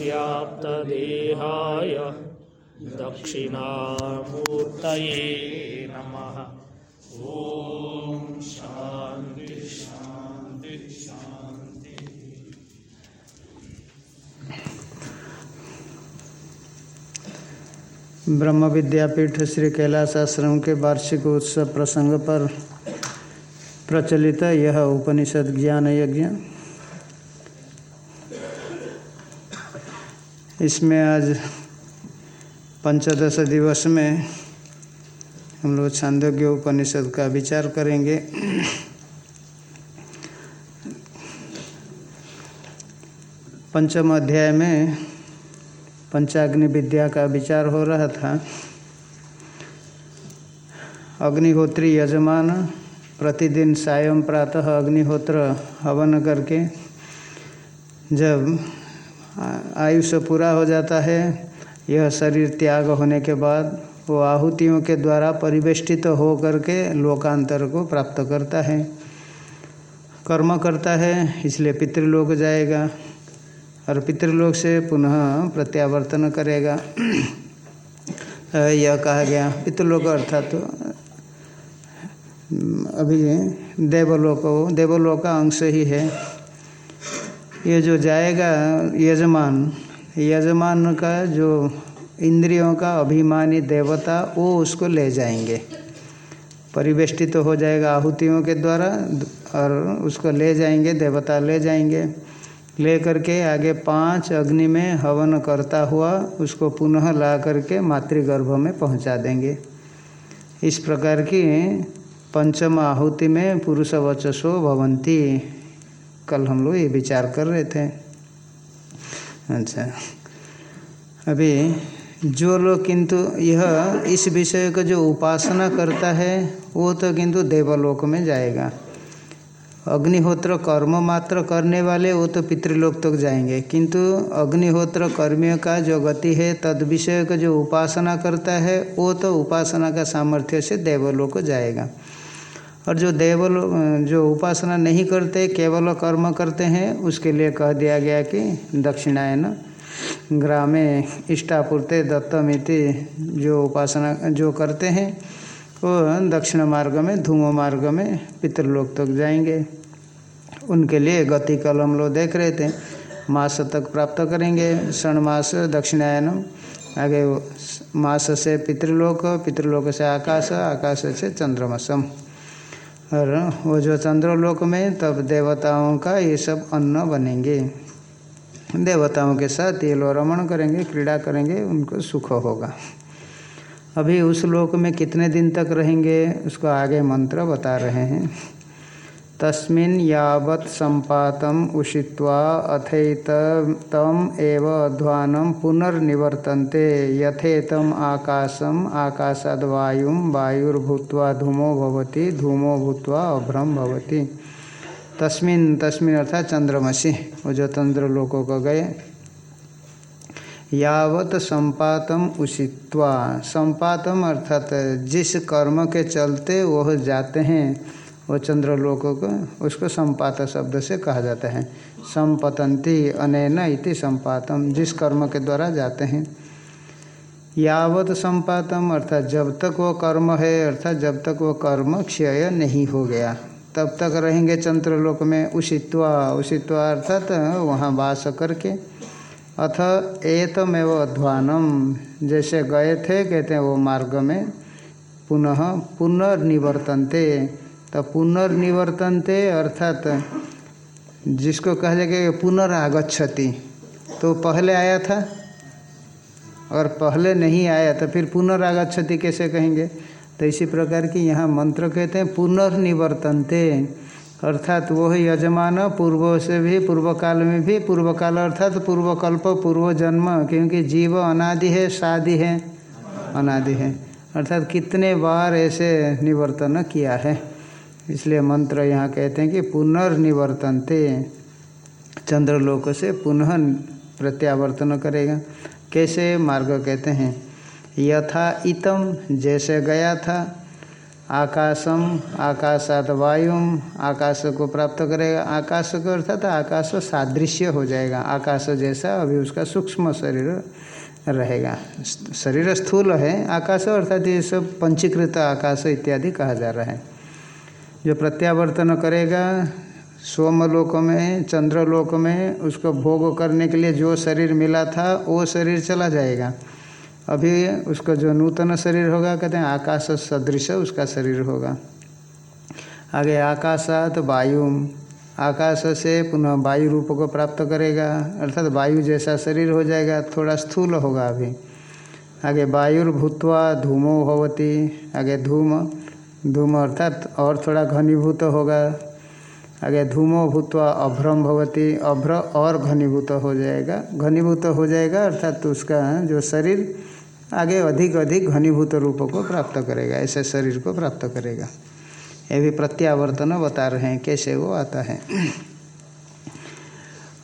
व्याप्तदेहाय दक्षिणामूर्तये नमः। ॐ शान्ति शान्ति शान्ति। ब्रह्म विद्यापीठ श्री कैलाश आश्रम के वार्षिक उत्सव प्रसंग पर प्रचलित यह उपनिषद ज्ञान यज्ञ। इसमें आज पंचदश दिवस में हम लोग छांदोग्य उपनिषद का विचार करेंगे। पंचम अध्याय में पंचाग्नि विद्या का विचार हो रहा था। अग्निहोत्री यजमान प्रतिदिन सायं प्रातः अग्निहोत्र हवन करके जब आयुष पूरा हो जाता है। यह शरीर त्याग होने के बाद वो आहुतियों के द्वारा परिवेष्टित तो हो करके लोकांतर को प्राप्त करता है। कर्म करता है, इसलिए पितृलोक जाएगा और पितृलोक से पुनः प्रत्यावर्तन करेगा। यह कहा गया, पितृलोक अर्थात तो अभी देवलोक देवलोक का अंश ही है। ये जो जाएगा यजमान यजमान का जो इंद्रियों का अभिमानी देवता, वो उसको ले जाएँगे। परिवेष्टित तो हो जाएगा आहुतियों के द्वारा और उसको ले जाएँगे, देवता ले जाएँगे। ले करके आगे पाँच अग्नि में हवन करता हुआ उसको पुनः ला करके मातृगर्भ में पहुँचा देंगे। इस प्रकार की पंचम आहुति में पुरुष वचसो भवंती। कल हम लोग ये विचार कर रहे थे। अच्छा। अभी जो लोग किंतु यह इस विषय का जो उपासना करता है, वो तो किंतु देवलोक में जाएगा। अग्निहोत्र कर्म मात्र करने वाले, वो तो पितृलोक तक तो जाएँगे। किंतु अग्निहोत्र कर्मियों का जो गति है, तद विषय का जो उपासना करता है, वो तो उपासना का सामर्थ्य से देवलोक जाएगा। और जो देवल, जो उपासना नहीं करते, केवल कर्म करते हैं, उसके लिए कह दिया गया कि दक्षिणायन ग्रामे इष्टापूर्ते दत्तमिति जो उपासना, जो करते हैं, वो दक्षिण मार्ग में, धूमो मार्ग में पितृलोक तक जाएँगे। उनके लिए गति कल हम लोग देख रहे थे। मास तक प्राप्त करेंगे। क्षण मास दक्षिणायनम। आगे मास से पितृलोक पितृलोक से आकाश आकाश से चंद्रमसम। और वो जो चंद्रलोक में, तब देवताओं का ये सब अन्न बनेंगे। देवताओं के साथ ये लोग रमण करेंगे, क्रीड़ा करेंगे, उनको सुख होगा। अभी उस लोक में कितने दिन तक रहेंगे, उसको आगे मंत्र बता रहे हैं। तस्मिन् यावत् संपातम उषित्वा अथैत तम एव अध्वानम पुनर्निवर्तन्ते। यथेतम आकाशम आकाशाद वायु वायुर्भूत्वा धूमो भवति, धूमो भूत्वा अभ्रम भवति। तस्मिन् तस्मिन् अर्थात चंद्रमसी वो जो चंद्रलोकों को गए। यावत संपातम उषित्वा संपातम अर्थात जिस कर्म के चलते वह जाते हैं वो चंद्रलोक को, उसको संपात शब्द से कहा जाता है। संपतंती अनैन इति संपातम, जिस कर्म के द्वारा जाते हैं। यावत संपातम, अर्थात जब तक वो कर्म है, अर्थात जब तक वो कर्म क्षय नहीं हो गया, तब तक रहेंगे चंद्रलोक में उषित्वा। उषित्वा अर्थात वहाँ वास करके। अथ एतमेव अध्वानम जैसे गए थे, कहते हैं वो मार्ग में, पुनः पुनर्निवर्तनते। तो पुनर्निवर्तनते अर्थात जिसको कहा जाएगा पुनरागछति तो पहले आया था और पहले नहीं आया तो फिर पुनरागछति कैसे कहेंगे? तो इसी प्रकार की यहाँ मंत्र कहते हैं, पुनर्निवर्तनते। अर्थात वो ही यजमान पूर्व से भी, पूर्व काल में भी, पूर्व काल अर्थात पूर्व कल्प पूर्व जन्म, क्योंकि जीव अनादि है शादी है, अनादि है। अर्थात कितने बार ऐसे निवर्तन किया है। इसलिए मंत्र यहाँ कहते हैं कि पुनर्निवर्तनते। चंद्रलोक से पुनः प्रत्यावर्तन करेगा। कैसे मार्ग कहते हैं? यथा इतम, जैसे गया था, आकाशम, आकाशात वायुम, आकाश को प्राप्त करेगा। आकाश को अर्थात आकाश सादृश्य हो जाएगा। आकाश जैसा अभी उसका सूक्ष्म शरीर रहेगा। शरीर स्थूल है, आकाश अर्थात ये सब पंचीकृत आकाश इत्यादि कहा जा रहा है। जो प्रत्यावर्तन करेगा सोमलोक में चंद्रलोक में उसको भोग करने के लिए जो शरीर मिला था, वो शरीर चला जाएगा। अभी उसका जो नूतन शरीर होगा, कहते हैं आकाश सदृश, उसका शरीर होगा। आगे आकाशात वायु। आकाश से पुनः वायु रूप को प्राप्त करेगा, अर्थात वायु जैसा शरीर हो जाएगा, थोड़ा स्थूल होगा अभी। आगे वायुर्भूतवा धूमो भवती। आगे धूम धूम अर्थात और थोड़ा घनीभूत होगा। आगे धूमो भूतवा अभ्रम भवती, अभ्र और घनीभूत हो जाएगा। घनीभूत हो जाएगा अर्थात उसका जो शरीर आगे अधिक अधिक घनीभूत रूप को प्राप्त करेगा, ऐसे शरीर को प्राप्त करेगा। ये भी प्रत्यावर्तन बता रहे हैं, कैसे वो आता है।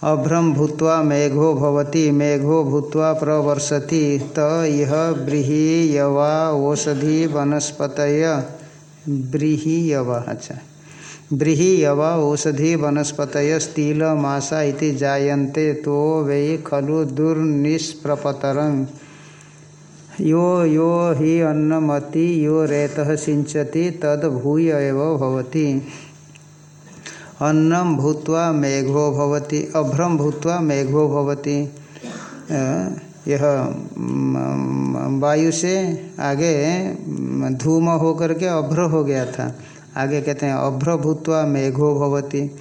अभ्रम भूत्वा मेघो भवती, मेघो भूत्वा प्रवर्षति, त यह ब्रीही यवा ओषधि वनस्पत ब्रीही यवा अच्छा। ब्रीही यवा ओषधि वनस्पत स्तील मासा इति जायन्ते तो वै खलु दुर्निष्प्रपतरं। यो यो हि अन्नमति यो रेतः सिंचति तद भूय एव भवति। अन्नम भूत्वा मेघो भवति अभ्रम भूत्वा मेघो भवति। यह वायु से आगे धूम हो करके अभ्र हो गया था। आगे कहते हैं, अभ्र भूतवा मेघो भवती।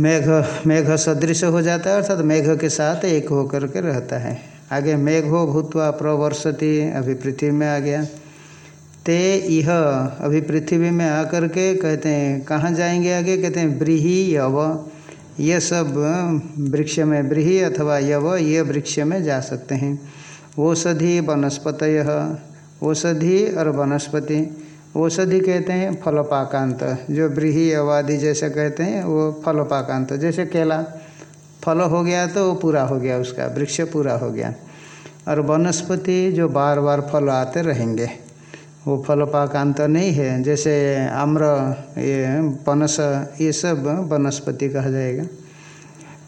मेघ मेघ सदृश हो जाता है, अर्थात मेघ के साथ एक होकर के रहता है। आगे मेघो भूतवा प्रवर्षति, अभी पृथ्वी में आ गया। ते यह अभी पृथ्वी में आकर के कहते हैं, कहाँ जाएँगे आगे? कहते हैं, ब्रीही यव। ये सब वृक्ष में ब्रीही अथवा यव, ये वृक्ष में जा सकते हैं। औषधि वनस्पत औषधि और वनस्पति। औषधि कहते हैं फलपाकांत। जो ब्रीही अवादि जैसे कहते हैं, वो फलपाकांत। जैसे केला, फल हो गया तो वो पूरा हो गया उसका, वृक्ष पूरा हो गया। और वनस्पति जो बार बार फल आते रहेंगे। वो फल पाकांत नहीं है। जैसे आम्र, ये पनस, ये सब वनस्पति कहा जाएगा।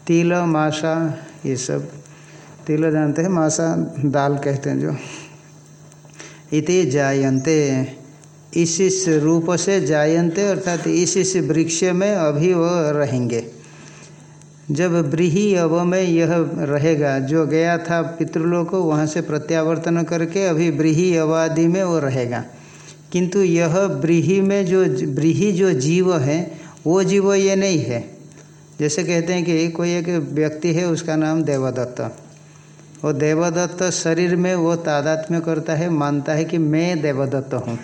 तिल, माशा, ये सब। तिल जानते हैं, माशा दाल कहते हैं जो। इति जायन्ते। इस इस रूप से जायन्ते, अर्थात इस इस वृक्ष में अभी वो रहेंगे। जब ब्रीही अव में यह रहेगा, जो गया था पितृलोक वहाँ से प्रत्यावर्तन करके अभी ब्रीही अवादि में वो रहेगा। किंतु यह ब्रीही में जो, ब्रीही जो जीव है, वो जीव ये नहीं है। जैसे कहते हैं कि कोई एक व्यक्ति है, उसका नाम देवदत्त। वो देवदत्त शरीर में वो तादात्म्य करता है, मानता है कि मैं देवदत्त हूँ।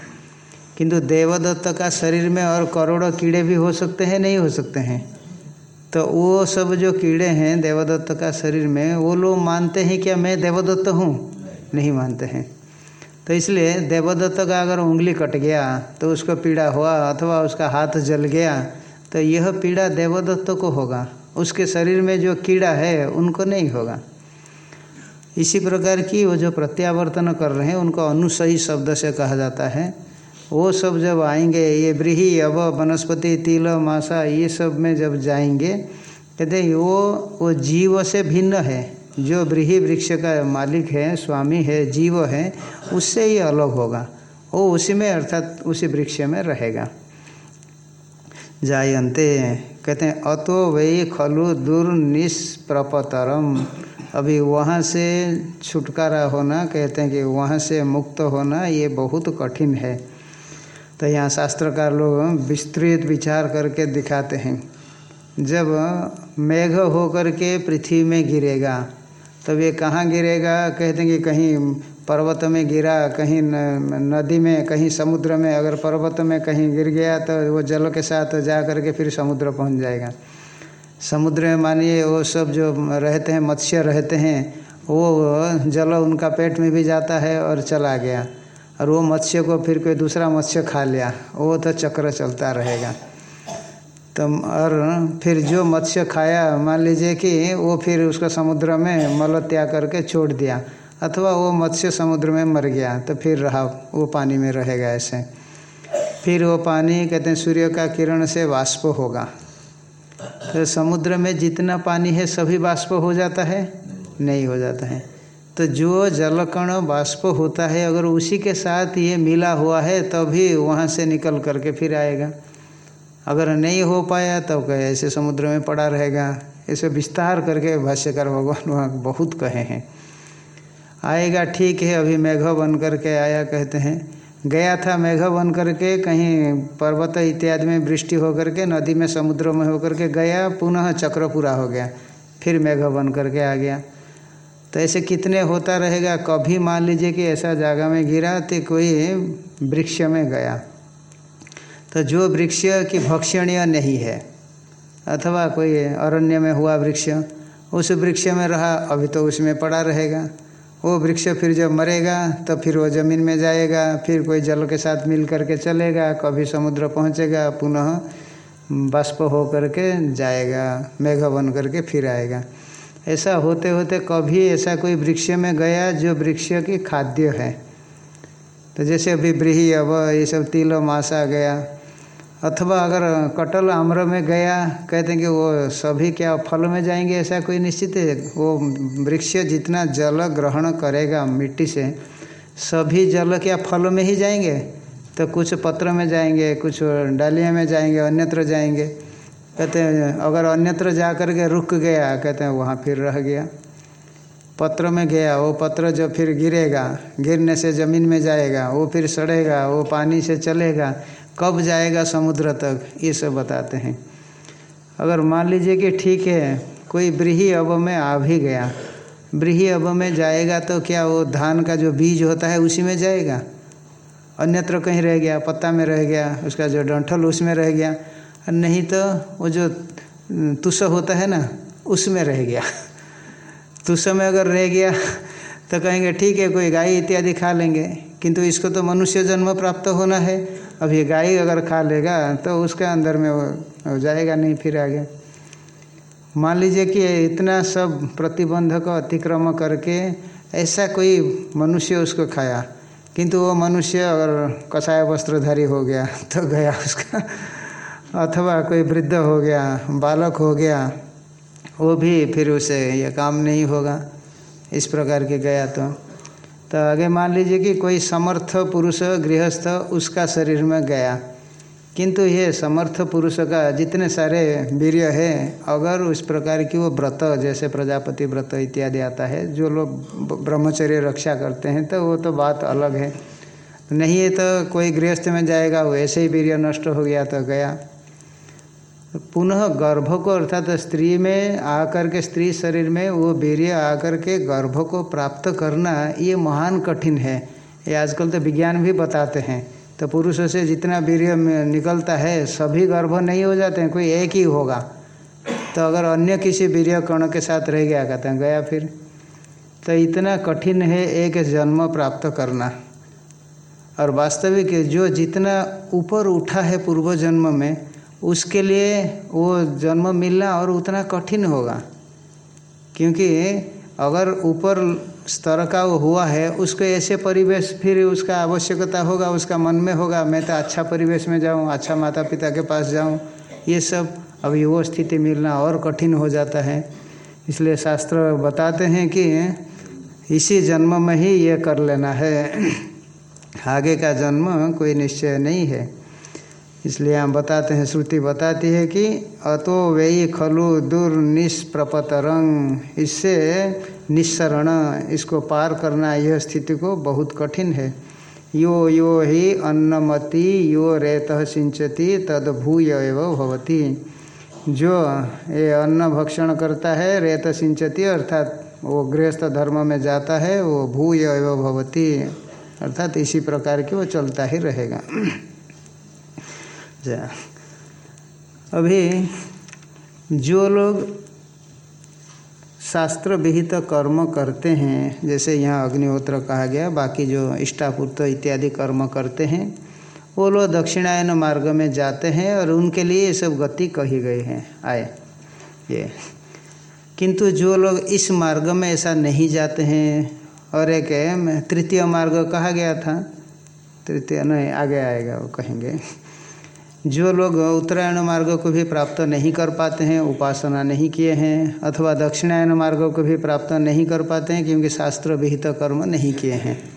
किंतु देवदत्त का शरीर में और करोड़ों कीड़े भी हो सकते हैं, नहीं हो सकते हैं। तो वो सब जो कीड़े हैं देवदत्त का शरीर में, वो लोग मानते हैं क्या मैं देवदत्त हूँ? नहीं मानते हैं। तो इसलिए देवदत्त का अगर उंगली कट गया तो उसको पीड़ा हुआ अथवा उसका हाथ जल गया तो यह पीड़ा देवदत्त को होगा। उसके शरीर में जो कीड़ा है, उनको नहीं होगा। इसी प्रकार की वो जो प्रत्यावर्तन कर रहे हैं, उनको अनुसही शब्द से कहा जाता है। वो सब जब आएँगे, ये ब्रीही, अव, वनस्पति, तिल, मासा, ये सब में जब जाएँगे, कहते हैं, वो वो जीव से भिन्न है। जो ब्रीही वृक्ष का मालिक है, स्वामी है, जीव है, उससे ही अलग होगा। वो उसी में, अर्थात उसी वृक्ष में रहेगा। जायन्ते, कहते हैं, अतो वही खलु दुर्निष्प्रपतरम अभी वहाँ से छुटकारा होना, कहते हैं कि वहाँ से मुक्त होना, ये बहुत कठिन है। तो यहाँ शास्त्रकार लोग विस्तृत विचार करके दिखाते हैं। जब मेघ हो करके पृथ्वी में गिरेगा, तब ये कहाँ गिरेगा? कहते हैं कि कहीं पर्वत में गिरा, कहीं नदी में, कहीं समुद्र में। अगर पर्वत में कहीं गिर गया तो वो जल के साथ जा करके फिर समुद्र पहुँच जाएगा। समुद्र में मानिए, वो सब जो रहते हैं, मत्स्य रहते हैं, वो जल उनका पेट में भी जाता है और चला गया। और वो मत्स्य को फिर कोई दूसरा मत्स्य खा लिया। वो तो चक्र चलता रहेगा। तो और फिर जो मत्स्य खाया, मान लीजिए कि वो फिर उसको समुद्र में मल त्याग करके छोड़ दिया, अथवा वो मत्स्य समुद्र में मर गया तो फिर रहा, वो पानी में रहेगा ऐसे। फिर वो पानी, कहते हैं, सूर्य का किरण से वाष्प होगा। तो समुद्र में जितना पानी है, सभी वाष्प हो जाता है? नहीं हो जाता है। तो जो जल कण वाष्प होता है, अगर उसी के साथ ये मिला हुआ है, तभी वहाँ से निकल करके फिर आएगा। अगर नहीं हो पाया तो कहे, ऐसे समुद्र में पड़ा रहेगा। ऐसे विस्तार करके भाष्यकार भगवान वहाँ बहुत कहे हैं। आएगा, ठीक है, अभी मेघ बन करके आया, कहते हैं। गया था मेघ बन करके, कहीं पर्वत इत्यादि में वृष्टि होकर के, नदी में समुद्र में होकर के गया, पुनः चक्र पूरा हो गया। फिर मेघ बन करके आ गया। तो ऐसे कितने होता रहेगा? कभी मान लीजिए कि ऐसा जगह में गिरा तो कोई वृक्ष में गया। तो जो वृक्ष की भक्षणीय नहीं है, अथवा कोई अरण्य में हुआ वृक्ष, उस वृक्ष में रहा, अभी तो उसमें पड़ा रहेगा। वो वृक्ष फिर जब मरेगा तो फिर वो ज़मीन में जाएगा, फिर कोई जल के साथ मिल करके चलेगा, कभी समुद्र पहुँचेगा, पुनः बाष्प हो करके जाएगा मेघ बन करके फिर आएगा। ऐसा होते होते कभी ऐसा कोई वृक्ष में गया जो वृक्ष की खाद्य है। तो जैसे अभी ब्रीही अब, ये सब तिल, मास गया। अथवा अगर कटल आम्र में गया, कहते हैं कि वो सभी क्या फल में जाएँगे, ऐसा कोई निश्चित है? वो वृक्ष जितना जल ग्रहण करेगा मिट्टी से, सभी जल क्या फल में ही जाएँगे? तो कुछ पत्र में जाएँगे, कुछ डालिया में जाएँगे, अन्यत्र जाएँगे। कहते हैं, अगर अन्यत्र जा कर के रुक गया, कहते हैं, वहाँ फिर रह गया। पत्र में गया, वो पत्र जो फिर गिरेगा, गिरने से ज़मीन में जाएगा, वो फिर सड़ेगा, वो पानी से चलेगा, कब जाएगा समुद्र तक, ये सब बताते हैं। अगर मान लीजिए कि ठीक है, कोई ब्रीही अब में आ भी गया, ब्रीही अब में जाएगा तो क्या वो धान का जो बीज होता है उसी में जाएगा? अन्यत्र कहीं रह गया, पत्ता में रह गया, उसका जो डंठल उसमें रह गया नहीं तो वो जो तुष होता है ना, उसमें रह गया। तुष में अगर रह गया तो कहेंगे, ठीक है, कोई गाय इत्यादि खा लेंगे। किंतु इसको तो मनुष्य जन्म प्राप्त होना है। अब ये गाय अगर खा लेगा तो उसके अंदर में वो जाएगा नहीं, फिर आगे। मान लीजिए कि इतना सब प्रतिबंध को अतिक्रम करके ऐसा कोई मनुष्य उसको खाया, किंतु वो मनुष्य अगर कसाय वस्त्रधारी हो गया तो गया उसका। अथवा कोई वृद्ध हो गया, बालक हो गया, वो भी फिर उसे ये काम नहीं होगा। इस प्रकार के गया तो। तो आगे मान लीजिए कि कोई समर्थ पुरुष गृहस्थ उसका शरीर में गया। किंतु ये समर्थ पुरुष का जितने सारे वीर्य है, अगर उस प्रकार की वो व्रत, जैसे प्रजापति व्रत इत्यादि आता है, जो लोग ब्रह्मचर्य रक्षा करते हैं तो वो तो बात अलग है। नहीं है तो कोई गृहस्थ में जाएगा, वो ऐसे ही वीर्य नष्ट हो गया तो गया। पुनः गर्भ को अर्थात स्त्री में आकर के, स्त्री शरीर में वो वीर्य आकर के गर्भ को प्राप्त करना ये महान कठिन है। ये आजकल तो विज्ञान भी बताते हैं। तो पुरुषों से जितना वीर्य निकलता है, सभी गर्भ नहीं हो जाते हैं, कोई एक ही होगा। तो अगर अन्य किसी वीर्य कर्ण के साथ रह गया, कहते हैं, गया फिर। तो इतना कठिन है एक जन्म प्राप्त करना। और वास्तविक जो जितना ऊपर उठा है पूर्व जन्म में उसके लिए वो जन्म मिलना और उतना कठिन होगा। क्योंकि अगर ऊपर स्तर का वो हुआ है, उसको ऐसे परिवेश फिर उसका आवश्यकता होगा, उसका मन में होगा, मैं तो अच्छा परिवेश में जाऊँ अच्छा माता पिता के पास जाऊँ, ये सब अभी वो स्थिति मिलना और कठिन हो जाता है। इसलिए शास्त्र बताते हैं कि इसी जन्म में ही ये कर लेना है। आगे का जन्म कोई निश्चय नहीं है। इसलिए हम बताते हैं, श्रुति बताती है कि अतो वे खलु दुर्निष्प्रपतरंग इससे निस्सरण इसको पार करना, यह स्थिति को बहुत कठिन है। यो यो ही अन्नमति, यो रेत सिंचती, तद भूय एवं भवती। जो ये अन्न भक्षण करता है, रेत सिंचती, अर्थात वो गृहस्थ धर्म में जाता है, वो भूय एवं भवती। अर्थात इसी प्रकार की वो चलता ही रहेगा। जा अभी जो लोग शास्त्र विहित कर्म करते हैं, जैसे यहाँ अग्निहोत्र कहा गया, बाकी जो इष्टापूर्त इत्यादि कर्म करते हैं, वो लोग दक्षिणायन मार्ग में जाते हैं और उनके लिए ये सब गति कही गई है, आए। ये। किंतु जो लोग इस मार्ग में ऐसा नहीं जाते हैं, और एक तृतीय मार्ग कहा गया था, तृतीय नहीं, आगे आएगा वो कहेंगे। जो लोग उत्तरायण मार्ग को भी प्राप्त नहीं कर पाते हैं, उपासना नहीं किए हैं, अथवा दक्षिणायन मार्ग को भी प्राप्त नहीं कर पाते हैं, क्योंकि शास्त्र विहित कर्म नहीं किए हैं।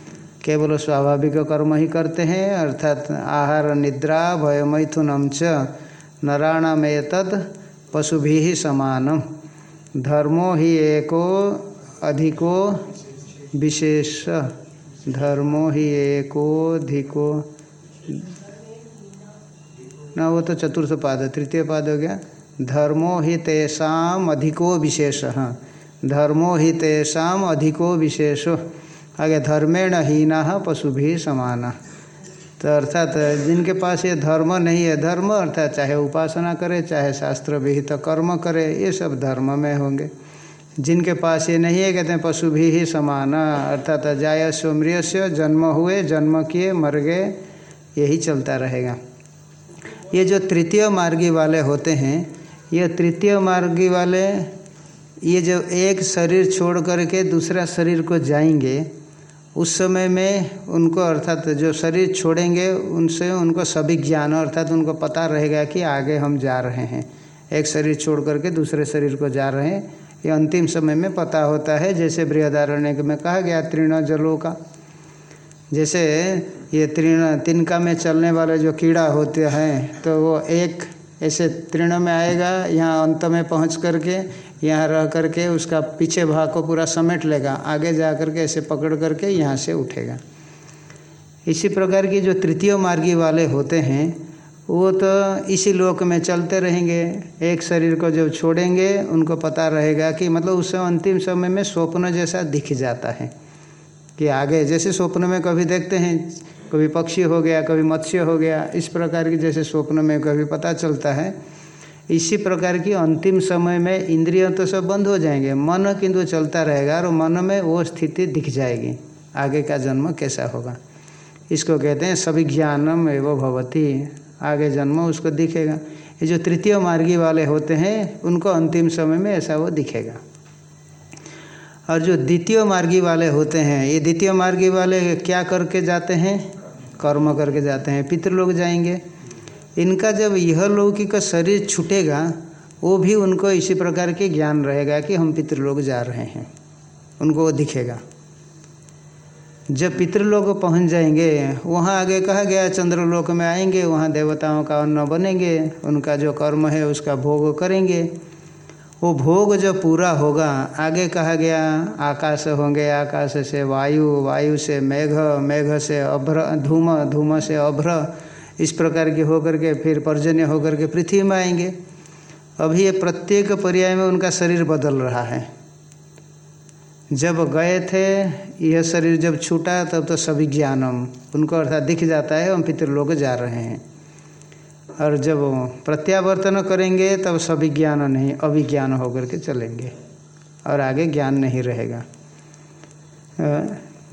केवल स्वाभाविक कर्म ही करते हैं, अर्थात आहार निद्रा भय मैथुनम च नारायणम तत् पशु भी समानम। धर्मो ही एको अधिको विशेष। धर्मो ही एको अधिको ना वो तो चतुर्थ पाद तृतीय पाद हो गया। धर्मो ही तेषाम अधिको विशेष। धर्मो ही तेषाम अधिको विशेषो। आगे, धर्मेण हीना पशु भी समान। तो अर्थात जिनके पास ये धर्म नहीं है, धर्म अर्थात चाहे उपासना करे, चाहे शास्त्र विहित तो कर्म करे, ये सब धर्म में होंगे। जिनके पास ये नहीं है, कहते हैं पशु भी ही समान। अर्थात जायस्व मृयस्य, जन्म हुए, जन्म किए, मर गए, यही चलता रहेगा। ये जो तृतीय मार्गी वाले होते हैं, ये तृतीय मार्गी वाले, ये जो एक शरीर छोड़ करके दूसरा शरीर को जाएँगे, उस समय में उनको अर्थात जो शरीर छोड़ेंगे, उनसे उनको सभी ज्ञान अर्थात उनको पता रहेगा कि आगे हम जा रहे हैं। एक शरीर छोड़ करके दूसरे शरीर को जा रहे हैं। ये अंतिम समय में पता होता है, जैसे बृहदारण्य में कहा गया तीर्ण जलों का। जैसे ये तीर्ण तिनका में चलने वाले जो कीड़ा होते हैं तो वो एक ऐसे तीर्ण में आएगा, यहाँ अंत में पहुँच करके, यहाँ रह करके उसका पीछे भाग को पूरा समेट लेगा, आगे जा करके ऐसे पकड़ करके यहाँ से उठेगा। इसी प्रकार की जो तृतीय मार्गी वाले होते हैं, वो तो इसी लोक में चलते रहेंगे, एक शरीर को जब छोड़ेंगे, उनको पता रहेगा कि मतलब उस अंतिम समय में स्वप्न जैसा दिख जाता है, कि आगे, जैसे स्वप्न में कभी देखते हैं कभी पक्षी हो गया, कभी मत्स्य हो गया, इस प्रकार की जैसे स्वप्न में कभी पता चलता है। इसी प्रकार की अंतिम समय में इंद्रिय तो सब बंद हो जाएँगे, मन किंतु चलता रहेगा और मन में वो स्थिति दिख जाएगी। आगे का जन्म कैसा होगा? इसको कहते हैं सभी ज्ञानम एवं भवती। आगे जन्म उसको दिखेगा। ये जो तृतीय मार्गी वाले होते हैं, उनको अंतिम समय में ऐसा वो दिखेगा। और जो द्वितीय मार्गी वाले होते हैं, ये द्वितीय मार्गी वाले क्या करके जाते हैं? कर्म करके जाते हैं, पितृलोक जाएँगे। इनका जब यह लौकिक शरीर छूटेगा, वो भी उनको इसी प्रकार के ज्ञान रहेगा कि हम पितृलोक जा रहे हैं। उनको वो दिखेगा। जब पितृलोक पहुँच जाएँगे, वहाँ आगे कहा गया, चंद्रलोक में आएँगे, वहाँ देवताओं का अन्न बनेंगे, उनका जो कर्म है उसका भोग करेंगे। वो भोग जब पूरा होगा, आगे कहा गया, आकाश होंगे, आकाश से वायु वायु से मेघ मेघ से अभ्र, धूम धूम से अभ्र, इस प्रकार के होकर के फिर पर्जन्य होकर के पृथ्वी में आएँगे। अभी ये प्रत्येक पर्याय में उनका शरीर बदल रहा है। जब गए थे, यह शरीर जब छूटा, तब तो सभी ज्ञानम, उनको अर्थात दिख जाता है, हम पितृलोक जा रहे हैं। और जब प्रत्यावर्तन करेंगे, तब सभी ज्ञान नहीं, अभिज्ञान होकर के चलेंगे। और आगे ज्ञान नहीं रहेगा।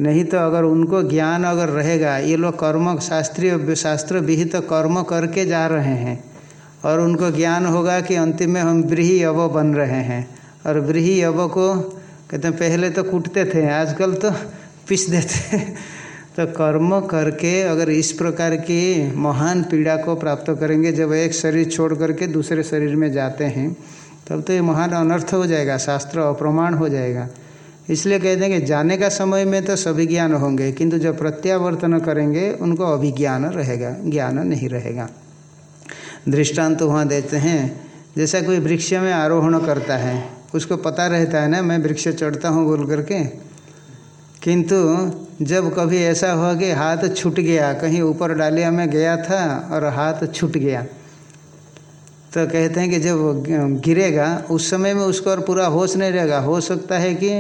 नहीं तो अगर उनको ज्ञान अगर रहेगा, ये लोग कर्म, शास्त्रीय, शास्त्र विहित तो कर्म करके जा रहे हैं। और उनको ज्ञान होगा कि अंतिम में हम ब्रीही अव बन रहे हैं। और ब्रीही अव को, कहते हैं, पहले तो कूटते थे, आजकल तो पीस देते तो कर्म करके अगर इस प्रकार की महान पीड़ा को प्राप्त करेंगे, जब एक शरीर छोड़ करके दूसरे शरीर में जाते हैं, तब तो ये महान अनर्थ हो जाएगा, शास्त्र अप्रमाण हो जाएगा। इसलिए कहते हैं कि जाने का समय में तो सभी ज्ञान होंगे, किंतु जब प्रत्यावर्तन करेंगे, उनको अभिज्ञान रहेगा, ज्ञान नहीं रहेगा। दृष्टांत तो वहाँ देते हैं, जैसा कोई वृक्ष में आरोहण करता है, उसको पता रहता है ना, मैं वृक्ष चढ़ता हूँ बोल करके किंतु जब कभी ऐसा हुआ कि हाथ छूट गया, कहीं ऊपर डालिया में गया था और हाथ छूट गया तो कहते हैं कि जब गिरेगा, उस समय में उसको और पूरा होश नहीं रहेगा। हो सकता है कि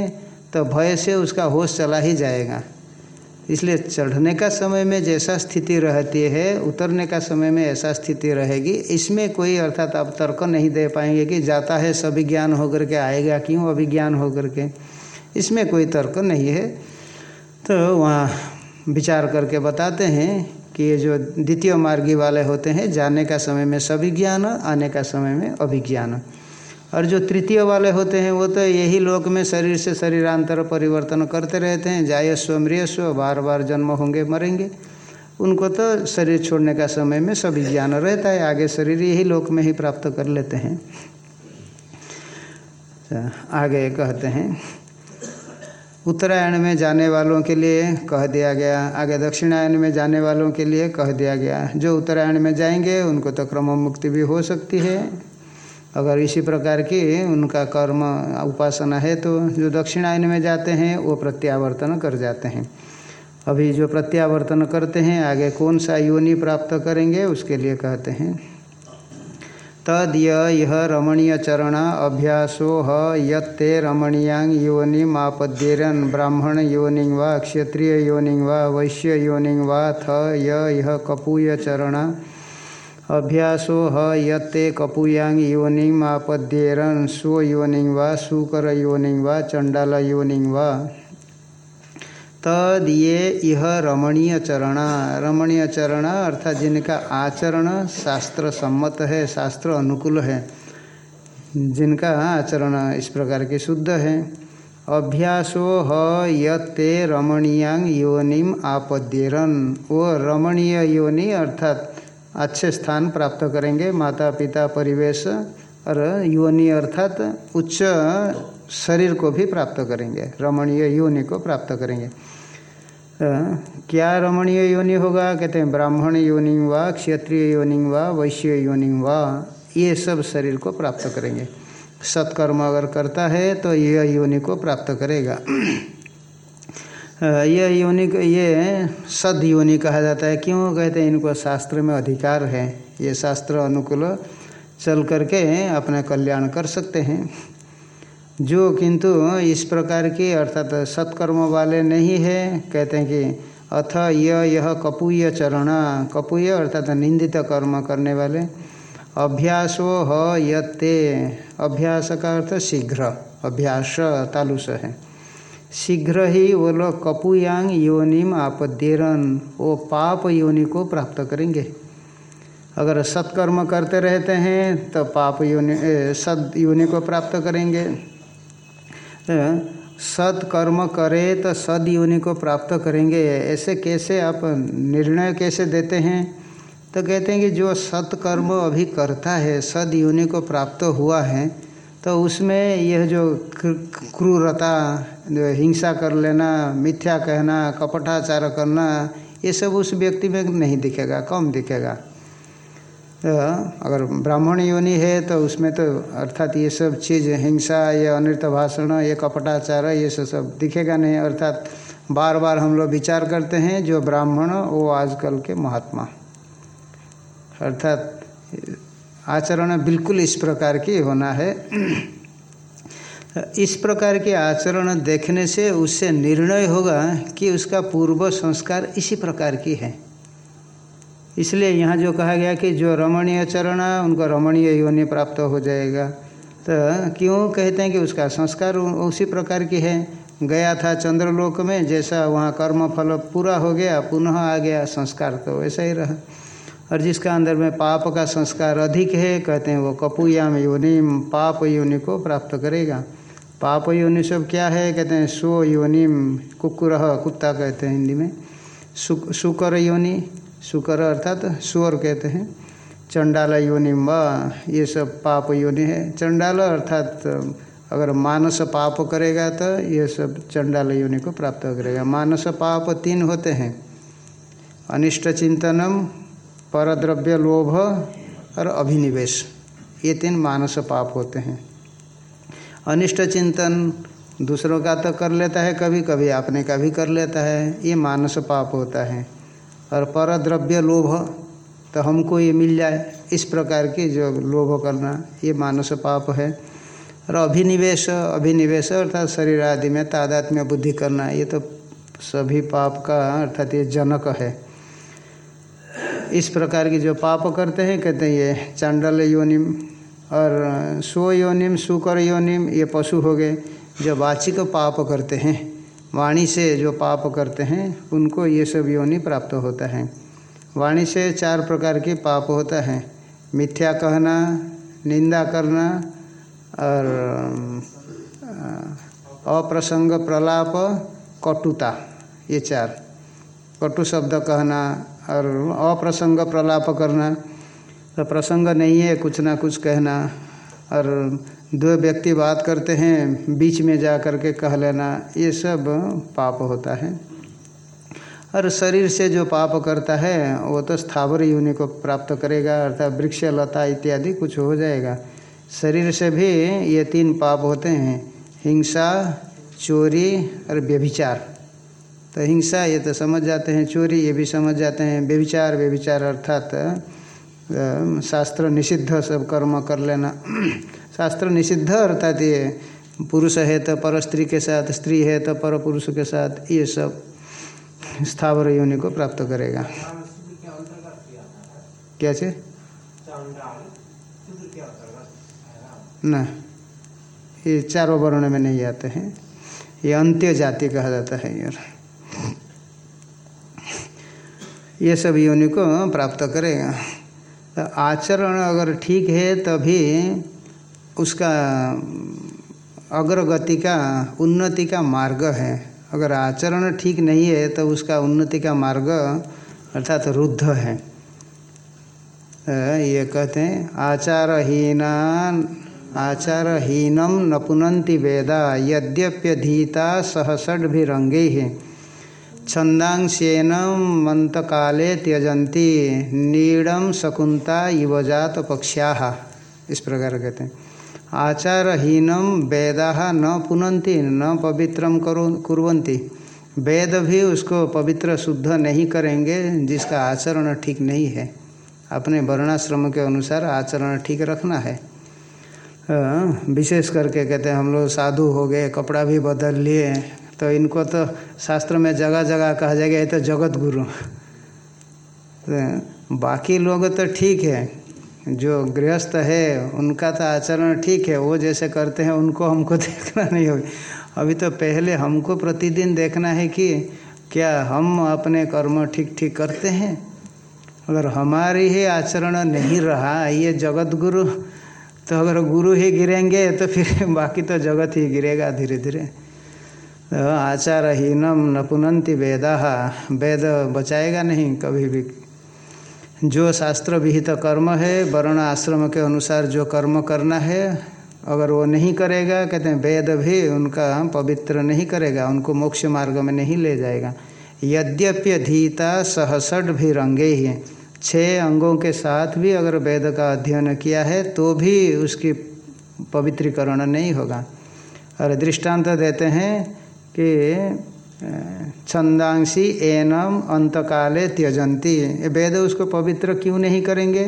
तो भय से उसका होश चला ही जाएगा। इसलिए चढ़ने का समय में जैसा स्थिति रहती है, उतरने का समय में ऐसा स्थिति रहेगी। इसमें कोई अर्थात आप तर्क नहीं दे पाएँगे कि जाता है, सभी ज्ञान होकर के आएगा, क्यों अभिज्ञान होकर के? इसमें कोई तर्क नहीं है। तो वहाँ विचार करके बताते हैं कि ये जो द्वितीय मार्गी वाले होते हैं, जाने का समय में सभी ज्ञान आने का समय में अभिज्ञान। और जो तृतीय वाले होते हैं, वो तो यही लोक में शरीर से शरीरांतर परिवर्तन करते रहते हैं। जायस्व मृयस्व बार बार जन्म होंगे, मरेंगे। उनको तो शरीर छोड़ने का समय में सभी ज्ञान रहता है। आगे शरीर यही लोक में ही प्राप्त कर लेते हैं। आगे कहते हैं उत्तरायण में जाने वालों के लिए कह दिया गया, आगे दक्षिणायन में जाने वालों के लिए कह दिया गया। जो उत्तरायण में जाएँगे, उनको तो क्रम मुक्ति भी हो सकती है। अगर इसी प्रकार की उनका कर्म उपासना है तो जो दक्षिणायन में जाते हैं, वो प्रत्यावर्तन कर जाते हैं। अभी जो प्रत्यावर्तन करते हैं, आगे कौन सा योनि प्राप्त करेंगे, उसके लिए कहते हैं। तद यह रमणीय चरण अभ्यासो ह रमणीयांग योनि मापद्येरन ब्राह्मण योनिंग वा क्षत्रिय योनिंग वा वैश्य योनिंग वा थ यह कपूय चरण अभ्यासो ह यत्ते कपूयांग योनिंग स्व योनिंग वा शुकर योनिंग वा चंडाल योनिंग वा तद ये यह रमणीय चरण। रमणीय चरण अर्थात जिनका आचरण शास्त्र सम्मत है, शास्त्र अनुकूल है, जिनका आचरण इस प्रकार के शुद्ध है। अभ्यासो ह यत्ते रमणीयांग योनिम आपद्येरन। वो रमणीय योनि अर्थात अच्छे स्थान प्राप्त करेंगे माता पिता परिवेश और योनि अर्थात उच्च शरीर को भी प्राप्त करेंगे, रमणीय योनि को प्राप्त करेंगे। क्या रमणीय योनि होगा? कहते हैं, ब्राह्मण योनि व, क्षत्रिय योनि व, वैश्य योनि व, ये सब शरीर को प्राप्त करेंगे। सत्कर्म अगर करता है तो यह योनि को प्राप्त करेगा। यह योनि ये सद योनि कहा जाता है। क्यों? कहते हैं, इनको शास्त्र में अधिकार है। ये शास्त्र अनुकूल चल करके अपना कल्याण कर सकते हैं। जो किंतु इस प्रकार की, अर्थात सत्कर्म वाले नहीं है, कहते हैं कि अथ यह यह कपूय चरण, कपूय अर्थात निंदित कर्म करने वाले, अभ्यासो ह यत्ते, अभ्यास का अर्थ शीघ्र, अभ्यास तालुस है। शीघ्र ही वो लोग कपूयांग योनिम आपद्येरन, वो पाप योनि को प्राप्त करेंगे। अगर सत्कर्म करते रहते हैं तो पाप योनि सद योनि को प्राप्त करेंगे। सत्कर्म करे तो सद योनि को प्राप्त करेंगे। ऐसे कैसे आप निर्णय कैसे देते हैं? तो कहते हैं कि जो सत्कर्म अभी करता है सद योनि को प्राप्त हुआ है तो उसमें यह जो क्रूरता, हिंसा कर लेना, मिथ्या कहना, कपटाचार करना, ये सब उस व्यक्ति में नहीं दिखेगा, कम दिखेगा। अगर ब्राह्मण योनि है तो उसमें तो अर्थात ये सब चीज़, हिंसा, या अनृत भाषण, ये कपटाचार, ये सब सब दिखेगा नहीं। अर्थात बार बार हम लोग विचार करते हैं, जो ब्राह्मण, वो आजकल के महात्मा। अर्थात आचरण बिल्कुल इस प्रकार की होना है। इस प्रकार के आचरण देखने से उससे निर्णय होगा कि उसका पूर्व संस्कार इसी प्रकार की है। इसलिए यहाँ जो कहा गया कि जो रमणीय चरण, उनको रमणीय योनि प्राप्त हो जाएगा। तो क्यों कहते हैं कि उसका संस्कार उसी प्रकार की है? गया था चंद्रलोक में, जैसा वहाँ कर्म फल पूरा हो गया, पुनः आ गया संस्कार तो वैसा ही रहा। और जिसका अंदर में पाप का संस्कार अधिक है, कहते हैं वो कपूयाम योनि, पाप योनि को प्राप्त करेगा। पाप योनि सब क्या है? कहते हैं सो योनिम कुकुर, कुत्ता कहते हैं हिंदी में। शुकर योनि शुकर अर्थात तो सुअर कहते हैं। चंडाल योनि ये सब पाप योनि है। चंडाल अर्थात, अगर मानस पाप करेगा तो ये सब चंडाल योनि को प्राप्त करेगा। मानस पाप तीन होते हैं। अनिष्ट चिंतनम, परद्रव्य लोभ और अभिनिवेश। ये तीन मानस पाप होते हैं। अनिष्ट चिंतन दूसरों का तो कर लेता है कभी कभी अपने का भी कर लेता है। ये मानस पाप होता है। और पर द्रव्य लोभ तो हमको ये मिल जाए। इस प्रकार की जो लोभ करना, ये मानस पाप है। और अभिनिवेश अभिनिवेश अर्थात शरीर आदि में तादात्म्य बुद्धि करना, ये तो सभी पाप का अर्थात ये जनक है। इस प्रकार की जो पाप करते हैं, कहते हैं ये चांडल योनिम, और सो योनिम, सुकर योनिम, ये पशु हो गए, जो वाचिक पाप करते हैं। वाणी से जो पाप करते हैं, उनको ये सब योनि प्राप्त होता है। वाणी से चार प्रकार के पाप होता है। मिथ्या कहना, निंदा करना और अप्रसंग प्रलाप, कटुता, ये चार। कटु शब्द कहना और अप्रसंग प्रलाप करना। तो प्रसंग नहीं है, कुछ ना कुछ कहना और दो व्यक्ति बात करते हैं, बीच में जा कर के कह लेना, ये सब पाप होता है। और शरीर से जो पाप करता है, वो तो स्थावर योनि को प्राप्त करेगा, अर्थात वृक्ष, लता इत्यादि कुछ हो जाएगा। शरीर से भी ये तीन पाप होते हैं, हिंसा, चोरी और व्यभिचार। तो हिंसा, ये तो समझ जाते हैं, चोरी, ये भी समझ जाते हैं। व्यभिचार व्यभिचार अर्थात शास्त्र निषिद्ध सब कर्म कर लेना। शास्त्र निषिद्ध अर्थात ये पुरुष है तो पर स्त्री के साथ, स्त्री है तो पर पुरुष के साथ, ये सब स्थावर योनि को प्राप्त करेगा। क्या चीज़? न, ये चारों वर्ण में नहीं आते हैं। ये अंत्य जाति कहा जाता है यार। ये सब योनि को प्राप्त करेगा। तो आचरण अगर ठीक है, तभी उसका अग्रगति का, उन्नति का मार्ग है। अगर आचरण ठीक नहीं है तो उसका उन्नति का मार्ग अर्थात तो रुद्ध है। ये कहते हैं, आचारहीना आचारहीनम न पुनंति वेदा, यद्यप्यधीता सहषड्भिरंगे छंदांशेन मंतकाले त्यजंती नीड़म शकुंता युवजात पक्ष्या इस प्रकार कहते हैं। आचारहीनम वेदा न पुनंति न पवित्रम करो कुरंती वेद भी उसको पवित्र, शुद्ध नहीं करेंगे, जिसका आचरण ठीक नहीं है। अपने वर्णाश्रम के अनुसार आचरण ठीक रखना है। विशेष करके कहते हैं, हम लोग साधु हो गए, कपड़ा भी बदल लिए तो इनको तो शास्त्र में जगह जगह कहा जाएगा, ये तो जगत गुरु। तो बाकी लोग तो ठीक है जो गृहस्थ है, उनका तो आचरण ठीक है, वो जैसे करते हैं, उनको हमको देखना नहीं होगा। अभी तो पहले हमको प्रतिदिन देखना है कि क्या हम अपने कर्म ठीक ठीक करते हैं? अगर हमारी ही आचरण नहीं रहा, ये जगत गुरु तो अगर गुरु ही गिरेंगे तो फिर बाकी तो जगत ही गिरेगा धीरे धीरे। तो आचारहीनम न पुनंति वेदा, वेद बचाएगा नहीं कभी भी। जो शास्त्र विहित कर्म है वर्ण आश्रम के अनुसार जो कर्म करना है, अगर वो नहीं करेगा, कहते हैं, वेद भी उनका पवित्र नहीं करेगा, उनको मोक्ष मार्ग में नहीं ले जाएगा। यद्यपि अधीता सहसठ भी रंगे ही। छः अंगों के साथ भी अगर वेद का अध्ययन किया है तो भी उसकी पवित्रीकरण नहीं होगा। और दृष्टांत देते हैं कि छंदांशी एनम अंतकाले त्यजंती। वेद उसको पवित्र क्यों नहीं करेंगे?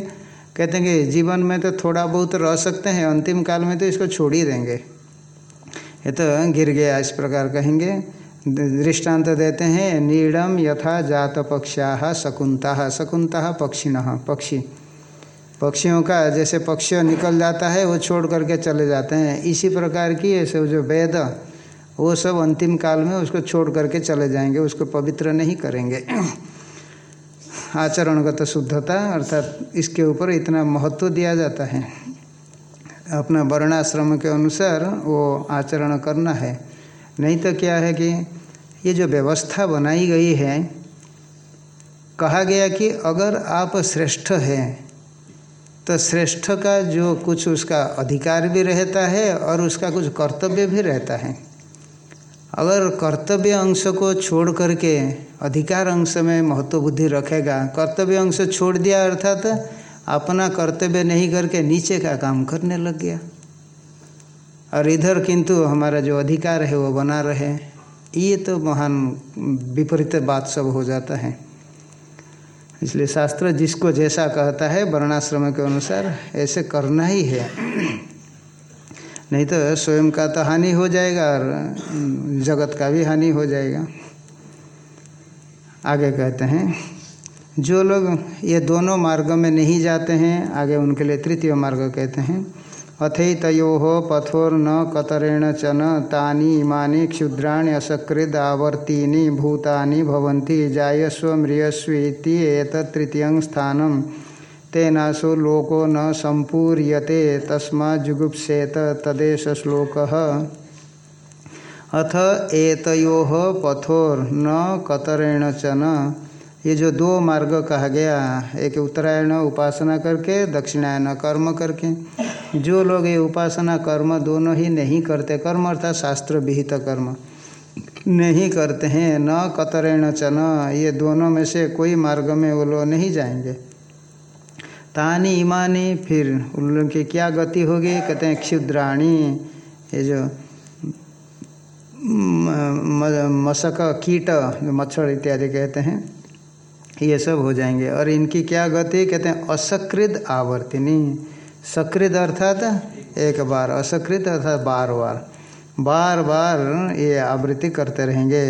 कहते हैं कि जीवन में तो थोड़ा बहुत रह सकते हैं, अंतिम काल में तो इसको छोड़ ही देंगे। ये तो गिर गया, इस प्रकार कहेंगे। दृष्टांत देते हैं, नीड़म यथा जात पक्षा शकुंता। शकुंता पक्षिण, पक्षी। पक्षियों का जैसे पक्षी निकल जाता है, वो छोड़ करके चले जाते हैं। इसी प्रकार की ऐसे जो वेद वो सब अंतिम काल में उसको छोड़ करके चले जाएँगे, उसको पवित्र नहीं करेंगे। आचरणगत शुद्धता, अर्थात इसके ऊपर इतना महत्व दिया जाता है। अपना वर्णाश्रम के अनुसार वो आचरण करना है। नहीं तो क्या है कि ये जो व्यवस्था बनाई गई है, कहा गया कि अगर आप श्रेष्ठ हैं तो श्रेष्ठ का जो कुछ उसका अधिकार भी रहता है और उसका कुछ कर्तव्य भी रहता है। अगर कर्तव्य अंश को छोड़ करके अधिकार अंश में महत्व बुद्धि रखेगा, कर्तव्य अंश छोड़ दिया अर्थात अपना कर्तव्य नहीं करके नीचे का काम करने लग गया। और इधर किंतु हमारा जो अधिकार है वो बना रहे। ये तो महान विपरीत बात सब हो जाता है। इसलिए शास्त्र जिसको जैसा कहता है वर्णाश्रम के अनुसार, ऐसे करना ही है। नहीं तो स्वयं का तो हानि हो जाएगा और जगत का भी हानि हो जाएगा। आगे कहते हैं, जो लोग ये दोनों मार्ग में नहीं जाते हैं, आगे उनके लिए तृतीय मार्ग कहते हैं अथैतो पथोर न कतरेण चन तानी इमानी क्षुद्राणी असकृद आवर्तीनी भूतानी भवन्ति जायस्व म्रियस्वीति एतत् तृतीय स्थानम। तेनासो लोको न संपूर्यते तस्मा जुगुप्सेत तदेश श्लोक। अथ एतो पथोर न कतरेण च न। ये जो दो मार्ग कहा गया, एक उत्तरायण उपासना करके, दक्षिणायन कर्म करके। जो लोग ये उपासना कर्म दोनों ही नहीं करते, कर्म अर्थात शास्त्र विहित कर्म, नहीं करते हैं, न कतरेण च न, ये दोनों में से कोई मार्ग में वो लोग नहीं जाएँगे। तानी इमानी फिर उन लोगों की क्या गति होगी? कहते हैं, क्षुद्राणी। ये जो मशक कीट, जो मच्छर इत्यादि कहते हैं, ये सब हो जाएँगे। और इनकी क्या गति? कहते हैं असकृत आवर्तिनी। सकृत अर्थात एक बार असकृत अर्थात बार बार। बार बार ये आवृत्ति करते रहेंगे,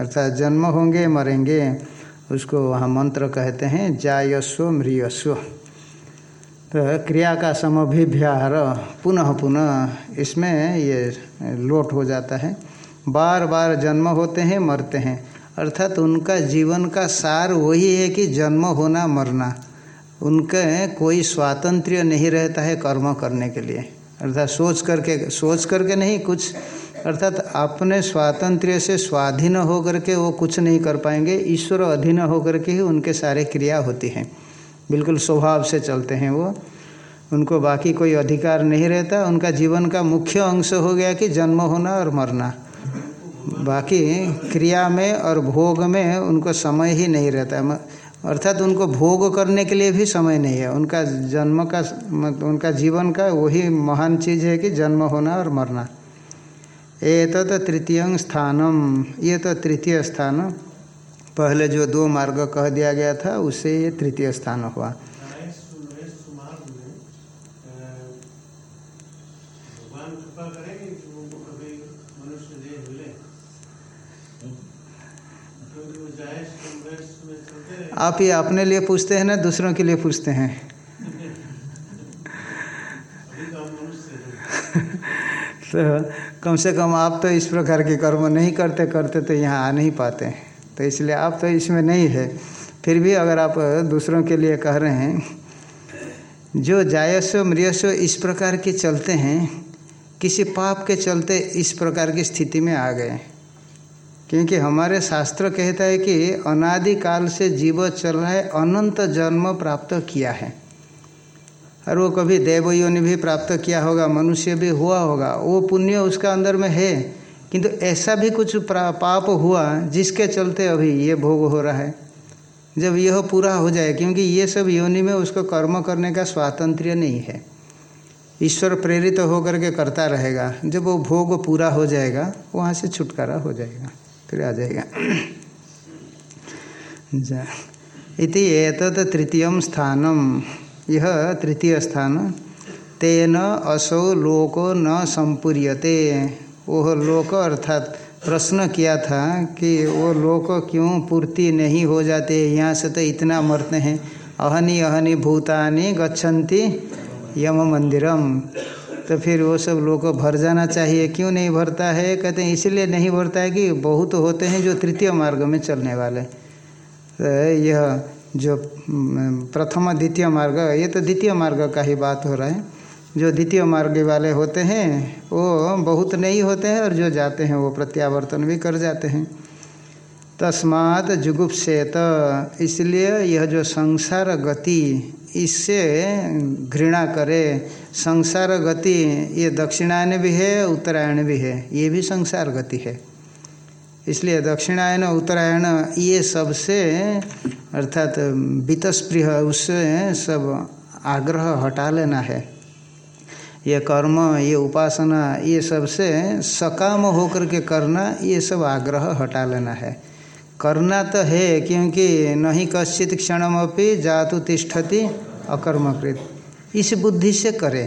अर्थात जन्म होंगे, मरेंगे। उसको वहाँ मंत्र कहते हैं, जायस्व मृयस्व। तो क्रिया का समभिभ्यार पुनः पुनः इसमें ये लोट हो जाता है। बार बार जन्म होते हैं, मरते हैं। अर्थात उनका जीवन का सार वही है कि जन्म होना, मरना। उनके कोई स्वातंत्र्य नहीं रहता है कर्म करने के लिए। अर्थात सोच करके सोच करके नहीं, कुछ। अर्थात अपने स्वातंत्र्य से स्वाधीन होकर के वो कुछ नहीं कर पाएँगे। ईश्वर अधीन होकर के ही उनके सारे क्रिया होती हैं। बिल्कुल स्वभाव से चलते हैं वो। उनको बाकी कोई अधिकार नहीं रहता। उनका जीवन का मुख्य अंश हो गया कि जन्म होना और मरना। बाकी क्रिया में और भोग में उनको समय ही नहीं रहता। अर्थात उनको भोग करने के लिए भी समय नहीं है। उनका जन्म का उनका जीवन का वही महान चीज़ है कि जन्म होना और मरना। ये तो, तो तृतीय स्थानम। ये तो तृतीय स्थान। पहले जो दो मार्ग कह दिया गया था उससे ये तृतीय स्थान हुआ। आप ये अपने लिए पूछते हैं ना दूसरों के लिए पूछते हैं। तो कम से कम आप तो इस प्रकार के कर्म नहीं करते करते तो यहाँ आ नहीं पाते। तो इसलिए आप तो इसमें नहीं है। फिर भी अगर आप दूसरों के लिए कह रहे हैं, जो जायस्व मृयस्व इस प्रकार के चलते हैं, किसी पाप के चलते इस प्रकार की स्थिति में आ गए। क्योंकि हमारे शास्त्र कहता है कि अनादिकाल से जीव चल रहा है अनंत जन्म प्राप्त किया है। और वो कभी देव योनि भी प्राप्त किया होगा, मनुष्य भी हुआ होगा, वो पुण्य उसका अंदर में है। किंतु ऐसा भी कुछ पाप हुआ जिसके चलते अभी ये भोग हो रहा है। जब यह पूरा हो जाए, क्योंकि ये सब योनि में उसको कर्म करने का स्वातंत्र्य नहीं है। ईश्वर प्रेरित होकर के करता रहेगा। जब वो भोग पूरा हो जाएगा, वहाँ से छुटकारा हो जाएगा, फिर आ जाएगा। जा। इति तृतीय स्थानम। यह तृतीय स्थान। तेन असौ लोको न संपूर्यते। वह लोक अर्थात प्रश्न किया था कि वो लोक क्यों पूर्ति नहीं हो जाते? यहाँ से तो इतना मरते हैं। अहनी अहनी भूतानी गच्छन्ति यम मंदिरम। तो फिर वो सब लोग भर जाना चाहिए। क्यों नहीं भरता है? कहते हैं, इसलिए नहीं भरता है कि बहुत होते हैं जो तृतीय मार्ग में चलने वाले। तो यह जो प्रथम द्वितीय मार्ग, ये तो द्वितीय मार्ग का ही बात हो रहा है। जो द्वितीय मार्ग वाले होते हैं, वो बहुत नहीं होते हैं और जो जाते हैं वो प्रत्यावर्तन भी कर जाते हैं। तस्मात जुगुप्सेत। इसलिए यह जो संसार गति, इससे घृणा करे। संसार गति, ये दक्षिणायन भी है, उत्तरायण भी है। ये भी संसार गति है। इसलिए दक्षिणायन, उत्तरायण, ये सबसे, अर्थात बीतस्पृह उससे सब आग्रह हटा लेना है। ये कर्म, ये उपासना, ये सबसे सकाम होकर के करना, ये सब आग्रह हटा लेना है। करना तो है, क्योंकि नहीं कश्चित क्षणमपि जातु तिष्ठति अकर्मकृत। इस बुद्धि से करे,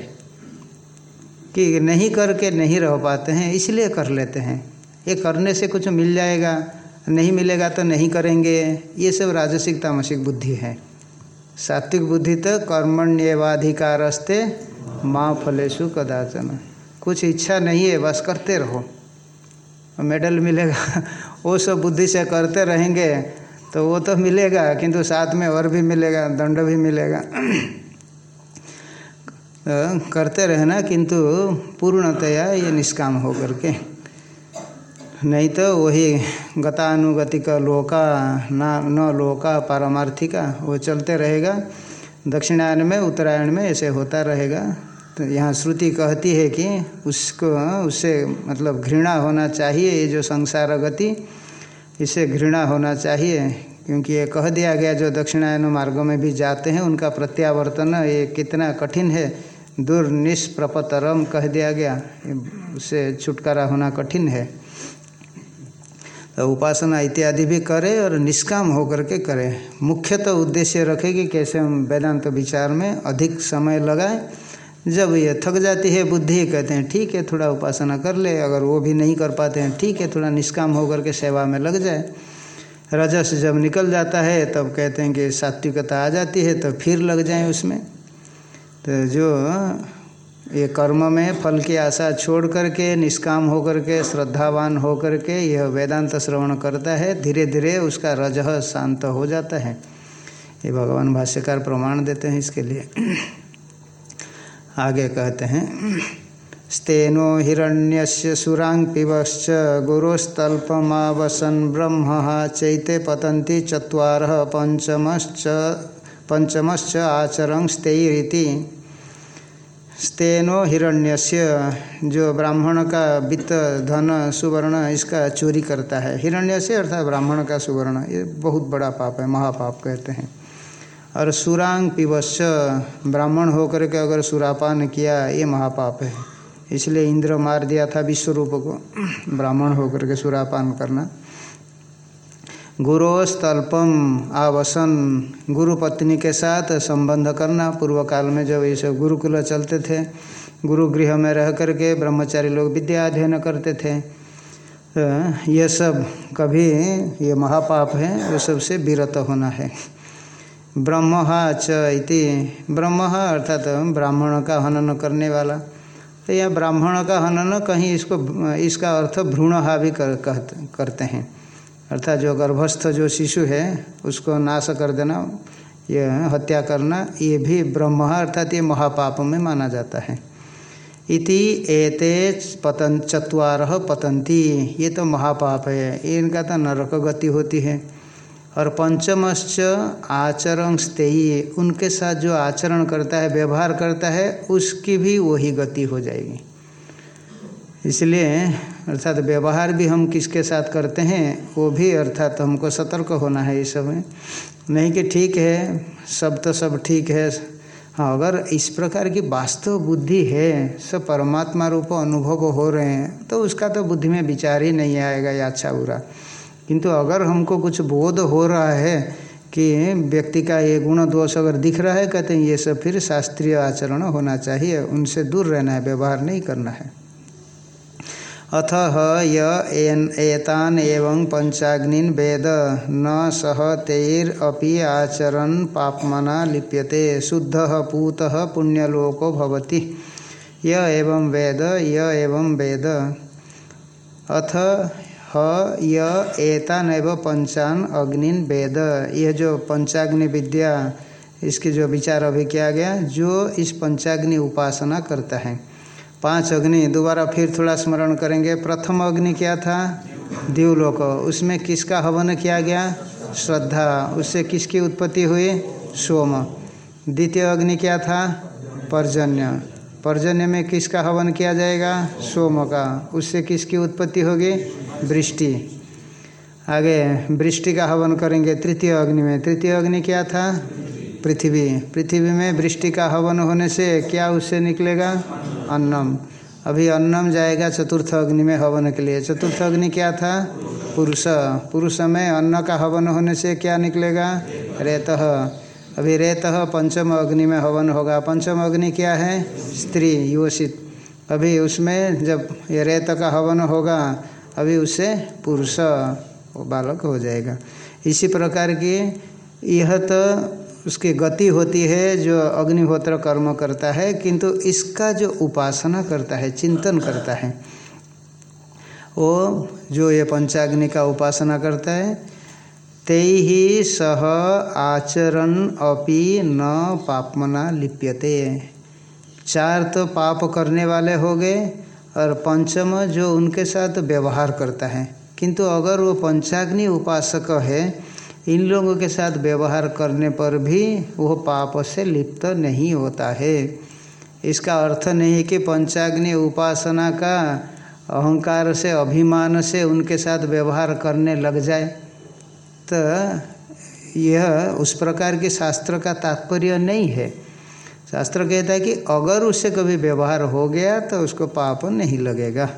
कि नहीं करके नहीं रह पाते हैं, इसलिए कर लेते हैं। ये करने से कुछ मिल जाएगा, नहीं मिलेगा तो नहीं करेंगे। ये सब राजसिक तामसिक बुद्धि है। सात्विक बुद्धि तो कर्मण्यवाधिकारस्ते माँ फलेशु कदाचन कुछ इच्छा नहीं है, बस करते रहो। मेडल मिलेगा, वो सब बुद्धि से करते रहेंगे तो वो तो मिलेगा, किंतु साथ में और भी मिलेगा, दंड भी मिलेगा। तो करते रहना, किंतु पूर्णतया ये निष्काम हो करके नहीं तो वही गतानुगतिक लोका, ना, न लोका, पारमार्थिका, वो चलते रहेगा। दक्षिणायन में, उत्तरायण में ऐसे होता रहेगा। तो यहाँ श्रुति कहती है कि उसको, उससे मतलब घृणा होना चाहिए, ये जो संसार गति इससे घृणा होना चाहिए। क्योंकि ये कह दिया गया, जो दक्षिणायन मार्गों में भी जाते हैं, उनका प्रत्यावर्तन ये कितना कठिन है। दुर्निष्प्रपतरम कह दिया गया। उससे छुटकारा होना कठिन है। उपासना इत्यादि भी करे और निष्काम होकर के करें। मुख्य तो उद्देश्य रखे कि कैसे हम वेदांत विचार में अधिक समय लगाएँ। जब ये थक जाती है बुद्धि, कहते हैं, ठीक है, थोड़ा उपासना कर ले, अगर वो भी नहीं कर पाते हैं, ठीक है, थोड़ा निष्काम होकर के सेवा में लग जाए। रजस जब निकल जाता है, तब कहते हैं कि सात्विकता आ जाती है तो फिर लग जाए उसमें। तो जो ये कर्म में फल की आशा छोड़ करके, निष्काम होकर के, श्रद्धावान होकर के यह वेदांत श्रवण करता है धीरे धीरे उसका रजह शांत हो जाता है। ये भगवान भाष्यकार प्रमाण देते हैं इसके लिए। आगे कहते हैं, स्तेनो हिरण्यस्य सुरांग पिवश्च गुरुस्तल्पमावसन ब्रह्म चैते पतंती चुवार पंचमश्च पंचमश्च आचरण स्तेरिति स्तेनो हिरण्यस्य जो ब्राह्मण का वित्त, धन, सुवर्ण, इसका चोरी करता है। हिरण्य से अर्थात ब्राह्मण का सुवर्ण, ये बहुत बड़ा पाप है, महापाप कहते हैं। और सुरांग पिवश्च ब्राह्मण होकर के अगर सुरापान किया, ये महापाप है। इसलिए इंद्र मार दिया था विश्वरूप को, ब्राह्मण होकर के सुरापान करना। गुरोस्तल्पम आवसन गुरु पत्नी के साथ संबंध करना। पूर्व काल में जब ये सब गुरुकुल चलते थे गुरु गृह में रह करके ब्रह्मचारी लोग विद्या अध्ययन करते थे। तो ये सब कभी ये महापाप है वो सबसे विरत होना है। ब्रह्म च इति ब्रह्म अर्थात ब्राह्मण का हनन करने वाला। तो यह ब्राह्मण का हनन कहीं इसको इसका अर्थ भ्रूणहा भी कर, करते हैं। अर्थात जो गर्भस्थ जो शिशु है, उसको नाश कर देना, ये हत्या करना, ये भी ब्रह्म अर्थात ये महापाप में माना जाता है। इति एते पतन चतवार पतंती ये तो महापाप है। इनका तो नरक गति होती है। और पंचमश्च आचरण स्तेयी उनके साथ जो आचरण करता है, व्यवहार करता है, उसकी भी वही गति हो जाएगी। इसलिए, अर्थात व्यवहार भी हम किसके साथ करते हैं, वो भी अर्थात हमको सतर्क होना है इस समय। नहीं कि ठीक है, सब तो सब ठीक है। हाँ अगर इस प्रकार की वास्तव बुद्धि है, सब परमात्मा रूप अनुभव हो रहे हैं तो उसका तो बुद्धि में विचार ही नहीं आएगा, या अच्छा बुरा। किंतु अगर हमको कुछ बोध हो रहा है कि व्यक्ति का ये गुण दोष अगर दिख रहा है, कहते हैं ये सब फिर शास्त्रीय आचरण होना चाहिए, उनसे दूर रहना है, व्यवहार नहीं करना है। अथ एतान एवं पंचाग्निन वेद। न सह तेरअपि आचरण पापमना लिप्यते। शुद्ध पूत पुण्यलोको भवति। य एवं वेद, य एवं वेद। अथ ह य एता नैव पंचान अग्निन वेद। यह जो पंचाग्नि विद्या, इसकी जो विचार अभी किया गया, जो इस पंचाग्नि उपासना करता है। पाँच अग्नि, दोबारा फिर थोड़ा स्मरण करेंगे। प्रथम अग्नि क्या था? दिवलोक। उसमें किसका हवन किया गया? श्रद्धा। उससे किसकी उत्पत्ति हुई? सोम। द्वितीय अग्नि क्या था? पर्जन्य। पर्जन्य में किसका हवन किया जाएगा? सोम का। उससे किसकी उत्पत्ति होगी? वृष्टि। आगे, वृष्टि का हवन करेंगे तृतीय अग्नि में। तृतीय अग्नि क्या था? पृथ्वी। पृथ्वी में वृष्टि का हवन होने से क्या उससे निकलेगा? अन्नम। अभी अन्नम जाएगा चतुर्थ अग्नि में हवन के लिए। चतुर्थ अग्नि क्या था? पुरुष। पुरुष में अन्न का हवन होने से क्या निकलेगा? रेत। अभी रेत पंचम अग्नि में हवन होगा। पंचम अग्नि क्या है? स्त्री योषित अभी उसमें जब ये रेत का हवन होगा, अभी उससे पुरुष बालक हो जाएगा। इसी प्रकार की यह तो उसकी गति होती है, जो अग्निहोत्र कर्म करता है, किंतु इसका जो उपासना करता है, चिंतन करता है, वो जो ये पंचाग्नि का उपासना करता है ते ही सह आचरण अपि न पापमना लिप्यते। चार तो पाप करने वाले हो गए, और पंचम जो उनके साथ व्यवहार करता है। किंतु अगर वो पंचाग्नि उपासक है इन लोगों के साथ व्यवहार करने पर भी वो पाप से लिप्त नहीं होता है। इसका अर्थ नहीं कि पंचाग्नि उपासना का अहंकार से, अभिमान से उनके साथ व्यवहार करने लग जाए तो यह उस प्रकार के शास्त्र का तात्पर्य नहीं है। शास्त्र कहता है कि अगर उससे कभी व्यवहार हो गया तो उसको पाप नहीं लगेगा।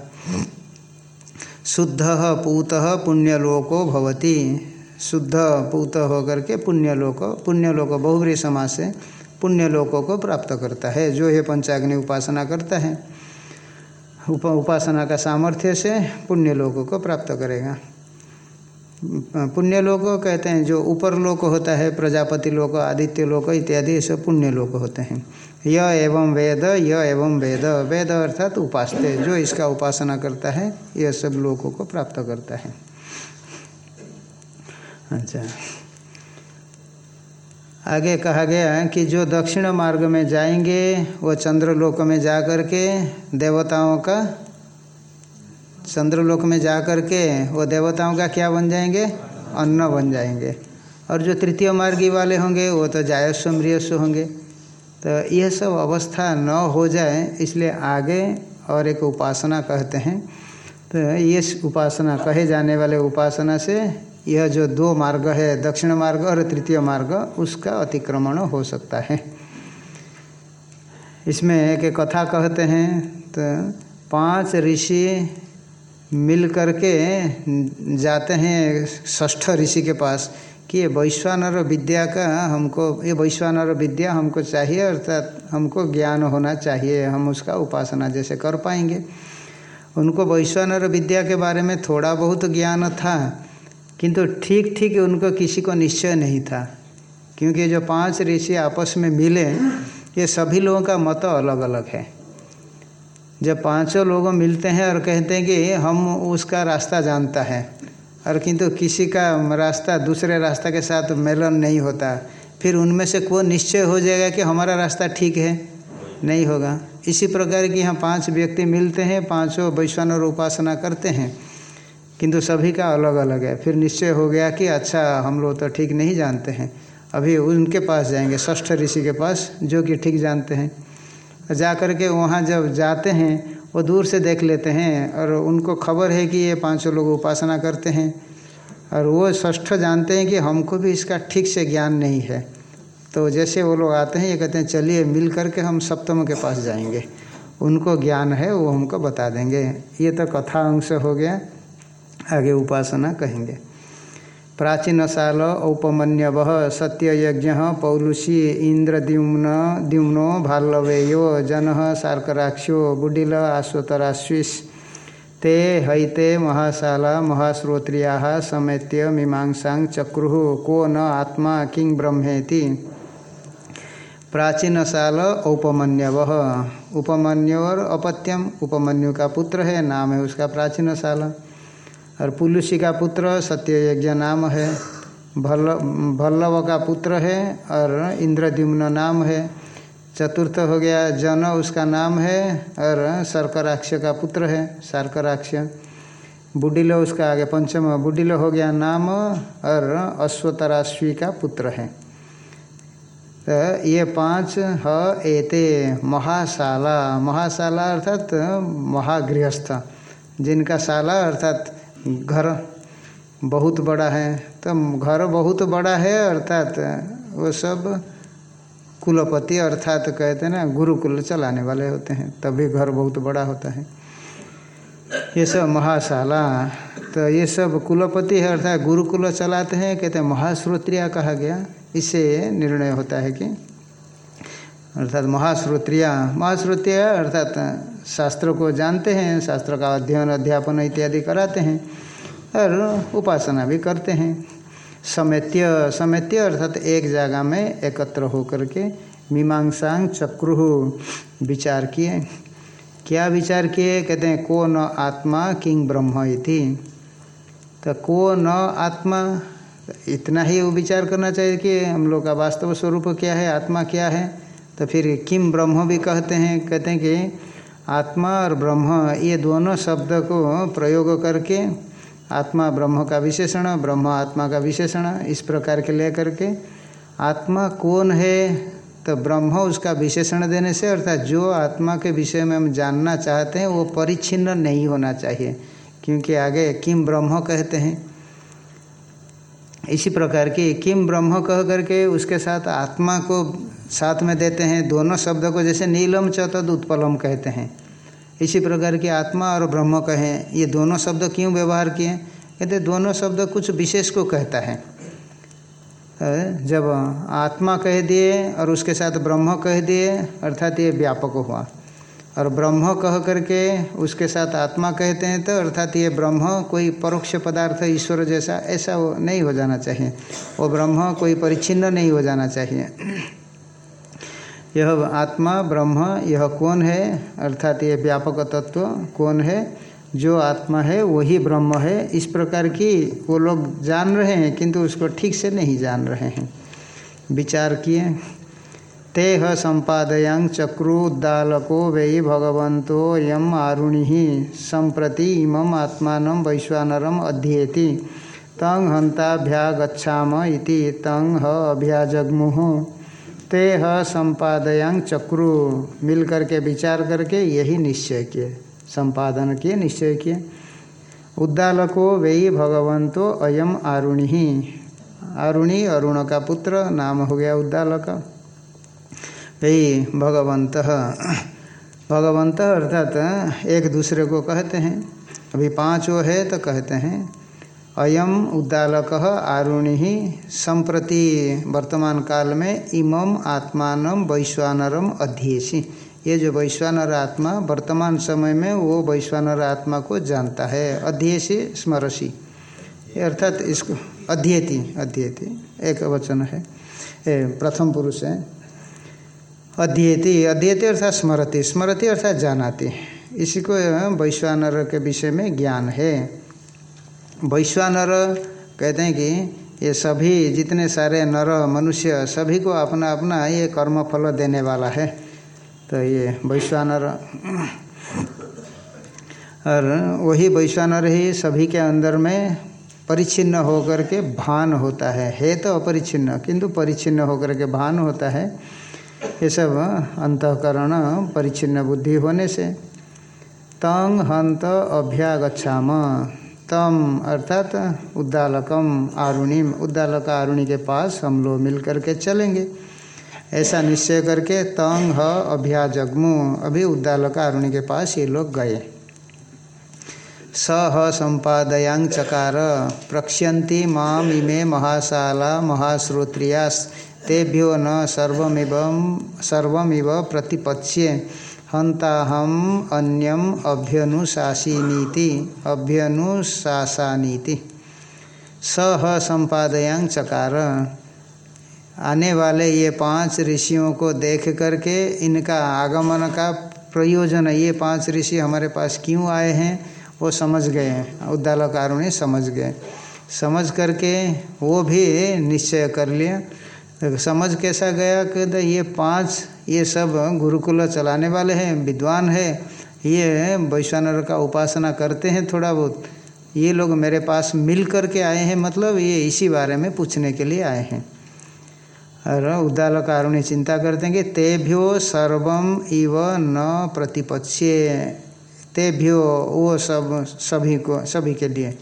शुद्ध पूत पुण्यलोको भवती। शुद्ध पूत होकर के पुण्यलोक पुण्यलोक बहुब्री समाज से पुण्यलोकों को प्राप्त करता है। जो ये पंचाग्नि उपासना करता है उप, उपासना का सामर्थ्य से पुण्यलोकों को प्राप्त करेगा। पुण्यलोक कहते हैं जो ऊपर लोक होता है प्रजापति लोक आदित्य लोक इत्यादि ये सब पुण्य लोक होते हैं। य एवं वेद य एवं वेद वेद अर्थात उपासते। जो इसका उपासना करता है यह सब लोकों को प्राप्त करता है। अच्छा। आगे कहा गया कि जो दक्षिण मार्ग में जाएँगे, वो चंद्रलोक में जा कर के देवताओं का, चंद्रलोक में जा कर के वो देवताओं का क्या बन जाएँगे? अन्न बन जाएँगे। और जो तृतीय मार्गी वाले होंगे, वो तो जायस्व मृयस्व होंगे। तो यह सब अवस्था न हो जाए, इसलिए आगे और एक उपासना कहते हैं। तो ये उपासना, कहे जाने वाले उपासना से यह जो दो मार्ग है, दक्षिण मार्ग और तृतीय मार्ग, उसका अतिक्रमण हो सकता है। इसमें एक कथा कहते हैं तो पाँच ऋषि मिल करके जाते हैं ष्ठ ऋषि के पास कि ये वैश्वानर विद्या का हमको, ये वैश्वानर विद्या हमको चाहिए, अर्थात हमको ज्ञान होना चाहिए, हम उसका उपासना जैसे कर पाएँगे। उनको वैश्वानर विद्या के बारे में थोड़ा बहुत ज्ञान था किंतु ठीक ठीक उनको किसी को निश्चय नहीं था। क्योंकि जो पाँच ऋषि आपस में मिले, ये सभी लोगों का मत अलग अलग है। जब पाँचों लोग मिलते हैं और कहते हैं कि हम उसका रास्ता जानता है, और किंतु किसी का रास्ता, दूसरे रास्ता के साथ मेलन नहीं होता, फिर उनमें से कोई निश्चय हो जाएगा कि हमारा रास्ता ठीक है? नहीं होगा। इसी प्रकार की यहाँ पाँच व्यक्ति मिलते हैं, पाँचों वैश्वानर उपासना करते हैं किंतु सभी का अलग अलग है। फिर निश्चय हो गया कि अच्छा हम लोग तो ठीक नहीं जानते हैं। अभी उनके पास जाएँगे ष्ठ ऋषि के पास, जो कि ठीक जानते हैं। जा कर के वहाँ जब जाते हैं, वो दूर से देख लेते हैं और उनको खबर है कि ये पाँचों लोग उपासना करते हैं। और वो ष्ठ जानते हैं कि हमको भी इसका ठीक से ज्ञान नहीं है। तो जैसे वो लोग आते हैं, ये कहते हैं, चलिए, मिल करके हम सप्तम के पास जाएँगे। उनको ज्ञान है, वो हमको बता देंगे। ये तो कथा अंश हो गया। आगे उपासना कहेंगे। प्राचीन साल औपमन्यव सत्ययज्ञ पौलुषी इंद्रद्युम्न, द्युम्नो भाल्लवेयो जन शार्कराक्षो बुडिल आश्वतराश्विश ते हईते महाशाला, महाश्रोत्रिया, समेत्य, मीमांसा, चक्रु, को न आत्मा, किं ब्रह्मेति। प्राचीन साल औपमन्यव। उपमन्यु अपत्यम, उपमन्यु का पुत्र है, नाम है उसका प्राचीन साल। और पुलुषी का पुत्र सत्ययज्ञ नाम है। भल्ल भल्लव का पुत्र है और इंद्रद्युम्न नाम है। चतुर्थ हो गया जन, उसका नाम है और सर्कराक्ष का पुत्र है, सार्कराक्ष। बुडिल, उसका आगे पंचम बुडिल हो गया नाम और अश्वतराश्वी का पुत्र है। तो ये पाँच ह एते महाशाला। महाशाला अर्थात महागृहस्थ। जिनका शाला अर्थात घर बहुत बड़ा है तो घर बहुत बड़ा है अर्थात वो सब कुलपति अर्थात कहते हैं ना, गुरुकुल चलाने वाले होते हैं, तभी घर बहुत बड़ा होता है। ये सब महाशाला तो ये सब कुलपति है अर्थात गुरुकुल चलाते हैं, कहते हैं महाश्रोत्रिया कहा गया इससे निर्णय होता है कि अर्थात महाश्रोत्रिया महाश्रोत्रिया अर्थात शास्त्र को जानते हैं, शास्त्र का अध्ययन, अध्यापन इत्यादि कराते हैं और उपासना भी करते हैं। समेत्य समेत्य अर्थात एक जगह में एकत्र होकर के मीमांसांग चक्रु विचार किए। क्या विचार किए? कहते हैं, को न आत्मा किंग ब्रह्म इति। तो को न आत्मा, इतना ही वो विचार करना चाहिए कि हम लोग का वास्तव स्वरूप क्या है, आत्मा क्या है? तो फिर किम ब्रह्म भी कहते हैं कहते हैं कि आत्मा और ब्रह्म, ये दोनों शब्द को प्रयोग करके आत्मा ब्रह्म का विशेषण, ब्रह्म आत्मा का विशेषण, इस प्रकार के ले करके आत्मा कौन है तो ब्रह्म उसका विशेषण देने से, अर्थात जो आत्मा के विषय में हम जानना चाहते हैं, वो परिच्छिन्न नहीं होना चाहिए, क्योंकि आगे किम ब्रह्म कहते हैं। इसी प्रकार की किम ब्रह्म कह करके उसके साथ आत्मा को साथ में देते हैं, दोनों शब्द को जैसे नीलम च तद उत्पलम कहते हैं। इसी प्रकार की आत्मा और ब्रह्म कहें, ये दोनों शब्द क्यों व्यवहार किए? कहते दोनों शब्द कुछ विशेष को कहता है। जब आत्मा कह दिए और उसके साथ ब्रह्म कह दिए, अर्थात ये व्यापक हुआ। और ब्रह्म कह करके उसके साथ आत्मा कहते हैं तो अर्थात ये ब्रह्म कोई परोक्ष पदार्थ ईश्वर जैसा, ऐसा वो नहीं हो जाना चाहिए। वो ब्रह्म कोई परिच्छिन्न नहीं हो जाना चाहिए। यह आत्मा ब्रह्म, यह कौन है? अर्थात ये व्यापक तत्व कौन है? जो आत्मा है, वही ब्रह्म है। इस प्रकार की वो लोग जान रहे हैं, किंतु उसको ठीक से नहीं जान रहे हैं। विचार किए। ते ह संपादयांग चक्रुद्दालको वै भगवंतो यम आरुणि। संप्रति इमं आत्मान वैश्वानरम अध्येति। तंग हंताभ्यागछाम तंग ह अभ्याजगमुह ते ह चक्रु। मिल करके विचार करके यही निश्चय किए। संपादन किए, निश्चय किए। उद्दालको वही भगवंतो अयम आरुणि। आरुणि अरुण का पुत्र, नाम हो गया उद्दालक। वही भगवंत भगवंत अर्थात एक दूसरे को कहते हैं। अभी पाँच वो है तो कहते हैं, अयम उद्दालक आरुणि संप्रति वर्तमान काल में इमम आत्मान वैश्वानरम अध्येसी ये जो वैश्वानर आत्मा वर्तमान समय में, वो वैश्वानर आत्मा को जानता है अध्ययसी स्मरसी। अर्थात इसको अध्येति अध्येति, एक वचन है। प्रथम पुरुष है। अध्येति अध्येति अर्थात स्मरति स्मरति अर्थात जानाति। इसी को वैश्वानर के विषय में ज्ञान है। वैश्वानर कहते हैं कि ये सभी, जितने सारे नर, मनुष्य, सभी को अपना अपना ये कर्म फल देने वाला है। तो ये वैश्वानर, और वही वैश्वानर ही सभी के अंदर में परिच्छिन्न होकर के भान होता है। है तो अपरिच्छिन्न किंतु परिच्छिन्न होकर के भान होता है। ये सब अंतकरण, परिच्छिन्न बुद्धि होने से। तंग हंत अभ्यागछाम तम, अर्थात उद्दालकम आरुणिम, उद्दालक आरुणि के पास हम लोग मिल करके चलेंगे। ऐसा निश्चय करके तंग ह अभ्याजगमु, अभी उद्दालक आरुणि के पास ये लोग गए। स ह संपादयांग चकार प्रक्ष्यन्ति माम इमे महाशाला, महाश्रोत्रियास तेभ्यो न सर्वमिव सर्वमिव प्रतिपत्स्ये हंताहम अन्यम अभ्यनुशासीनीति, अभ्यनुशासानीति। स संपादयांग चकार। आने वाले ये पाँच ऋषियों को देख करके इनका आगमन का प्रयोजन है ये पाँच ऋषि हमारे पास क्यों आए हैं, वो समझ गए उद्दालकारों ने समझ गए। समझ करके वो भी निश्चय कर लिया समझ कैसा गया कि ये पाँच, ये सब गुरुकुल चलाने वाले हैं, विद्वान है, ये वैश्वानर का उपासना करते हैं थोड़ा बहुत। ये लोग मेरे पास मिल कर के आए हैं मतलब ये इसी बारे में पूछने के लिए आए हैं। और उद्दालकारुणी चिंता करते हैं कि तेभ्यो सर्वम इव न प्रतिपक्षे तेभ्यो वो सब, सभी को, सभी के लिए।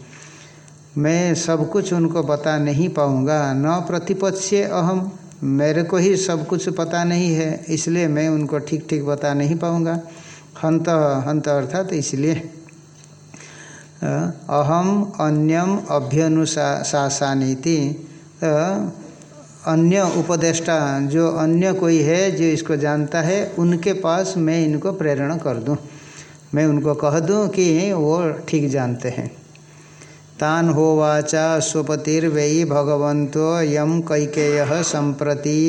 मैं सब कुछ उनको बता नहीं पाऊँगा। न प्रतिपक्षे अहम। मेरे को ही सब कुछ पता नहीं है, इसलिए मैं उनको ठीक ठीक बता नहीं पाऊँगा। हंत हंत अर्थात तो इसलिए अहम अन्यम अभ्यनुशासानीति। अन्य उपदेष्टा, जो अन्य कोई है, जो इसको जानता है, उनके पास मैं इनको प्रेरणा कर दूँ। मैं उनको कह दूँ कि वो ठीक जानते हैं। तान होवाचा स्वपतिर्वयी भगवंतो यम कैकेय संप्रति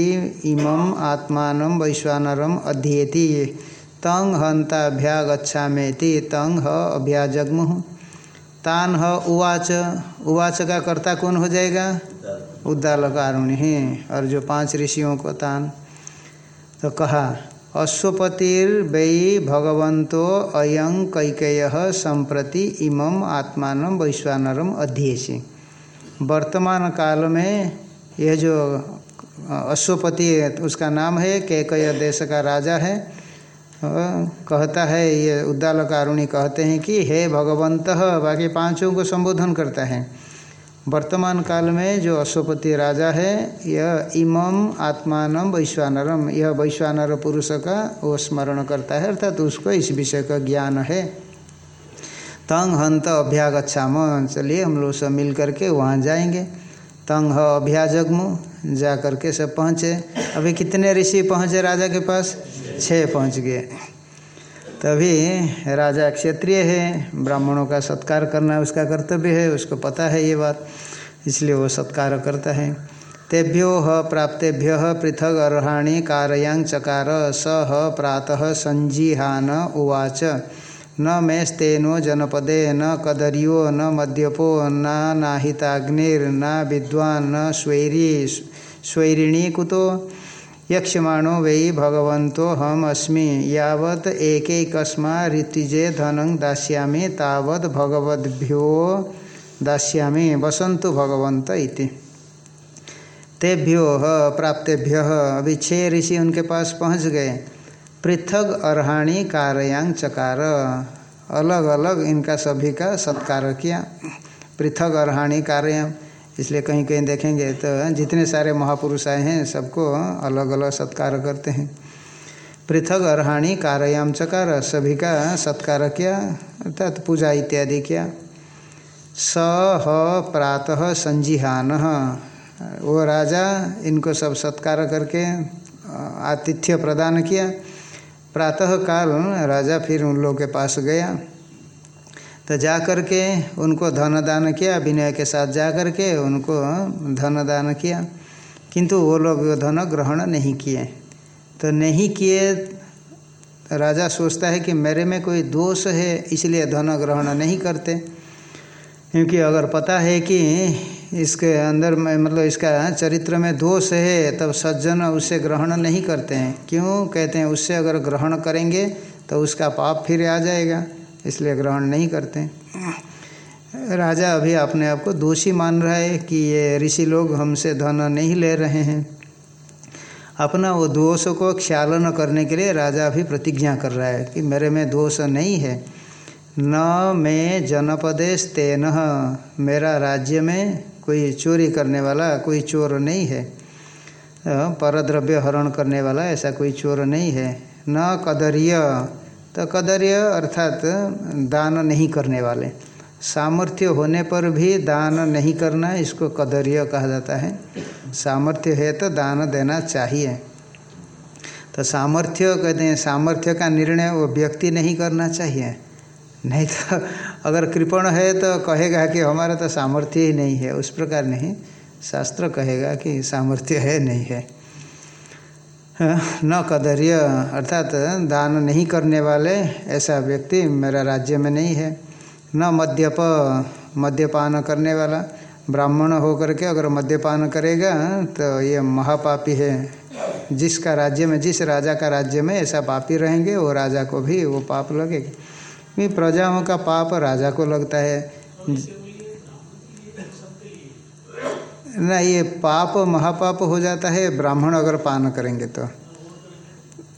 इमं आत्मान वैश्वानरम अध्येति। तंग हंताभ्यागछामेति तंग ह अभ्याजगमुह तान ह उवाच। उवाच का कर्ता कौन हो जाएगा? उद्दालक आरुणि। और जो पाँच ऋषियों को तान। तो कहा अश्वपतिर वै भगवंतो अयं कैकेय संप्रति इमं आत्मान वैश्वानरम अध्येसी वर्तमान काल में यह जो अश्वपति, उसका नाम है कैकय देश का राजा है। कहता है, ये उद्दाल कारुणी कहते हैं कि हे भगवंत बाकी पाँचों को संबोधन करता है। वर्तमान काल में जो अश्वपति राजा है, यह इमम आत्मान वैश्वानरम यह वैश्वानर पुरुष का वो स्मरण करता है, अर्थात तो उसको इस विषय का ज्ञान है। तंग हंत अभ्यागछाम चलिए हम लोग सब मिल करके वहाँ जाएँगे। तंग ह अभ्याजगमु, जा करके सब पहुँचे। अभी कितने ऋषि पहुँचे राजा के पास? छः पहुँच गए। तभी राजा क्षत्रिय है, ब्राह्मणों का सत्कार करना उसका कर्तव्य है, उसको पता है ये बात, इसलिए वो सत्कार करता है। तेभ्यो प्राप्तेभ्य पृथक अर्हाणि कारयांग चकार स प्रातः संजीहान उवाच। न मेस्तेनो जनपदे, न कदरियो, न मद्यपो, न नाहिताग्निर्न विद्वान्, न स्वैरी स्वैरिणी कुतो यक्षमाणो वै भगवन्तो हम अस्मि। यावत् एकैकस्मा ऋतिजे धनं दास्यामि तावत् भगवद्भ्यो दास्यामि, वसन्तु भगवन्त इति। तेभ्यो, प्राप्तेभ्य अभी छः ऋषि उनके पास पहुँच गए। पृथक अर्हाणी कारयांग चकार अलग अलग इनका सभी का सत्कार किया। पृथक अर्हाणी कार्यां इसलिए कहीं कहीं देखेंगे तो जितने सारे महापुरुष आए हैं, सबको अलग अलग सत्कार करते हैं। पृथक अर्हाणी कारयाम चकार, सभी का सत्कार किया, अर्थात पूजा इत्यादि किया। स, ह, प्रातः, संजिहान वो राजा, इनको सब सत्कार करके, आतिथ्य प्रदान किया। प्रातः काल राजा फिर उन लोगों के पास गया। तो जा कर के उनको धन दान किया, विनय के साथ जा कर के उनको धन दान किया। किंतु वो लोग धन ग्रहण नहीं किए। तो नहीं किए, राजा सोचता है कि मेरे में कोई दोष है, इसलिए धन ग्रहण नहीं करते। क्योंकि अगर पता है कि इसके अंदर में मतलब इसका चरित्र में दोष है, तब सज्जन उसे ग्रहण नहीं करते हैं। क्यों? कहते हैं, उससे अगर ग्रहण करेंगे तो उसका पाप फिर आ जाएगा। इसलिए ग्रहण नहीं करते। राजा अभी अपने आप को दोषी मान रहा है कि ये ऋषि लोग हमसे धन नहीं ले रहे हैं। अपना वो दोष को ख्यालन करने के लिए राजा अभी प्रतिज्ञा कर रहा है कि मेरे में दोष नहीं है। न मैं जनपदेश तेन मेरा राज्य में कोई चोरी करने वाला कोई चोर नहीं है। परद्रव्य हरण करने वाला ऐसा कोई चोर नहीं है। न कदर्य तो कदर्य अर्थात दान नहीं करने वाले। सामर्थ्य होने पर भी दान नहीं करना इसको कदर्य कहा जाता है। सामर्थ्य है तो दान देना चाहिए। तो सामर्थ्य कहते हैं, सामर्थ्य का निर्णय वो व्यक्ति नहीं करना चाहिए। नहीं तो अगर कृपण है तो कहेगा कि हमारा तो सामर्थ्य ही नहीं है। उस प्रकार नहीं। शास्त्र कहेगा कि सामर्थ्य है, नहीं है। न कदर्य, अर्थात दान नहीं करने वाले ऐसा व्यक्ति मेरा राज्य में नहीं है। न मद्यप, मद्यपान करने वाला। ब्राह्मण होकर के अगर मद्यपान करेगा तो ये महापापी है। जिसका राज्य में, जिस राजा का राज्य में ऐसा पापी रहेंगे, वो राजा को भी वो पाप लगेगा। प्रजाओं का पाप राजा को लगता है। ना, ये पाप महापाप हो जाता है, ब्राह्मण अगर पान करेंगे तो।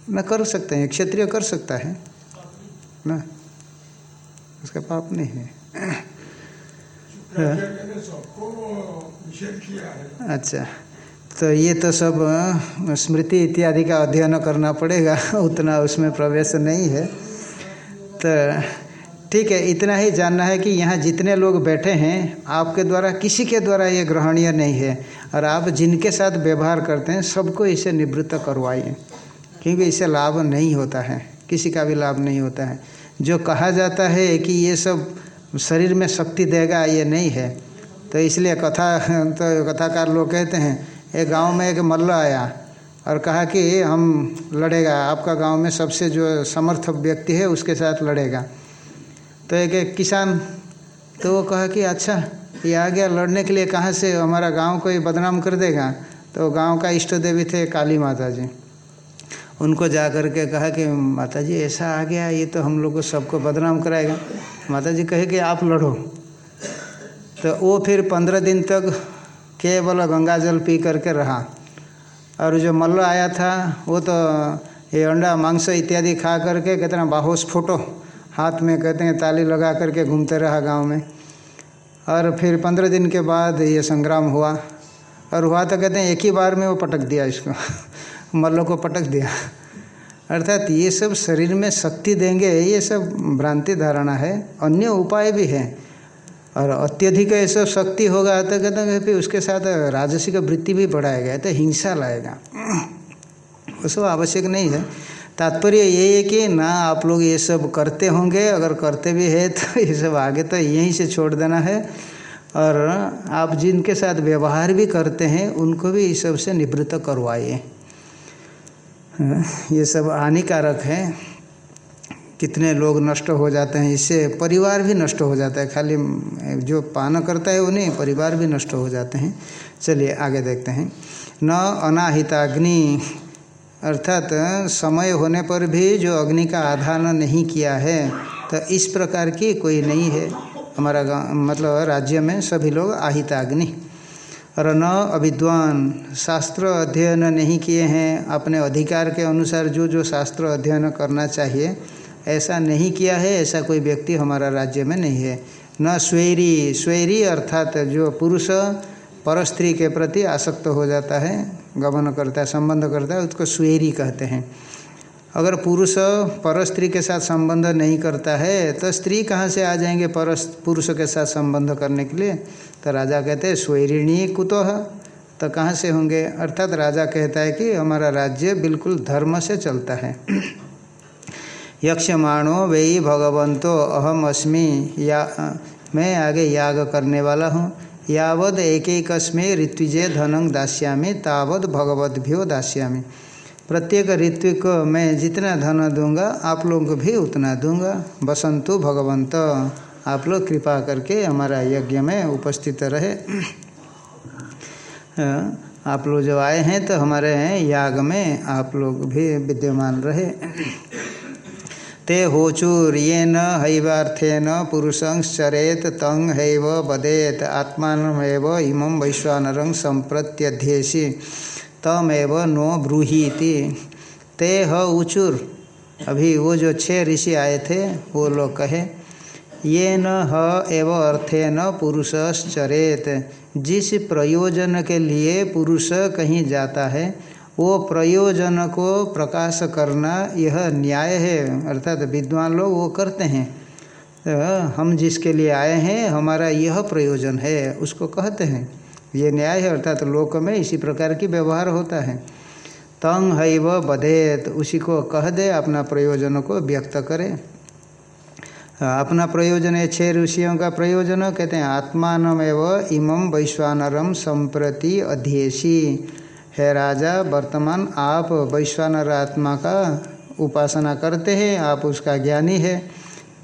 न, कर सकते हैं, क्षत्रिय कर सकता है, ना। उसका पाप नहीं है। अच्छा तो ये तो सब स्मृति इत्यादि का अध्ययन करना पड़ेगा, उतना उसमें प्रवेश नहीं है। तो ठीक है, इतना ही जानना है कि यहाँ जितने लोग बैठे हैं, आपके द्वारा, किसी के द्वारा ये ग्रहणीय नहीं है। और आप जिनके साथ व्यवहार करते हैं, सबको इसे निवृत्त करवाइए, क्योंकि इसे लाभ नहीं होता है, किसी का भी लाभ नहीं होता है। जो कहा जाता है कि ये सब शरीर में शक्ति देगा, ये नहीं है। तो इसलिए कथा तो कथाकार लोग कहते हैं, एक गाँव में एक मल्ल आया और कहा कि हम लड़ेगा, आपका गाँव में सबसे जो समर्थ व्यक्ति है, उसके साथ लड़ेगा। तो एक, किसान तो वो कहा कि अच्छा ये आ गया लड़ने के लिए कहाँ से हमारा गाँव को ये बदनाम कर देगा? तो गाँव का इष्ट देवी थे काली माता जी उनको जा कर के कहा कि माता जी ऐसा आ गया ये तो हम लोग को सबको बदनाम कराएगा। माता जी कहे कि आप लड़ो। तो वो फिर पंद्रह दिन तक केवल गंगा जल पी करके रहा। और जो मल्ल आया था वो तो ये अंडा मांस इत्यादि खा करके कितना बाहोश फ़ोटो। हाथ में कहते हैं, ताली लगा करके घूमते रहा गाँव में। और फिर पंद्रह दिन के बाद ये संग्राम हुआ। और हुआ तो कहते हैं, एक ही बार में वो पटक दिया इसको। मल्लों को पटक दिया। अर्थात ये सब शरीर में शक्ति देंगे, ये सब भ्रांति धारणा है। अन्य उपाय भी हैं। और अत्यधिक ये सब शक्ति होगा तो कहते हैं फिर उसके साथ राजसिक वृत्ति भी बढ़ाएगा तो हिंसा लाएगा। वो सब आवश्यक नहीं है। तात्पर्य ये है कि ना आप लोग ये सब करते होंगे, अगर करते भी है तो ये सब आगे तो यहीं से छोड़ देना है। और आप जिनके साथ व्यवहार भी करते हैं, उनको भी इस सबसे निवृत्त करवाइए। ये सब हानिकारक है। कितने लोग नष्ट हो जाते हैं, इससे परिवार भी नष्ट हो जाता है। खाली जो पान करता है वो नहीं परिवार भी नष्ट हो जाते हैं। चलिए आगे देखते हैं। न अनाहिताग्नि अर्थात समय होने पर भी जो अग्नि का आधान नहीं किया है तो इस प्रकार की कोई नहीं है। हमारा मतलब राज्य में सभी लोग आहिताग्नि। और न अविद्वान, शास्त्र अध्ययन नहीं किए हैं। अपने अधिकार के अनुसार जो जो शास्त्र अध्ययन करना चाहिए, ऐसा नहीं किया है, ऐसा कोई व्यक्ति हमारा राज्य में नहीं है। न स्वेरी स्वेरी अर्थात जो पुरुष पर स्त्री के प्रति आसक्त हो जाता है, गमन करता है, संबंध करता है, उसको स्वेरी कहते हैं। अगर पुरुष पर स्त्री के साथ संबंध नहीं करता है तो स्त्री कहाँ से आ जाएँगे पर पुरुष के साथ संबंध करने के लिए? तो राजा कहते हैं स्वैरिणी कुतः? तो कहाँ से होंगे? अर्थात राजा कहता है कि हमारा राज्य बिल्कुल धर्म से चलता है। यक्षमाणो वे भगवंतो अहम अस्मि या, मैं आगे याग करने वाला हूँ। यावद एक एक ऋत्विजय धनं दास्यामी, तावद भगवद्भ्यो दास्यामी। प्रत्येक ऋतु को मैं जितना धन दूँगा, आप लोगों को भी उतना दूँगा। बसंतु भगवंत, आप लोग कृपा करके हमारा यज्ञ में उपस्थित रहे। आप लोग जो आए हैं तो हमारे याग में आप लोग भी विद्यमान रहे। ते होचुर ये न हैवार्थेन पुरुषंश्चरेत तंग हैव बदेत आत्मानमेव इमं वैश्वानरं संप्रत्यध्येसी तमेव नो ब्रूहीति। ते ह ऊचुर अभी वो जो छह ऋषि आए थे, वो लोग कहे ये न ह एव अर्थे न पुरुषश्चरेत। जिस प्रयोजन के लिए पुरुष कहीं जाता है वो प्रयोजन को प्रकाश करना यह न्याय है। अर्थात विद्वान लोग वो करते हैं। तो हम जिसके लिए आए हैं, हमारा यह प्रयोजन है, उसको कहते हैं। ये न्याय है, अर्थात लोक में इसी प्रकार की व्यवहार होता है। तंग है व बधेत, उसी को कह दे, अपना प्रयोजन को व्यक्त करे। अपना प्रयोजन है, छह ऋषियों का प्रयोजन, कहते हैं, आत्मानमेव इमं वैश्वानरम संप्रति अध्येशी है राजा, वर्तमान आप वैश्वानर आत्मा का उपासना करते हैं, आप उसका ज्ञानी है।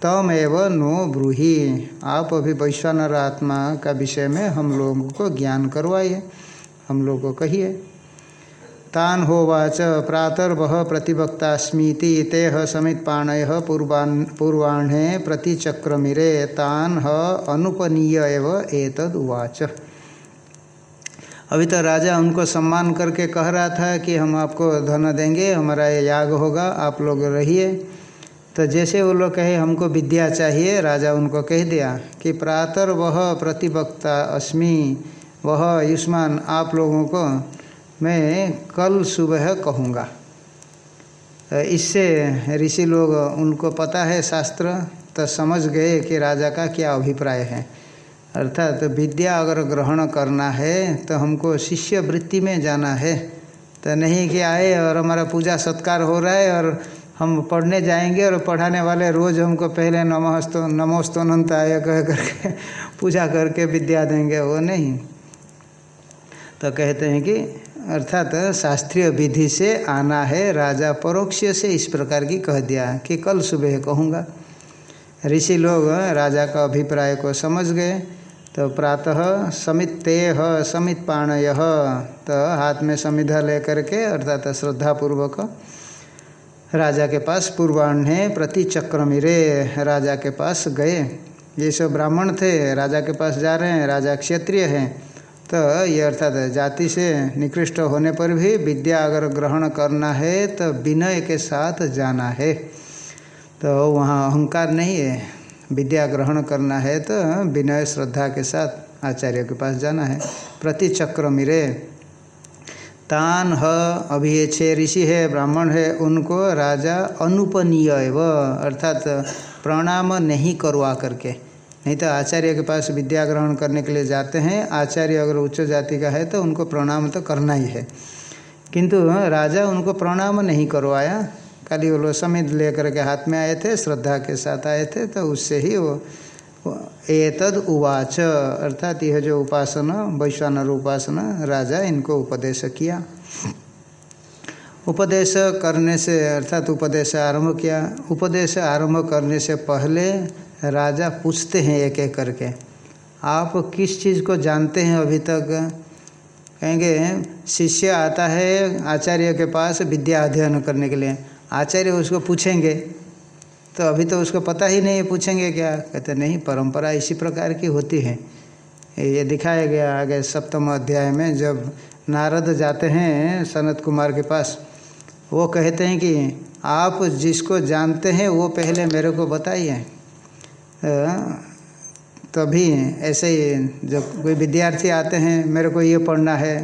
तम एव नो ब्रूही, आप अभी वैश्वानर आत्मा का विषय में हम लोगों को ज्ञान करवाइए, हम लोग को कहिए। तान होवाच प्रातर्वह प्रतिवक्तास्मीति तेह समित पाणय पूर्वान्, पूर्वाह्णे प्रतिचक्रमिरे, तान ह अनुपनीय एव एतद उवाच अभी तो राजा उनको सम्मान करके कह रहा था कि हम आपको धन देंगे, हमारा ये याग होगा, आप लोग रहिए। तो जैसे वो लोग कहे, हमको विद्या चाहिए, राजा उनको कह दिया कि प्रातर वह प्रतिवक्ता अस्मि, वह युष्मान आप लोगों को मैं कल सुबह कहूँगा। इससे ऋषि लोग, उनको पता है शास्त्र तो समझ गए कि राजा का क्या अभिप्राय है। अर्थात तो विद्या अगर ग्रहण करना है तो हमको शिष्य वृत्ति में जाना है। तो नहीं कि आए और हमारा पूजा सत्कार हो रहा है और हम पढ़ने जाएँगे और पढ़ाने वाले रोज़ हमको पहले नमस्तो नमोस्तोनंत आय कह करके पूजा करके विद्या देंगे, वो नहीं। तो कहते हैं कि अर्थात शास्त्रीय विधि से आना है, राजा परोक्ष से इस प्रकार की कह दिया कि कल सुबह कहूँगा। ऋषि लोग राजा का अभिप्राय को समझ गए। तो प्रातः समित तेह समित पाणय तो हाथ में समिधा लेकर के, अर्थात श्रद्धापूर्वक, राजा के पास पूर्वाह्ने प्रति चक्रमिरे राजा के पास गए। ये सब ब्राह्मण थे, राजा के पास जा रहे हैं, राजा क्षत्रिय हैं। तो ये अर्थात जाति से निकृष्ट होने पर भी विद्या अगर ग्रहण करना है तो विनय के साथ जाना है। तो वहाँ अहंकार नहीं है। विद्या ग्रहण करना है तो विनय श्रद्धा के साथ आचार्य के पास जाना है। प्रति चक्र मिरे। तान ह अभी ये छः ऋषि है, ब्राह्मण है, उनको राजा अनुपनीय एव। अर्थात प्रणाम नहीं करवा करके। नहीं तो आचार्य के पास विद्या ग्रहण करने के लिए जाते हैं। आचार्य अगर उच्च जाति का है तो उनको प्रणाम तो करना ही है। किंतु राजा उनको प्रणाम नहीं करवाया। खाली वो लोग समित लेकर के हाथ में आए थे, श्रद्धा के साथ आए थे तो उससे ही वो एतद उवाच, अर्थात यह जो उपासना, वैश्वानर उपासना, राजा इनको उपदेश किया। उपदेश करने से, अर्थात उपदेश आरंभ किया। उपदेश आरंभ करने से पहले राजा पूछते हैं एक एक करके, आप किस चीज़ को जानते हैं अभी तक? कहेंगे, शिष्य आता है आचार्य के पास विद्या अध्ययन करने के लिए। आचार्य उसको पूछेंगे तो अभी तो उसको पता ही नहीं पूछेंगे क्या? कहते, नहीं, परंपरा इसी प्रकार की होती है। ये दिखाया गया आगे सप्तम अध्याय में, जब नारद जाते हैं सनत कुमार के पास, वो कहते हैं कि, आप जिसको जानते हैं, वो पहले मेरे को बताइए। तभी ऐसे ही जब कोई विद्यार्थी आते हैं, मेरे को ये पढ़ना है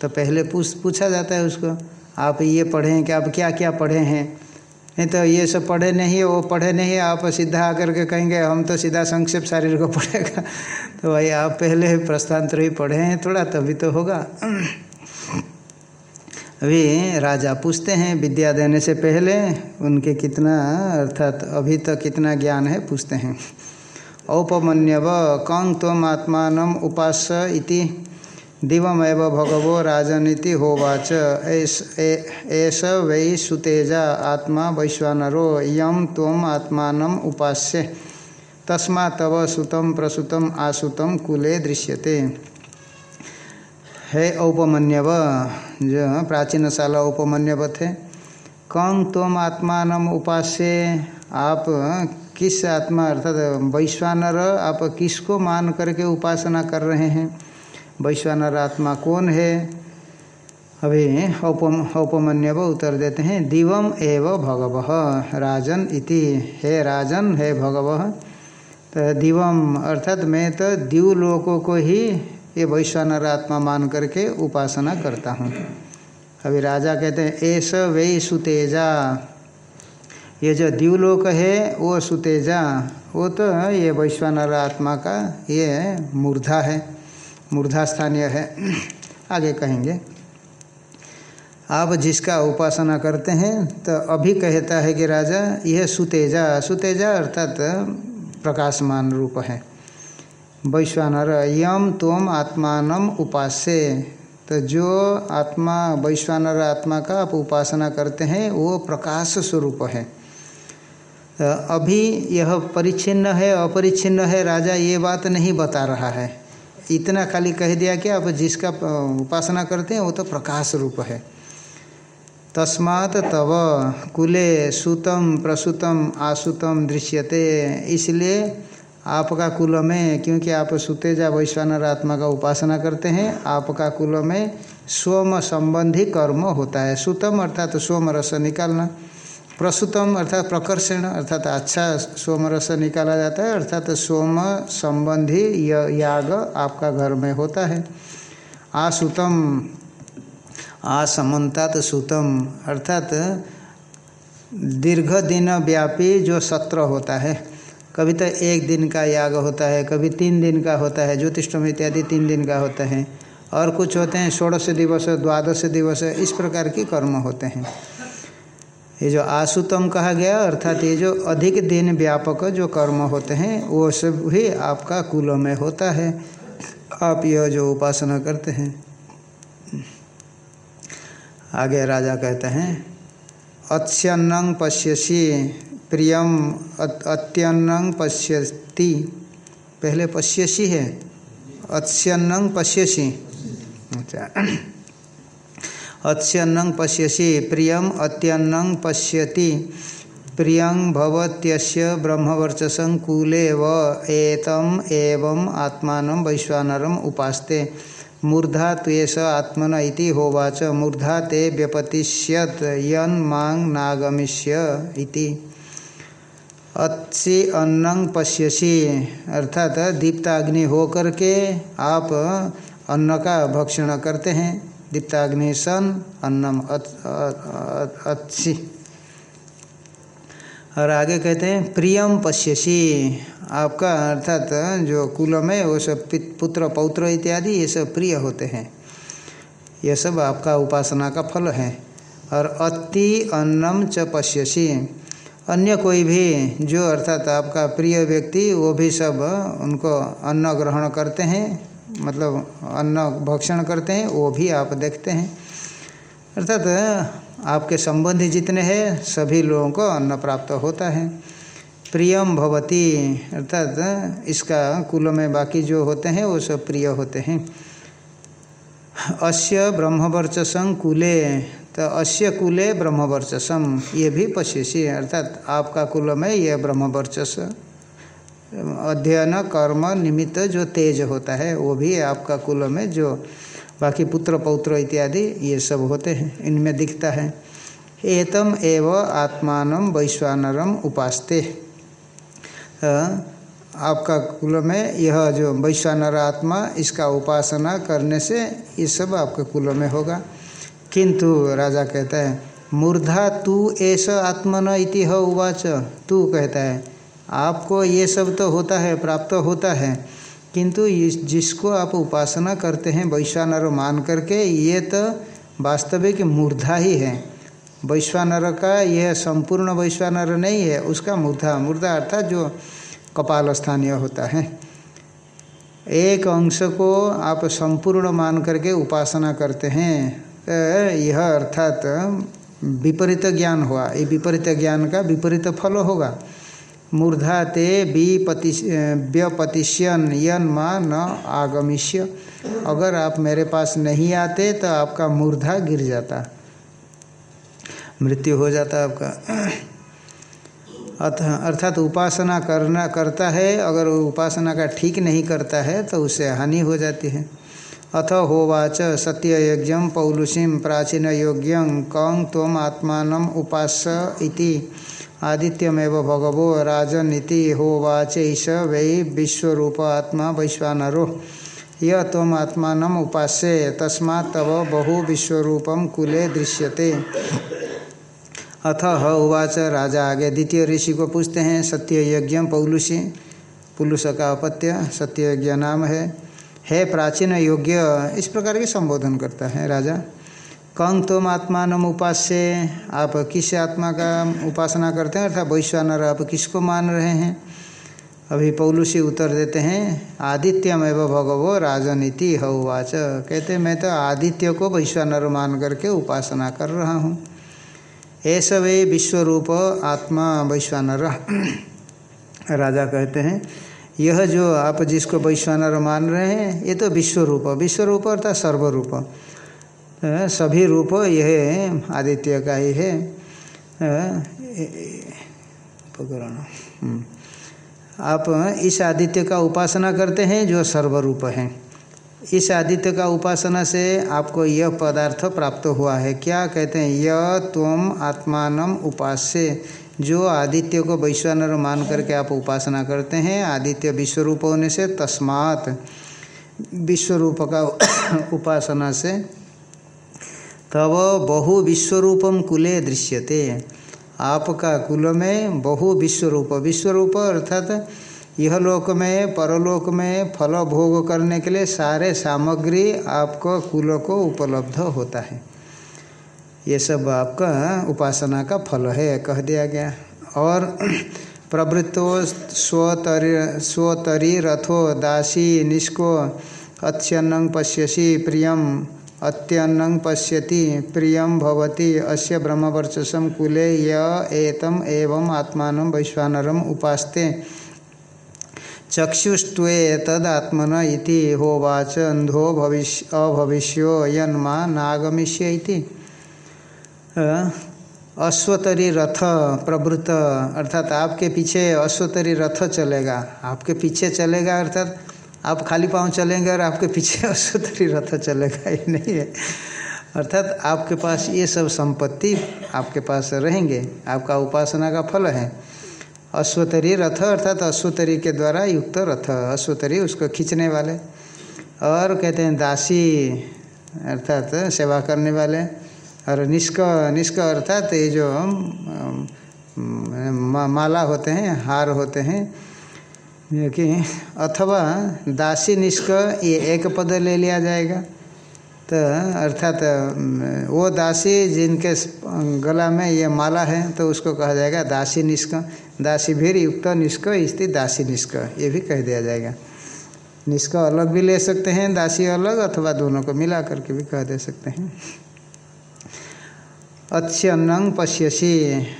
तो पहले पूछ, पूछा जाता है उसको। आप ये पढ़े हैं कि आप क्या क्या पढ़े हैं? नहीं तो ये सब पढ़े नहीं, वो पढ़े नहीं, आप सीधा आकर के कहेंगे, हम तो सीधा संक्षेप शारीर को पढ़ेगा। तो भाई, आप पहले प्रस्थांतर ही पढ़े हैं, थोड़ा तभी तो होगा। अभी राजा पूछते हैं, विद्या देने से पहले उनके कितना, अर्थात अभी तक कितना ज्ञान है, पूछते हैं। औपमन्यव कं तम आत्मान उपास दिवमेव भगवो राजनीति होवाच। एष वै सुतेजा आत्मा वैश्वानरो यम तम आत्मान उपास्य। तस्मा तव सुतम प्रसुतम आसुतम कुले दृश्यते। हे औपमन्यव, जो प्राचीन शाला औपमन्यव थे कं तम आत्मान उपास्य? आप किस आत्मा, अर्थात वैश्वानर, आप किसको मान करके उपासना कर रहे हैं? वैश्वानर आत्मा कौन है? अभी औपम, औपमन्यव उत्तर देते हैं, दिवम एव भगव, राजन इति, हे राजन, हे भगव। तो दिवम अर्थात मैं तो दिव लोकों को ही ये वैश्वानर आत्मा मान करके उपासना करता हूँ। अभी राजा कहते हैं ऐस वे सुतेजा। ये जो दिवलोक है, वो सुतेजा, वो तो ये वैश्वानर आत्मा का ये मूर्धा है। मूर्धा स्थानीय है। आगे कहेंगे। आप जिसका उपासना करते हैं तो अभी कहता है कि राजा, यह सुतेजा सुतेजा अर्थात प्रकाशमान रूप है। वैश्वानर, यम तोम आत्मान उपास्य। तो जो आत्मा, वैश्वानर आत्मा का आप उपासना करते हैं, वो प्रकाश स्वरूप है। तो अभी यह परिच्छिन्न है, अपरिच्छिन्न है, राजा ये बात नहीं बता रहा है। इतना खाली कह दिया कि आप जिसका उपासना करते हैं, वो तो प्रकाश रूप है। तस्मात् तव कुले सुतम प्रसुतम आसुतम दृश्यते। इसलिए आपका कुल में, क्योंकि आप सुतेजा वैश्वानर आत्मा का उपासना करते हैं, आपका कुल में सोम संबंधी कर्म होता है। सुतम अर्थात सोम रस निकालना। प्रसुतम अर्थात प्रकर्षण, अर्थात अच्छा सोम रस निकाला जाता है, अर्थात सोम संबंधी याग आपका घर में होता है। आसुतम, आसमंतात सुतम, अर्थात दीर्घ दिन व्यापी जो सत्र होता है, कभी तो एक दिन का याग होता है, कभी तीन दिन का होता है ज्योतिषम इत्यादि तीन दिन का होता है, और कुछ होते हैं, षोड़श दिवस, द्वादश दिवस, इस प्रकार के कर्म होते हैं। ये जो आसुतम कहा गया, अर्थात ये जो अधिक दिन व्यापक जो कर्म होते हैं, वो सब भी आपका कुल में होता है। आप यह जो उपासना करते हैं। आगे राजा कहते हैं, अत्यन्न पश्यसी प्रियम अत्यन्न पश्यति। पहले पश्यसी है। अत्यन्न पश्यसी। अच्छा। अच्छन्नं पश्यसि, प्रियम अत्यन्नं पश्यति। प्रियं भवत्यस्य ब्रह्मवर्चसं कूले व एतम एवं आत्मानं वैश्वानरम उपास्ते। मूर्धा त्वेष आत्मन होवाच। मूर्धा ते व्यपतिष्यत, यन मांग नागमिष्य अन्नं पश्यसी, अर्थात दीप्ताग्नि हो करके आप अन्न का भक्षण करते हैं। दीप्ताग्नि सन अन्नम अच्छी और आगे कहते हैं प्रियम पश्यसी। आपका अर्थात जो कुलम है, वो सब पुत्र, पौत्र इत्यादि, ये सब प्रिय होते हैं। ये सब आपका उपासना का फल है। और अति अन्नम च पश्यसी। अन्य कोई भी, जो अर्थात आपका प्रिय व्यक्ति, वो भी सब उनको अन्न ग्रहण करते हैं। मतलब अन्न भक्षण करते हैं, वो भी आप देखते हैं। अर्थात आपके संबंधी जितने हैं, सभी लोगों को अन्न प्राप्त होता है। प्रियम भवती, अर्थात इसका कुल में बाकी जो होते हैं, वो सब प्रिय होते हैं। अस्य ब्रह्मवर्चसं कुले तो अस्य कुले ब्रह्मवर्चसम ये भी पश्यसी अर्थात आपका कुल में यह ब्रह्मवर्चस अध्ययन, कर्म, निमित्त जो तेज होता है, वो भी आपका कुल में जो बाकी पुत्र, पौत्र इत्यादि, ये सब होते हैं, इनमें दिखता है। एतम एव आत्मान वैश्वानरम उपास्ते। आपका कुल में यह जो वैश्वानर आत्मा, इसका उपासना करने से ये सब आपके कुल में होगा। किंतु राजा कहता है, मूर्धा तू ऐसा आत्मन इति उवाच। तू कहता है आपको ये सब तो होता है, प्राप्त होता है। किंतु जिसको आप उपासना करते हैं, वैश्वानर मान करके, ये तो वास्तविक मूर्धा ही है। वैश्वानर का यह संपूर्ण वैश्वानर नहीं है, उसका मूर्धा मूर्धा अर्थात जो कपाल स्थानीय होता है। एक अंश को आप संपूर्ण मान करके उपासना करते हैं यह अर्थात विपरीत ज्ञान हुआ। ये विपरीत ज्ञान का विपरीत फल होगा। मूर्धा ते विपति व्यपतिष्यन यन माँ न आगमिष्य। अगर आप मेरे पास नहीं आते तो आपका मूर्धा गिर जाता। मृत्यु हो जाता आपका। अर्थात उपासना करना करता है, अगर उपासना का ठीक नहीं करता है तो उससे हानि हो जाती है। अथ होवाच सत्ययज्ञ पौलुषीम प्राचीन योग्य कं तम आत्मा उपास आदित्यमेव भगवो राजनीति होवाच ईश वै विश्वरूप आत्मा वैश्वानरो। यह तम आत्मा उपास्य तस्मा तव बहु विश्वरूपम कुले दृश्यते। अथ ह उवाच राजा आगे। द्वितीय ऋषि को पूछते हैं सत्य यज्ञ पौलुषी, पुलुष का अपत्य सत्य यज्ञ नाम है। है प्राचीन योग्य, इस प्रकार के संबोधन करता है राजा। कंग तुम आत्मान उपास्य। आप किस आत्मा का उपासना करते हैं? अर्थात वैश्वानर आप किसको मान रहे हैं? अभी पौलुषी उत्तर देते हैं, आदित्यम एवं भगवो राजनीति हवाच। कहते मैं तो आदित्य को वैश्वानर मान करके उपासना कर रहा हूँ। ऐसा वे विश्वरूप आत्मा वैश्वानर। राजा कहते हैं, यह जो आप जिसको वैश्वानर मान रहे हैं, ये तो विश्व रूप विश्व रूप अर्थात सर्वरूप। सभी रूप यह आदित्य का ही है पकड़ना हम्म। आप इस आदित्य का उपासना करते हैं जो सर्वरूप है। इस आदित्य का उपासना से आपको यह पदार्थ प्राप्त हुआ है। क्या कहते हैं? यह तुम आत्मान उपास्य। जो आदित्य को वैश्वानर मान करके आप उपासना करते हैं, आदित्य विश्वरूप होने से तस्मात विश्वरूप का उपासना से तब बहु विश्वरूपम कुले दृश्यते। आपका कुल में बहु विश्वरूप। विश्वरूप अर्थात यह लोक में परलोक में फल भोग करने के लिए सारे सामग्री आपको कुल को उपलब्ध होता है। ये सब आपका उपासना का फल है, कह दिया गया। और प्रवृत्तो स्वतरी स्वतरी रथो दासी निष्को अच्छन्न पश्यसी प्रियम। अत्यन्न पश्यति प्रियम भवति, अस्य ब्रह्मवर्चसम कुले य एतम एवं आत्मा वैश्वानरम उपास्ते। चक्षुष्ट्वे तदात्मन इति होवाच अंधो भविष्य अभविष्यो यन्मा नागमिष्य अश्वतरी रथ प्रवृत्त अर्थात आपके पीछे अश्वतरी रथ चलेगा। आपके पीछे चलेगा, अर्थात आप खाली पाँव चलेंगे और आपके पीछे अश्वतरी रथ चलेगा ये नहीं है। अर्थात आपके पास ये सब संपत्ति आपके पास रहेंगे। आपका उपासना का फल है। अश्वतरी रथ, अर्थात अश्वतरी के द्वारा युक्त रथ, अश्वतरी उसको खींचने वाले। और कहते हैं दासी, अर्थात सेवा करने वाले। और निष्क निष्क, अर्थात ये जो माला होते हैं, हार होते हैं कि अथवा दासी निष्क ये एक पद ले लिया जाएगा। तो अर्थात वो दासी जिनके गला में ये माला है तो उसको कहा जाएगा दासी निष्क। दासी भीर युक्त निष्क स्थित दासी निष्क, ये भी कह दिया जाएगा। निष्क अलग भी ले सकते हैं, दासी अलग अथवा दोनों को मिला करके भी कह दे सकते हैं। अच्छी अन्नंग पश्यसी,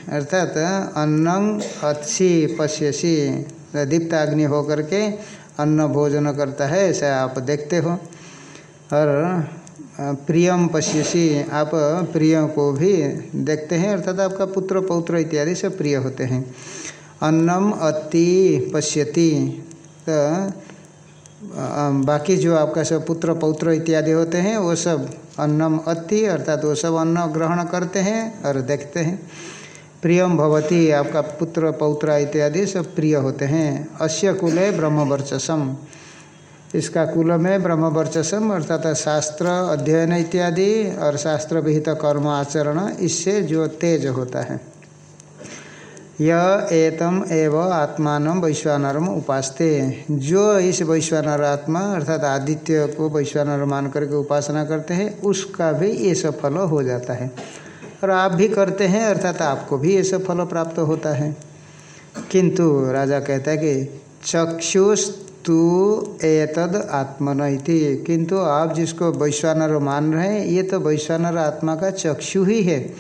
अर्थात अन्नंग अच्छी पश्यसी। दीप्ताग्नि होकर के अन्न भोजन करता है, ऐसा आप देखते हो। और प्रियम पश्यसी, आप प्रिय को भी देखते हैं, अर्थात आपका पुत्र, पौत्र इत्यादि सब प्रिय होते हैं। अन्नम अति पश्यति। तो बाकी जो आपका सब पुत्र, पौत्र इत्यादि होते हैं, वो सब अन्नम अति, अर्थात वो सब अन्न ग्रहण करते हैं और देखते हैं। प्रियम भवती, आपका पुत्र, पौत्र इत्यादि सब प्रिय होते हैं। अश्य कुले ब्रह्मवर्चसम इसका कुल में ब्रह्मवर्चसम अर्थात शास्त्र, अध्ययन इत्यादि और शास्त्र विहित कर्म आचरण, इससे जो तेज होता है। यह एतम एव आत्मान वैश्वानरम उपासते। जो इस वैश्वानर आत्मा, अर्थात आदित्य को वैश्वानर मान करके उपासना करते हैं, उसका भी ये सब फल हो जाता है। और आप भी करते हैं, अर्थात आपको भी ये सब फल प्राप्त होता है। किंतु राजा कहता है कि चक्षुस्तु एतद आत्मन इति। किंतु आप जिसको वैश्वानर मान रहे हैं, ये तो वैश्वानर आत्मा का चक्षु ही है,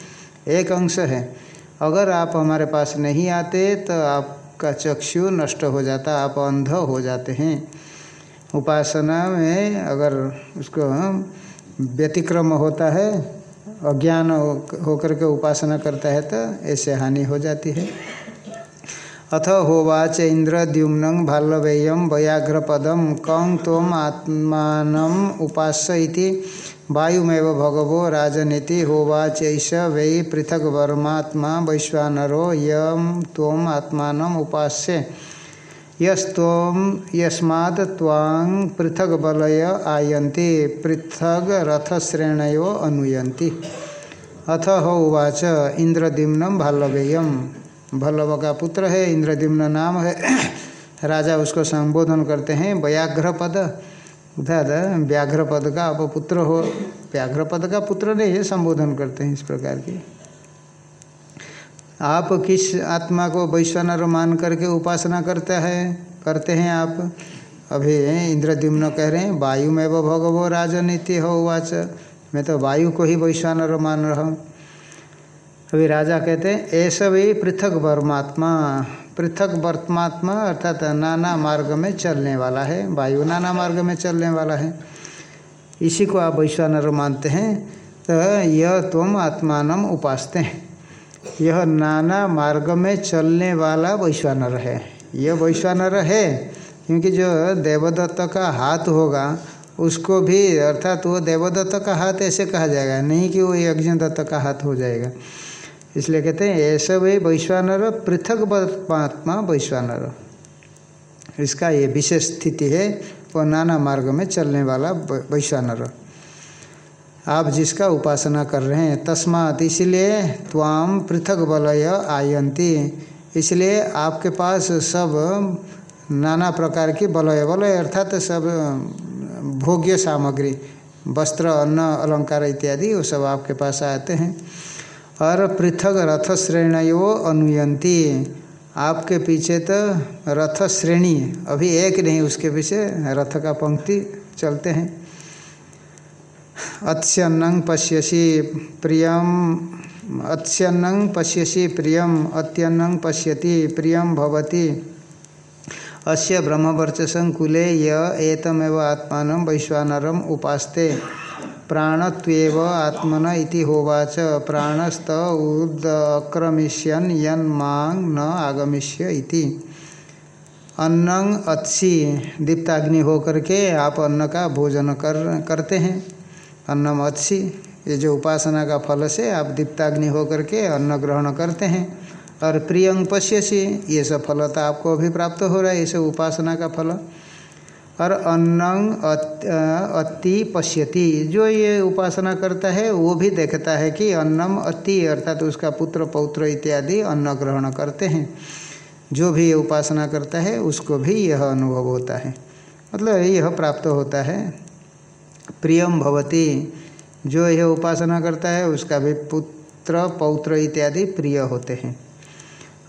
एक अंश है। अगर आप हमारे पास नहीं आते तो आपका चक्षु नष्ट हो जाता, आप अंध हो जाते हैं। उपासना में अगर उसको व्यतिक्रम होता है अज्ञान होकर के उपासना करता है तो ऐसे हानि हो जाती है। अथ होवाच इंद्र द्युम्न भाल्लवेयम व्याघ्रपदम कं तोम आत्मान उपास्य वायुमेव भगवो राजनीति होवाच वै पृथक वर्मात्मा वैश्वानरो यम तोम आत्मान उपास्य। यस्तोम यस्मात् त्वां पृथक बलय आयन्ति पृथग रथश्रेणयो अनुयन्ति। अथ हो उवाच इंद्रदिम्नम भाल्लवेयम भल्लभ का पुत्र है इंद्रदिम्न नाम है। राजा उसको संबोधन करते हैं व्याघ्र पद उधर व्याघ्र पद का आप पुत्र हो व्याघ्र पद का पुत्र नहीं है, संबोधन करते हैं इस प्रकार की। आप किस आत्मा को वैश्वानर मान करके उपासना करता है? करते हैं आप। अभी इंद्रद्युम्न कह रहे हैं वायु में वो भगवो राजनीति हो वाच। मैं तो वायु को ही वैश्वानर मान रहा हूँ। अभी राजा कहते हैं, ऐसा भी पृथक वर्मात्मा पृथक वर्तमात्मा अर्थात नाना मार्ग में चलने वाला है। वायु नाना मार्ग में चलने वाला है। इसी को आप वैश्वानर मानते हैं तो यह तुम आत्मान उपासते हैं। यह नाना मार्ग में चलने वाला वैश्वानर है। यह वैश्वानर है, क्योंकि जो देवदत्त का हाथ होगा, उसको भी, अर्थात वो देवदत्त का हाथ ऐसे कहा जाएगा, नहीं कि वो यज्ञ दत्त का हाथ हो जाएगा। इसलिए कहते हैं, ऐसा वही वैश्वानर, पृथक परमात्मा वैश्वानर। इसका ये विशेष स्थिति है, वो नाना मार्ग में चलने वाला वैश्वानर। आप जिसका उपासना कर रहे हैं, तस्मात इसलिए त्वाम पृथक बलय आयंती इसलिए आपके पास सब नाना प्रकार की बलय बलय, अर्थात सब भोग्य सामग्री, वस्त्र, अन्न, अलंकार इत्यादि, वो सब आपके पास आते हैं। और पृथक रथ श्रेणियों अनुयंती आपके पीछे तो रथ श्रेणी अभी एक नहीं, उसके पीछे रथ का पंक्ति चलते हैं। अत्यन्नं पश्यसी प्रियम, अत्यन्नं पश्यसी प्रियम, अत्यन्नं पश्यति प्रियम भवति। अस्य ब्रह्मवर्चसं कुले य एतमेव आत्मान वैश्वानरम उपास्ते। प्राणत्वेव आत्मन इति होवाच। प्राणस्त उदक्रमिष्यन यन मांग न आगमिष्य इति। अन्नं अच्छी दीप्ताग्नि हो करके आप अन्न का भोजन कर, करते हैं। अन्नम अच्छी ये जो उपासना का फल से आप दीप्ताग्नि हो करके अन्न ग्रहण करते हैं और प्रियंग पश्यसी। ये सब फल तो आपको अभी प्राप्त हो रहा है, ये सब उपासना का फल। और अन्नं अति पश्यति। जो ये उपासना करता है, वो भी देखता है कि अन्नम अति अर्थात तो उसका पुत्र, पौत्र इत्यादि अन्न ग्रहण करते हैं। जो भी ये उपासना करता है, उसको भी यह अनुभव होता है। मतलब यह प्राप्त होता है। प्रियम भवती। जो यह उपासना करता है, उसका भी पुत्र, पौत्र इत्यादि प्रिय होते हैं।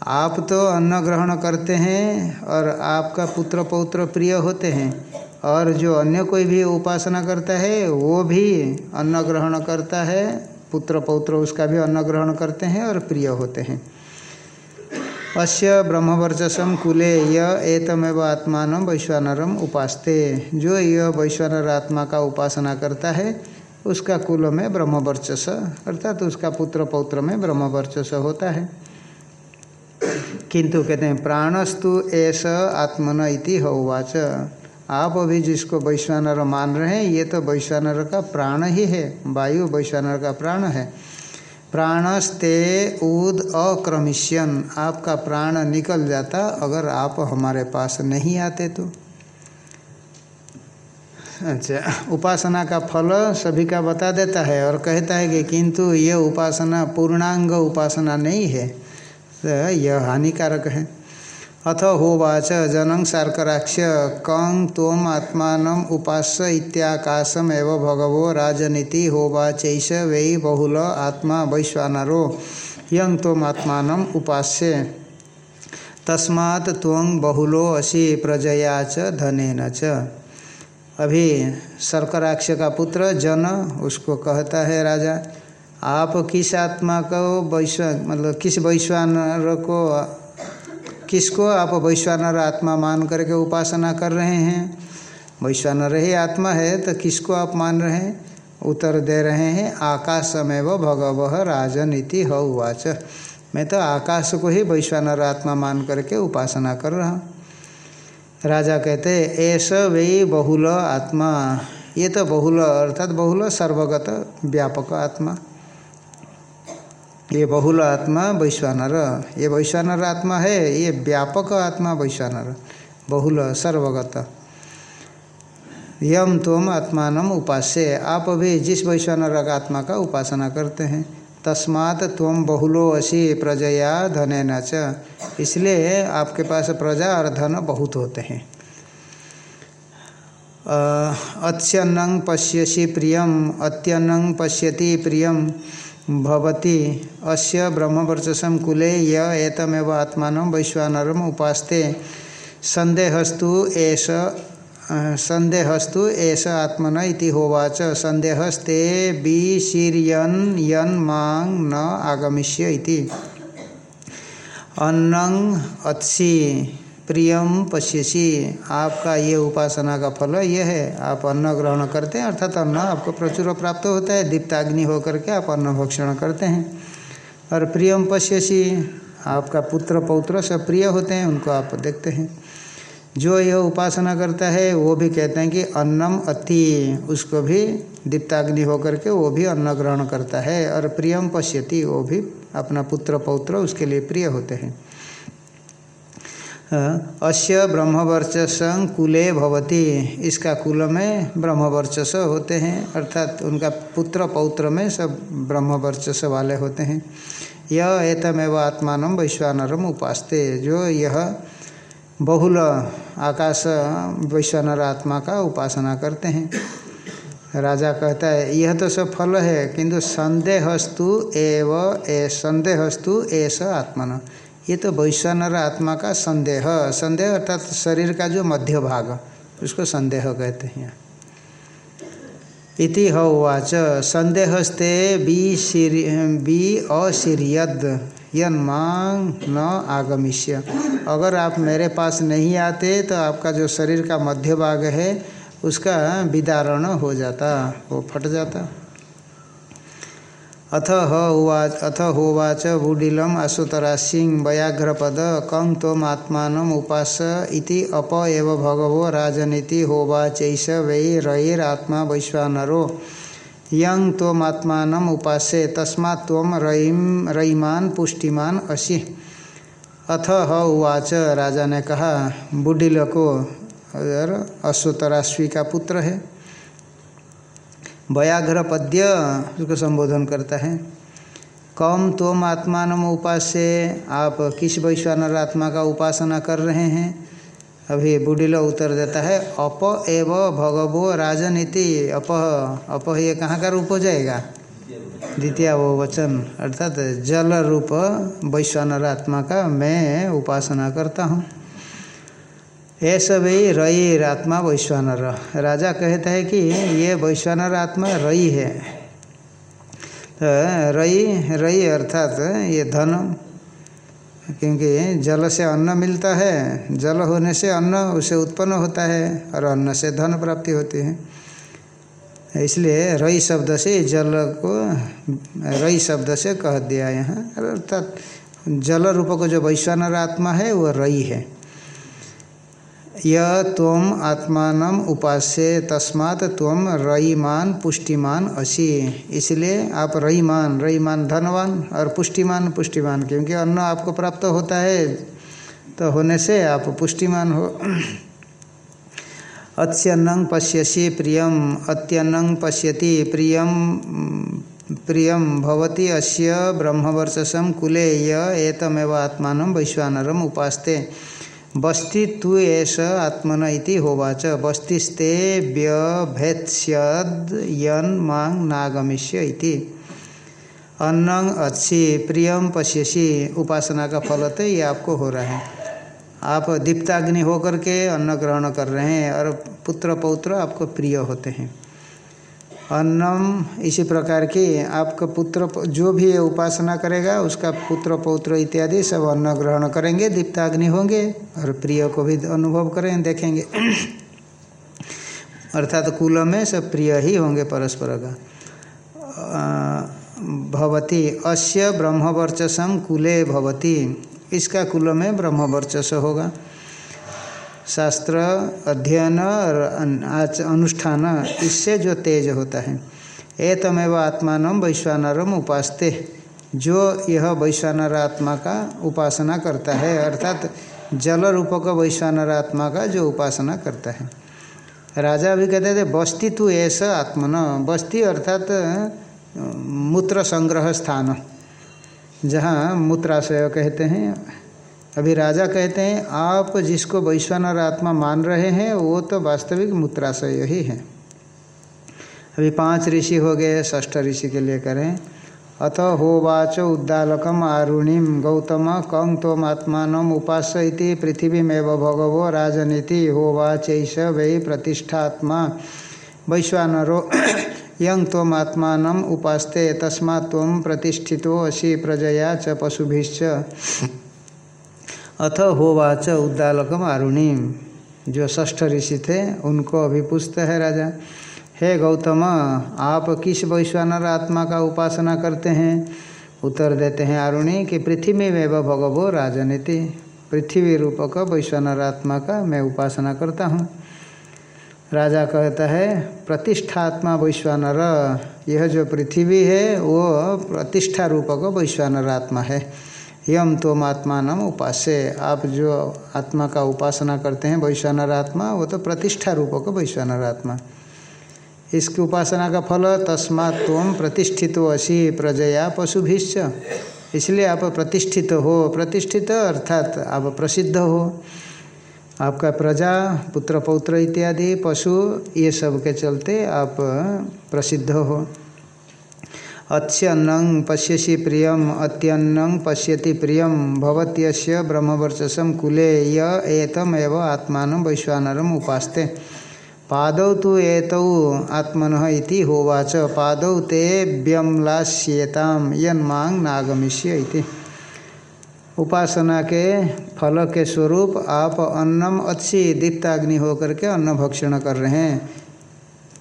आप तो अन्न ग्रहण करते हैं और आपका पुत्र, पौत्र प्रिय होते हैं। और जो अन्य कोई भी उपासना करता है, वो भी अन्न ग्रहण करता है। पुत्र, पौत्र उसका भी अन्न ग्रहण करते हैं और प्रिय होते हैं। अस्य ब्रह्मवर्चसम कुले य एतमेव आत्मान वैश्वानरम उपासते। जो यह वैश्वानर आत्मा का उपासना करता है, उसका कुल में ब्रह्मवर्चस, अर्थात तो उसका पुत्र पौत्र में ब्रह्मवर्चस होता है। किंतु कहते हैं, प्राणस्तु ऐसा आत्मन इति होवाच। आप अभी जिसको वैश्वानर मान रहे हैं, ये तो वैश्वानर का प्राण ही है, वायु वैश्वानर का प्राण है। प्राणस्ते उद अक्रमिष्यन। आपका प्राण निकल जाता अगर आप हमारे पास नहीं आते तो। अच्छा उपासना का फल सभी का बता देता है और कहता है कि किंतु ये उपासना पूर्णांग उपासना नहीं है तो यह हानिकारक है। अथ होवाच जनंग सार्कराक्ष कं तोम आत्मान उपास्य इत्याकाशम भगवो राजनीति होवाचैष वै बहुल आत्मा वैश्वानरो। यंग तोम आत्मान उपास्य। तस्मात् त्वं बहुलो असी प्रजया च धनेन च। अभी सर्कराक्ष का पुत्र जन, उसको कहता है राजा, आप किस आत्मा को वैश्वान मतलब किस वैश्वानर को किसको आप वैश्वानर आत्मा मान करके उपासना कर रहे हैं? वैश्वानर ही आत्मा है तो किसको आप मान रहे हैं? उत्तर दे रहे हैं आकाश समय व भगव राजनीति उवाच मैं तो आकाश को ही वैश्वानर आत्मा मान करके उपासना कर रहा हूँ। राजा कहते, ऐसा वे बहुल आत्मा। ये तो बहुल, अर्थात बहुल सर्वगत, व्यापक आत्मा। ये बहुल आत्मा वैश्वानर। ये वैश्वानर आत्मा है, ये व्यापक आत्मा वैश्वानर। बहुल सर्वगत। यम तुम आत्मान उपास्य। आप अभी जिस वैश्वानर आत्मा का उपासना करते हैं, तस्मात् तुम बहुलो असी प्रजया धने न च। इसलिए आपके पास प्रजा और धन बहुत होते हैं। अत्यन्न पश्यसी प्रियम, अत्यन्न पश्यति प्रियम। भवती। अस्य ब्रह्मवर्चसम कुले य एतमेव आत्मान वैश्वानरम उपास्ते। संदेहस्तु एष संदेहस्तु एष आत्मन इति होवाच। संदेहस्ते बीशीर्यन यन मांग न आगमिष्य इति। अन्नं अच्छी प्रियम पश्यसी। आपका ये उपासना का फल ये है। आप अन्न ग्रहण करते हैं, अर्थात अन्न आपको प्रचुर प्राप्त होता है। दीप्ताग्नि होकर के आप अन्न भक्षण करते हैं। और प्रियम पश्यसी, आपका पुत्र पौत्र सब प्रिय होते हैं, उनको आप देखते हैं। जो यह उपासना करता है, वो भी कहते हैं कि अन्नम अति। उसको भी दीप्ताग्नि होकर के वो भी अन्न ग्रहण करता है। और प्रियम पश्यति, वो भी अपना पुत्र पौत्र उसके लिए प्रिय होते हैं। अस्य ब्रह्मवर्चस कुले भवती। इसका कुल में ब्रह्मवर्चस होते हैं, अर्थात उनका पुत्र पौत्र में सब ब्रह्मवर्चस वाले होते हैं। यह एतमेव आत्मान वैश्वानरम उपासते। जो यह बहुल आकाश वैश्वानर आत्मा का उपासना करते हैं। राजा कहता है, यह तो सब फल है, किंतु संदेहस्तु एव, ए, संदेहस्तु ऐसा आत्मन। ये तो वैश्वानर आत्मा का संदेह। संदेह अर्थात शरीर का जो मध्य भाग उसको संदेह कहते हैं। इति हवाच, संदेहस्ते बी बी अशीरियद यन मांग न आगमिष्य। अगर आप मेरे पास नहीं आते तो आपका जो शरीर का मध्य भाग है, उसका विदारण हो जाता, वो फट जाता। अथ होवाच अथ होवाच बुडिलम आशुतरासिंह व्याघ्रपद कं तोमात्मान उपास अप एव भगवो राजनीति होवाचैष वै रयिरात्मा वैश्वानरो। यं तोमात्मान उपासे, तस्मात् त्वं रयिम रयिमान पुष्टिमान असी। अथ ह उवाच, राजा ने कहा बुडिल को अश्वतराश्वी का पुत्र है। व्याघ्र पद्य उसको संबोधन करता है। कम तोम आत्मान उपास्य, आप किस वैश्वानर आत्मा का उपासना कर रहे हैं? अभी बुढ़िलो उत्तर देता है, अप एव भगवो राजनीति, अप अप ये कहाँ का रूप हो जाएगा? द्वितीय वो वचन, अर्थात जल रूप वैश्वानर आत्मा का मैं उपासना करता हूँ। ऐसा भी रई आत्मा वैश्वानर। राजा कहता है कि ये वैश्वानर आत्मा रई है। तो रई रई अर्थात ये धन, क्योंकि जल से अन्न मिलता है, जल होने से अन्न उसे उत्पन्न होता है और अन्न से धन प्राप्ति होती है। इसलिए रई शब्द से जल को, रई शब्द से कह दिया यहाँ। अर्थात जल रूप को जो वैश्वानर आत्मा है वह रई है। यह त्वम आत्मान उपास्य, तस्मात् त्वम रईमान पुष्टिमान असी। इसलिए आप रईमान रईमान धनवान और पुष्टिमान पुष्टिमान, क्योंकि अन्न आपको प्राप्त होता है तो होने से आप पुष्टिमान हो। अत्यन्नं पश्यसि प्रियम, अत्यन्नं पश्यति प्रियम प्रियम भवती अस्य ब्रह्मवर्चसम कुले, य एतमेव आत्मान वैश्वानरम उपास्ते। बस्ति तु एष आत्मन इति होवाच। बस्तिस्ते व्यभेत्स्यद यन मांग नागमिष्य इति। अन्नं अच्छी प्रियम पश्यसी, उपासना का फल तो ये आपको हो रहा है। आप दीप्ताग्नि होकर के अन्न ग्रहण कर रहे हैं और पुत्र पौत्र आपको प्रिय होते हैं। अन्नम, इसी प्रकार की आपका पुत्र, जो भी ये उपासना करेगा, उसका पुत्र, पौत्र इत्यादि सब अन्न ग्रहण करेंगे, दीप्ताग्नि होंगे, और प्रिय को भी अनुभव करें, देखेंगे। अर्थात कुल में सब प्रिय ही होंगे परस्पर का। भवती, अस्य ब्रह्मवर्चसम कुले भवती। इसका कुल में ब्रह्मवर्चस होगा। शास्त्र, अध्ययन और अनुष्ठान, इससे जो तेज होता है। ए तमेव आत्मान वैश्वानरम उपासते। जो यह वैश्वानर आत्मा का उपासना करता है, अर्थात जल रूपक वैश्वानर आत्मा का जो उपासना करता है। राजा भी कहते थे, बस्ती तू ऐसा आत्मन, बस्ती अर्थात मूत्र संग्रह स्थान। जहाँ मूत्राशय कहते हैं अभी राजा कहते हैं, आप जिसको वैश्वानर आत्मा मान रहे हैं, वो तो वास्तविक मूत्राशय ही है। अभी पाँच ऋषि हो गए ष्ठ ऋषि के लिए करें। अथ होवाच उद्दालकम आरुणिम गौतम कं तोमात्मान उपास इति पृथ्वीमेव भगवो राजनीति होवाच वै प्रतिष्ठात्मा। वैश्वानरो, यं तोमात्मान उपास्ते तस्मा तम प्रतिष्ठितो असी प्रजया च पशुभिश्च। अथ होवाच उद्दालकम आरुणिम जो ष्ठ ऋषि थे, उनको अभी पूछते है राजा। हे गौतम, आप किस वैश्वानर आत्मा का उपासना करते हैं? उत्तर देते हैं आरुणि कि पृथ्वी में वह भगवो राजनीति। पृथ्वी रूपक वैश्वानर आत्मा का मैं उपासना करता हूँ। राजा कहता है, प्रतिष्ठात्मा वैश्वानर, यह जो पृथ्वी है, वो प्रतिष्ठा रूपक वैश्वानर आत्मा है। यम तोम आत्मान उपास्य। आप जो आत्मा का उपासना करते हैं, वैश्वानर आत्मा, वो तो प्रतिष्ठा रूपक वैश्वानर आत्मा। इसकी उपासना का फल तस्मात् तुम प्रतिष्ठित असी प्रजया पशुभिश्च। इसलिए आप प्रतिष्ठित हो। प्रतिष्ठित अर्थात आप प्रसिद्ध हो। आपका प्रजा, पुत्र, पौत्र इत्यादि, पशु, ये सब के चलते आप प्रसिद्ध हो। अच्छन्नं पश्यसि प्रियम, अत्यन्नं पश्यति प्रियम, भवत्यस्य ब्रह्मवर्चसम कुले य एतमेव आत्मान वैश्वानरम उपास्ते। पादौ तो एतौ आत्मन इति होवाच, पादौ ते व्यम्लास्येताम यन्मांग नागमिष्य इति। उपासना के फल के स्वरूप, आप अन्नम अच्छी दीप्ताग्नि होकर के अन्न भक्षण कर रहे हैं।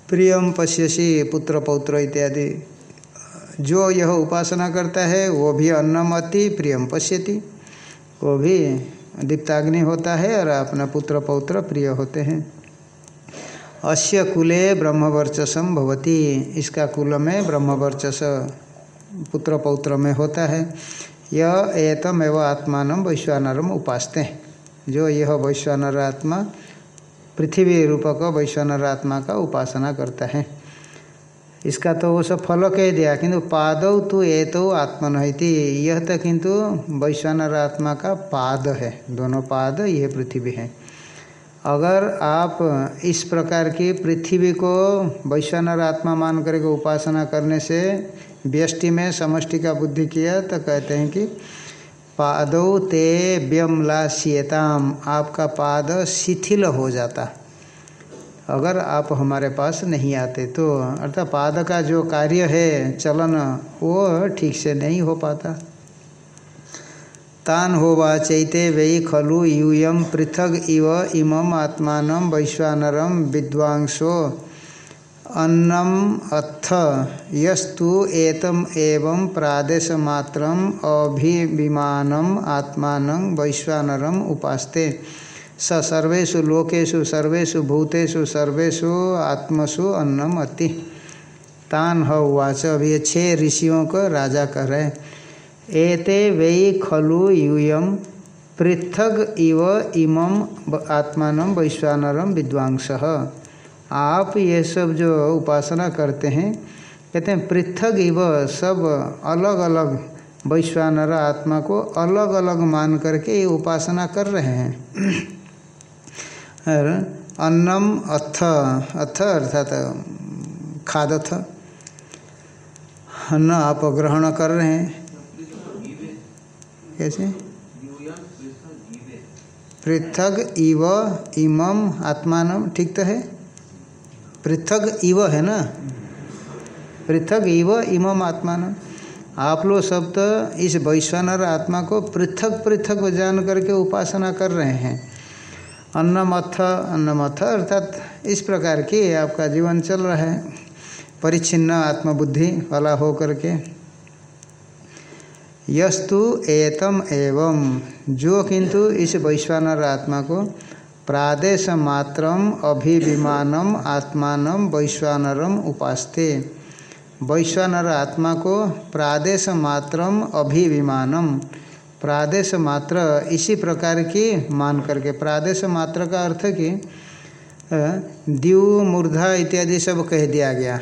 प्रियम पश्यसी पुत्र पौत्र इत्यादि। जो यह उपासना करता है, वो भी अन्नम अति प्रियम पश्यति। वो भी दीप्ताग्नि होता है और अपना पुत्र पौत्र प्रिय होते हैं। अस्य कुले ब्रह्मवर्चसम भवती। इसका कुल में ब्रह्मवर्चस पुत्र पौत्र में होता है। यह एतम एवं आत्मान वैश्वानरम उपासते। जो यह वैश्वानर आत्मा, पृथ्वी रूपक वैश्वानर आत्मा का उपासना करता है। इसका तो वो सब फल कह दिया, किंतु पादौ तो ये तो आत्मनहिति यह तो किंतु वैश्वानर आत्मा का पाद है, दोनों पाद, यह पृथ्वी है। अगर आप इस प्रकार की पृथ्वी को वैश्वानर आत्मा मान करके उपासना करने से व्यष्टि में समष्टि का बुद्धि किया तो कहते हैं कि पादौ ते व्यमलास्यताम आपका पाद शिथिल हो जाता। अगर आप हमारे पास नहीं आते तो अर्थात पाद का जो कार्य है, चलन, वो ठीक से नहीं हो पाता। तान होवा चैते वै खलु यूयम पृथग इव इमम आत्मान वैश्वानरम विद्वांसो अन्नम अथ यस्तु एतम एवं प्रादेश मात्रम अभिविमानम आत्मान वैश्वानरम उपास्ते। स सर्वेषु लोकेषु सर्वेशु भूतेषु, सर्वेषु आत्मसु अन्नम अति। तान हवाच अभी ये छः ऋषियों को राजा कह रहे एते वै खलु यूयम, पृथग इव इमम आत्मान वैश्वानरम विद्वांस। आप ये सब जो उपासना करते हैं, कहते हैं पृथक इव सब अलग अलग वैश्वानर आत्मा को अलग अलग मान करके ये उपासना कर रहे हैं। और अन्नम अथ अथ अर्थात खादथ अन्न आप ग्रहण कर रहे हैं। कैसे? पृथक इव इमम आत्मान, ठीक तो है? पृथक इव है ना? पृथक इव इमम आत्मान। आप लोग सब तो इस वैश्वानर आत्मा को पृथक पृथक जान करके उपासना कर रहे हैं। अन्नमथ अन्नमथ अर्थात इस प्रकार की आपका जीवन चल रहा है। परिच्छिन्न आत्मबुद्धि वाला हो करके यस्तु एतम एवं, जो किंतु इस वैश्वानर आत्मा को प्रादेश मात्रम अभिविमानम आत्मान वैश्वानरम उपास्ते। वैश्वानर आत्मा को प्रादेश मात्रम अभिविमानम। प्रादेश मात्र इसी प्रकार की मान करके, प्रादेश मात्र का अर्थ कि द्यू मूर्धा इत्यादि सब कह दिया गया।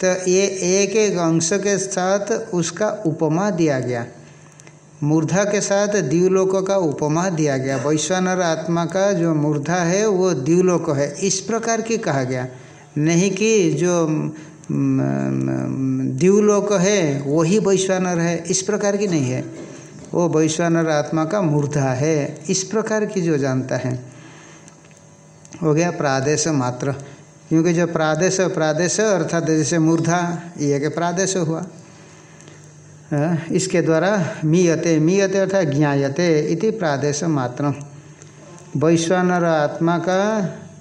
तो ये एक एक अंश के साथ उसका उपमा दिया गया। मूर्धा के साथ द्यूलोक का उपमा दिया गया। वैश्वानर आत्मा का जो मूर्धा है, वो द्यूलोक है। इस प्रकार की कहा गया। नहीं कि जो द्यूलोक है, वही वैश्वानर है। इस प्रकार की नहीं है। वो वैश्वानर आत्मा का मूर्धा है। इस प्रकार की जो जानता है। हो गया प्रादेश मात्र। क्योंकि जो प्रादेश प्रादेश अर्थात जैसे मूर्धा, ये के प्रादेश हुआ। इसके द्वारा मीयते मीयते अर्थात ज्ञायते इति प्रादेश मात्र। वैश्वानर आत्मा का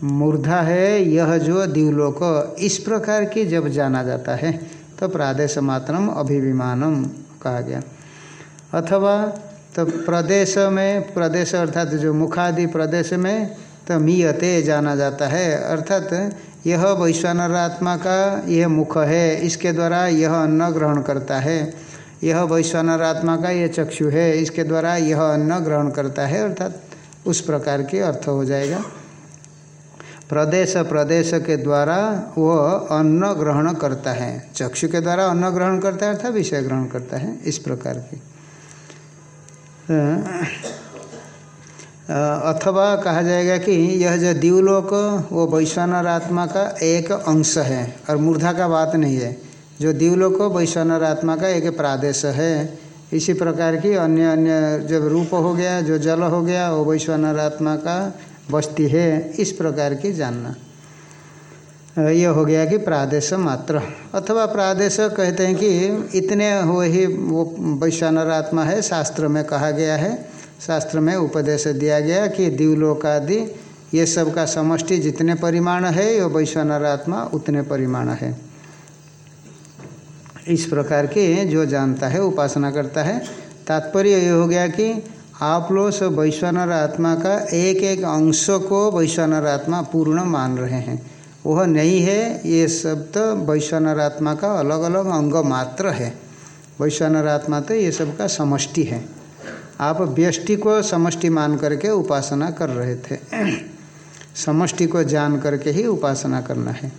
मूर्धा है, यह जो दिवलोक। इस प्रकार की जब जाना जाता है तो प्रादेश मात्रम अभिविमानम कहा गया। अथवा तो प्रदेश में, प्रदेश अर्थात जो मुखादि प्रदेश में तो मीयते जाना जाता है। अर्थात यह वैश्वानर आत्मा का यह मुख है। इसके द्वारा यह अन्न ग्रहण करता है। यह वैश्वानर आत्मा का यह चक्षु है। इसके द्वारा यह अन्न ग्रहण करता है। अर्थात उस प्रकार के अर्थ हो जाएगा। प्रदेश प्रदेश के द्वारा वह अन्न ग्रहण करता है। चक्षु के द्वारा अन्न ग्रहण करता है अर्थात विषय ग्रहण करता है। इस प्रकार की। अथवा कहा जाएगा कि यह जो दिवलोक, वो वैश्वानर आत्मा का एक अंश है, और मूर्धा का बात नहीं है। जो दिवलोक वैश्वानर आत्मा का एक प्रादेश है। इसी प्रकार की अन्य अन्य जब रूप हो गया, जो जल हो गया, वो वैश्वानर आत्मा का बस्ती है। इस प्रकार की जानना। ये हो गया कि प्रादेश मात्र। अथवा प्रादेश कहते हैं कि इतने हो ही वो वैश्वानर आत्मा है, शास्त्र में कहा गया है, शास्त्र में उपदेश दिया गया कि दिवलोक आदि ये सब का समष्टि जितने परिमाण है, ये वैश्वानर आत्मा उतने परिमाण है। इस प्रकार के जो जानता है, उपासना करता है, तात्पर्य ये हो गया कि आप लोग सब वैश्वानर आत्मा का एक एक अंश को वैश्वानर आत्मा पूर्ण मान रहे हैं। वह नहीं है, ये सब तो वैश्वानर आत्मा का अलग अलग अंग मात्र है। वैश्वानर आत्मा तो ये सब का समष्टि है। आप व्यष्टि को समष्टि मान करके उपासना कर रहे थे। समष्टि को जान करके ही उपासना करना है।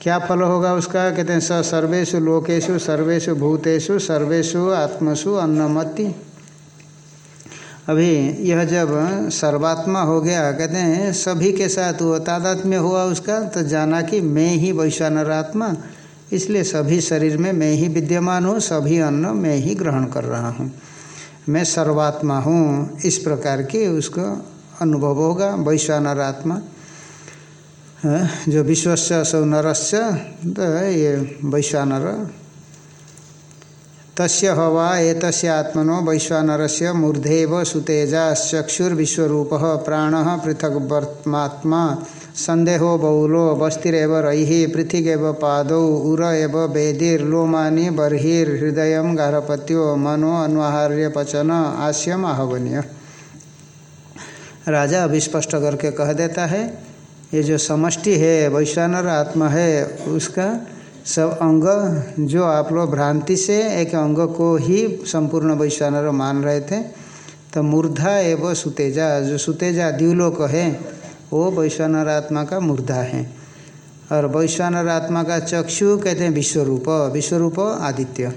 क्या फल होगा उसका? कहते हैं, स सर्वेशु लोकेशु सर्वेशु भूतेषु सर्वेशु आत्मसु अन्नमति। अभी यह जब सर्वात्मा हो गया, कहते हैं, सभी के साथ वो तादात्म्य हुआ उसका तो जाना कि मैं ही वैश्वानर आत्मा इसलिए सभी शरीर में मैं ही विद्यमान हूँ, सभी अन्न मैं ही ग्रहण कर रहा हूँ। मैं सर्वात्मा हूँ, इस प्रकार की उसको अनुभव होगा वैश्वानर आत्मा जो विश्वस्य सौ नरस्य तो ये वैश्वानर तस्य हवा एतस्य आत्मनो वैश्वानरस्य मूर्धेव सुतेजा चक्षुर्विश्वरूप प्राण पृथक वर्त्मात्मा संदेहो बहुलो बस्तिरव रही पृथिगेव पादौ उर एव वेदिर्लोमानि बर्हिर्हृदय गारपत्यो मनो अन्वाहार्य पचन आस्यम आहवनीय। राजा अभी स्पष्ट करके कह देता है, ये जो समष्टि है, वैश्वानर आत्मा है, उसका सब अंग जो आप लोग भ्रांति से एक अंग को ही संपूर्ण वैश्वानर मान रहे थे तो मूर्धा एवं सुतेजा, जो सुतेजा द्यूलोक है, वो वैश्वानर आत्मा का मूर्धा है। और वैश्वानर आत्मा का चक्षु कहते हैं विश्वरूप विश्वरूप आदित्य।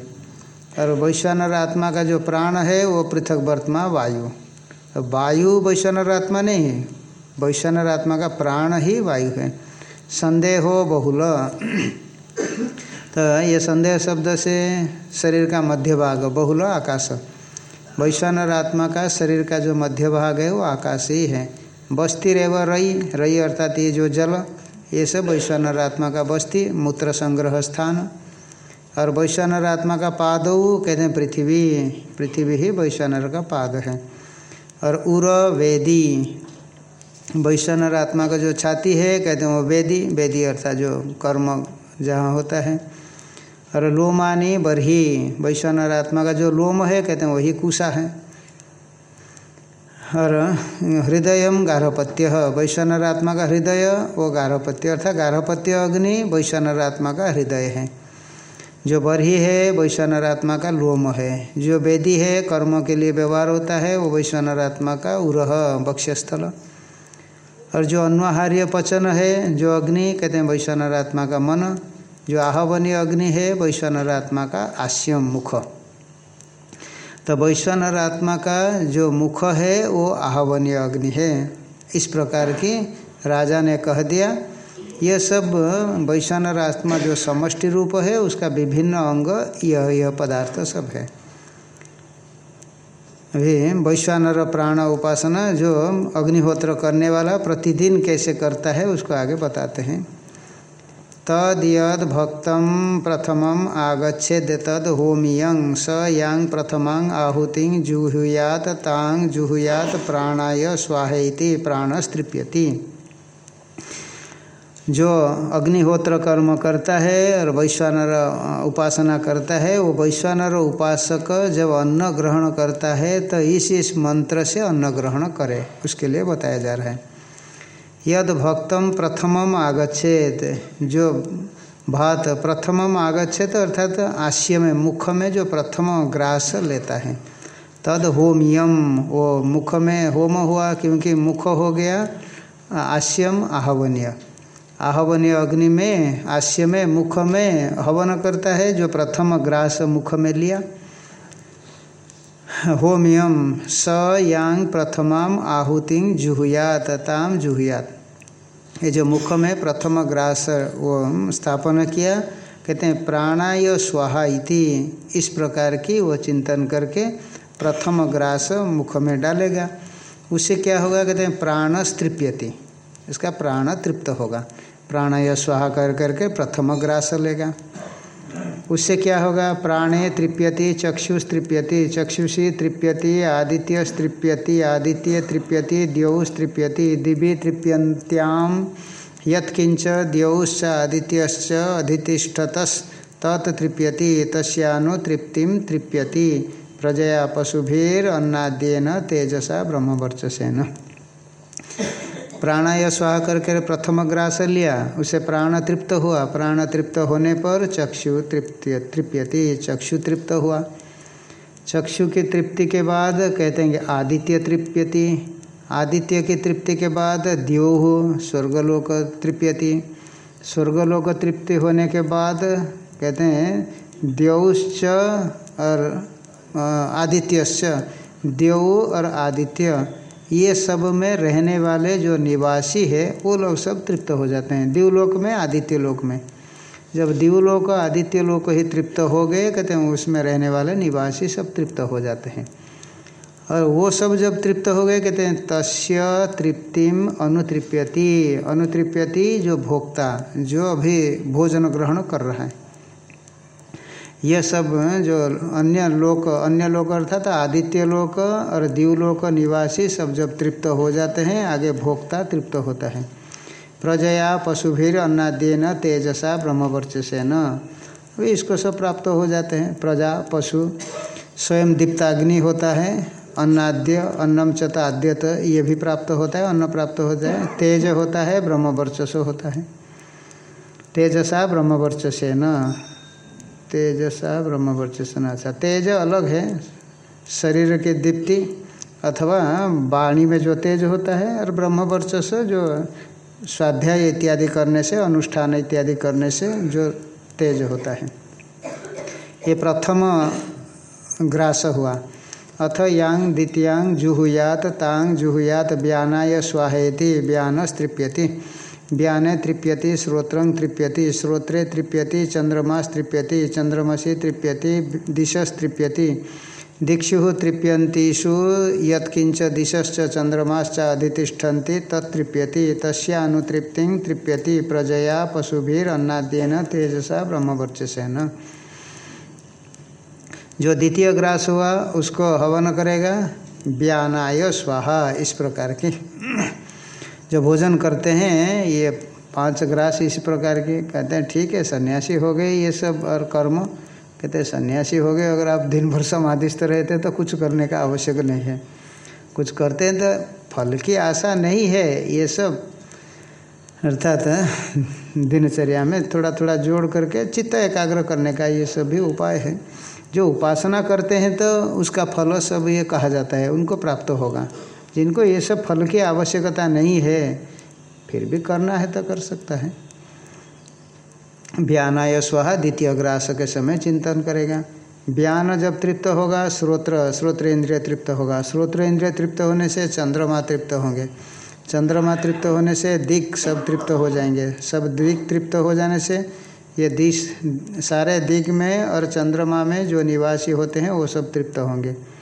और वैश्वानर आत्मा का जो प्राण है, वो पृथक वर्तमा वायु। तो वायु वैश्वानर आत्मा नहीं है, वैश्वानर आत्मा का प्राण ही वायु है। संदेहो बहुल। तो ये संदेह शब्द से शरीर का मध्य भाग बहुल आकाश। वैश्वानर आत्मा का शरीर का जो मध्य भाग है, वो आकाश ही है। बस्ती रेव रई रई अर्थात ये जो जल, ये सब वैश्वानर आत्मा का बस्ती, मूत्र संग्रह स्थान। और वैश्वानर आत्मा का पाद कहते हैं पृथ्वी पृथ्वी ही वैश्वानर का पाद है। और उर वेदी वैश्वानर आत्मा का जो छाती है, कहते हैं वो वेदी वेदी अर्थात जो कर्म जहाँ होता है। और लोमानी बरही वैश्वानर आत्मा का जो लोम है, कहते हैं वही कुशा है। और हृदय गार्हपत्य वैश्वानर आत्मा का हृदय वो गार्हपत्य, अर्थात गार्हपत्य अग्नि वैश्वानर आत्मा का हृदय है। जो बरही है वैश्वानर आत्मा का लोम है। जो वेदी है, कर्म के लिए व्यवहार होता है, वो वैश्वानर आत्मा का उरह बक्ष्यस्थल और जो अन्वाहार्य पचन है, जो अग्नि, कहते हैं वैश्वानर आत्मा का मन, जो आहवनीय अग्नि है वैश्वानर आत्मा का आश्यम मुख। तो वैश्वानर आत्मा का जो मुख है, वो आहवनीय अग्नि है। इस प्रकार की राजा ने कह दिया यह सब वैश्वानर आत्मा जो समष्टि रूप है, उसका विभिन्न अंग यह यह पदार्थ सब है। अभी वैश्वानर प्राण उपासना जो अग्निहोत्र करने वाला प्रतिदिन कैसे करता है, उसको आगे बताते हैं। तद यद भक्त प्रथम आगछेद तद होमियं स यांग प्रथमांग आहुति जुहुयात तांग जुहुयात प्राणाय स्वाहेति प्राणस्तृप्यति जो अग्निहोत्र कर्म करता है और वैश्वानर उपासना करता है, वो वैश्वानर उपासक जब अन्न ग्रहण करता है तो इस इस मंत्र से अन्न ग्रहण करे, उसके लिए बताया जा रहा है। यद भक्तम प्रथमम आगछेत जो भात प्रथमम आगछेत अर्थात आश्य में, मुख में जो प्रथम ग्रास लेता है, तद होमियम, वो मुख में होम हुआ, क्योंकि मुख हो गया आस्यम आहवनीय। आहवनीय अग्नि में आस्य में, मुख में हवन करता है, जो प्रथम ग्रास मुख में लिया। होमियम स यांग प्रथमाम आहुति जुहुयात ताम जुहुयात। ये जो मुख में प्रथम ग्रास वो स्थापन किया, कहते हैं प्राणाय स्वाहा इति, इस प्रकार की वो चिंतन करके प्रथम ग्रास मुख में डालेगा। उससे क्या होगा, कहते हैं प्राण तृप्यति इसका प्राण तृप्त होगा। प्राणाय स्वाहा कर करके प्रथम ग्रास लेगा। उससे क्या होगा? प्राणे तृप्यति, चक्षुष तृप्यति, चक्षुषी तृप्यति, आदित्य तृप्यति आदित्य तृप्यति, द्यौस तृप्यति दिवि तृप्यंत्याम यत्किंच द्यौश्च, आदित्यश्च, अधितिष्ठतस्, तत् तस्यानु तृप्तिम तृप्यति। प्रजया पशुभिर अन्नाद्येन तेजसा ब्रह्मवर्चसेन। प्राणाय स्वाहा करके प्रथम ग्रास लिया। उसे प्राण तृप्त हुआ। प्राण तृप्त होने पर चक्षु तृप्त, तृप्यति, चक्षु तृप्त हुआ। चक्षु की तृप्ति के बाद कहते हैं कि आदित्य तृप्यति। आदित्य की तृप्ति के बाद द्योह, स्वर्गलोक तृप्यति। स्वर्गलोक तृप्ति होने के बाद कहते हैं द्यौश्च और आदित्यश्च। देव और आदित्य। ये सब में रहने वाले जो निवासी है, वो लोग सब तृप्त हो जाते हैं। दिवलोक में, आदित्य लोक में। जब दिवलोक, आदित्य लोक ही तृप्त हो गए, कहते हैं, उसमें रहने वाले निवासी सब तृप्त हो जाते हैं। और वो सब जब तृप्त हो गए, कहते हैं, तस्य तृप्तिम अनुतृप्यति। अनुतृप्यति जो भोक्ता, जो अभी भोजन ग्रहण कर रहा है। यह सब जो अन्य लोक अन्य लोक अर्थात आदित्य लोक और दिवलोक निवासी सब जब तृप्त हो जाते हैं, आगे भोक्ता तृप्त होता है। प्रजया पशुभीर अन्नाद्यन तेजसा ब्रह्मवर्चसेन। अभी इसको सब प्राप्त हो जाते हैं। प्रजा, पशु, स्वयं दीप्ताग्नि होता है। अन्नाद्य, अन्नम चता आद्यत, ये भी प्राप्त होता है। अन्न प्राप्त है। तेज होता है ब्रह्मवर्चस होता है। तेजसा ब्रह्मवर्चसेन। तेजसा ब्रह्मवर्चसन अच्छा तेज अलग है, शरीर की दीप्ति अथवा वाणी में जो तेज होता है और ब्रह्मवर्चस जो स्वाध्याय इत्यादि करने से, अनुष्ठान इत्यादि करने से जो तेज होता है। ये प्रथम ग्रास हुआ। अथ यांग, द्वितीयांग, जुहुयात, तांग, जुहुयात व्यानाय स्वाहेति व्यान तृप्यति व्याने तृप्यति, श्रोत्रं तृप्यति, श्रोत्रे तृप्यति, चंद्रमास तृप्यति, चंद्रमसी तृप्यति, दिशस तृप्यति। दिक्षु तृप्यंतीषु यत्किंच दिशश्च चंद्रमाश्च अधितिष्ठन्ति तत्तृप्यति तस्यानुतृप्ति तृप्यति, प्रजया पशुभिरन्नाद्येन तेजसा ब्रह्मवर्चसेन। जो द्वितीय ग्रास हुआ, उसको हवन करेगा? व्यानाय स्वाहा, इस प्रकार की। जो भोजन करते हैं, ये पाँच ग्रास इस प्रकार के, कहते हैं, ठीक है, सन्यासी हो गए ये सब और कर्म। कहते हैं, सन्यासी हो गए, अगर आप दिन भर समाधिस्थ रहते तो कुछ करने का आवश्यक नहीं है। कुछ करते हैं तो फल की आशा नहीं है ये सब। अर्थात, दिनचर्या में थोड़ा थोड़ा जोड़ करके चित्त एकाग्र करने का ये सब भी उपाय है। जो उपासना करते हैं तो उसका फल सब ये कहा जाता है, उनको प्राप्त होगा। जिनको ये सब फल की आवश्यकता नहीं है, फिर भी करना है तो कर सकता है। व्यानाय स्वाहा द्वितीय ग्रास के समय चिंतन करेगा। व्यान जब तृप्त होगा श्रोत्र श्रोत्र इंद्रिय तृप्त होगा। श्रोत्र इंद्रिय तृप्त होने से चंद्रमा तृप्त होंगे। चंद्रमा तृप्त होने से दिक सब तृप्त हो जाएँगे। सब दिक तृप्त हो जाने से ये दिश, सारे दिग में और चंद्रमा में जो निवासी होते हैं, वो सब तृप्त होंगे।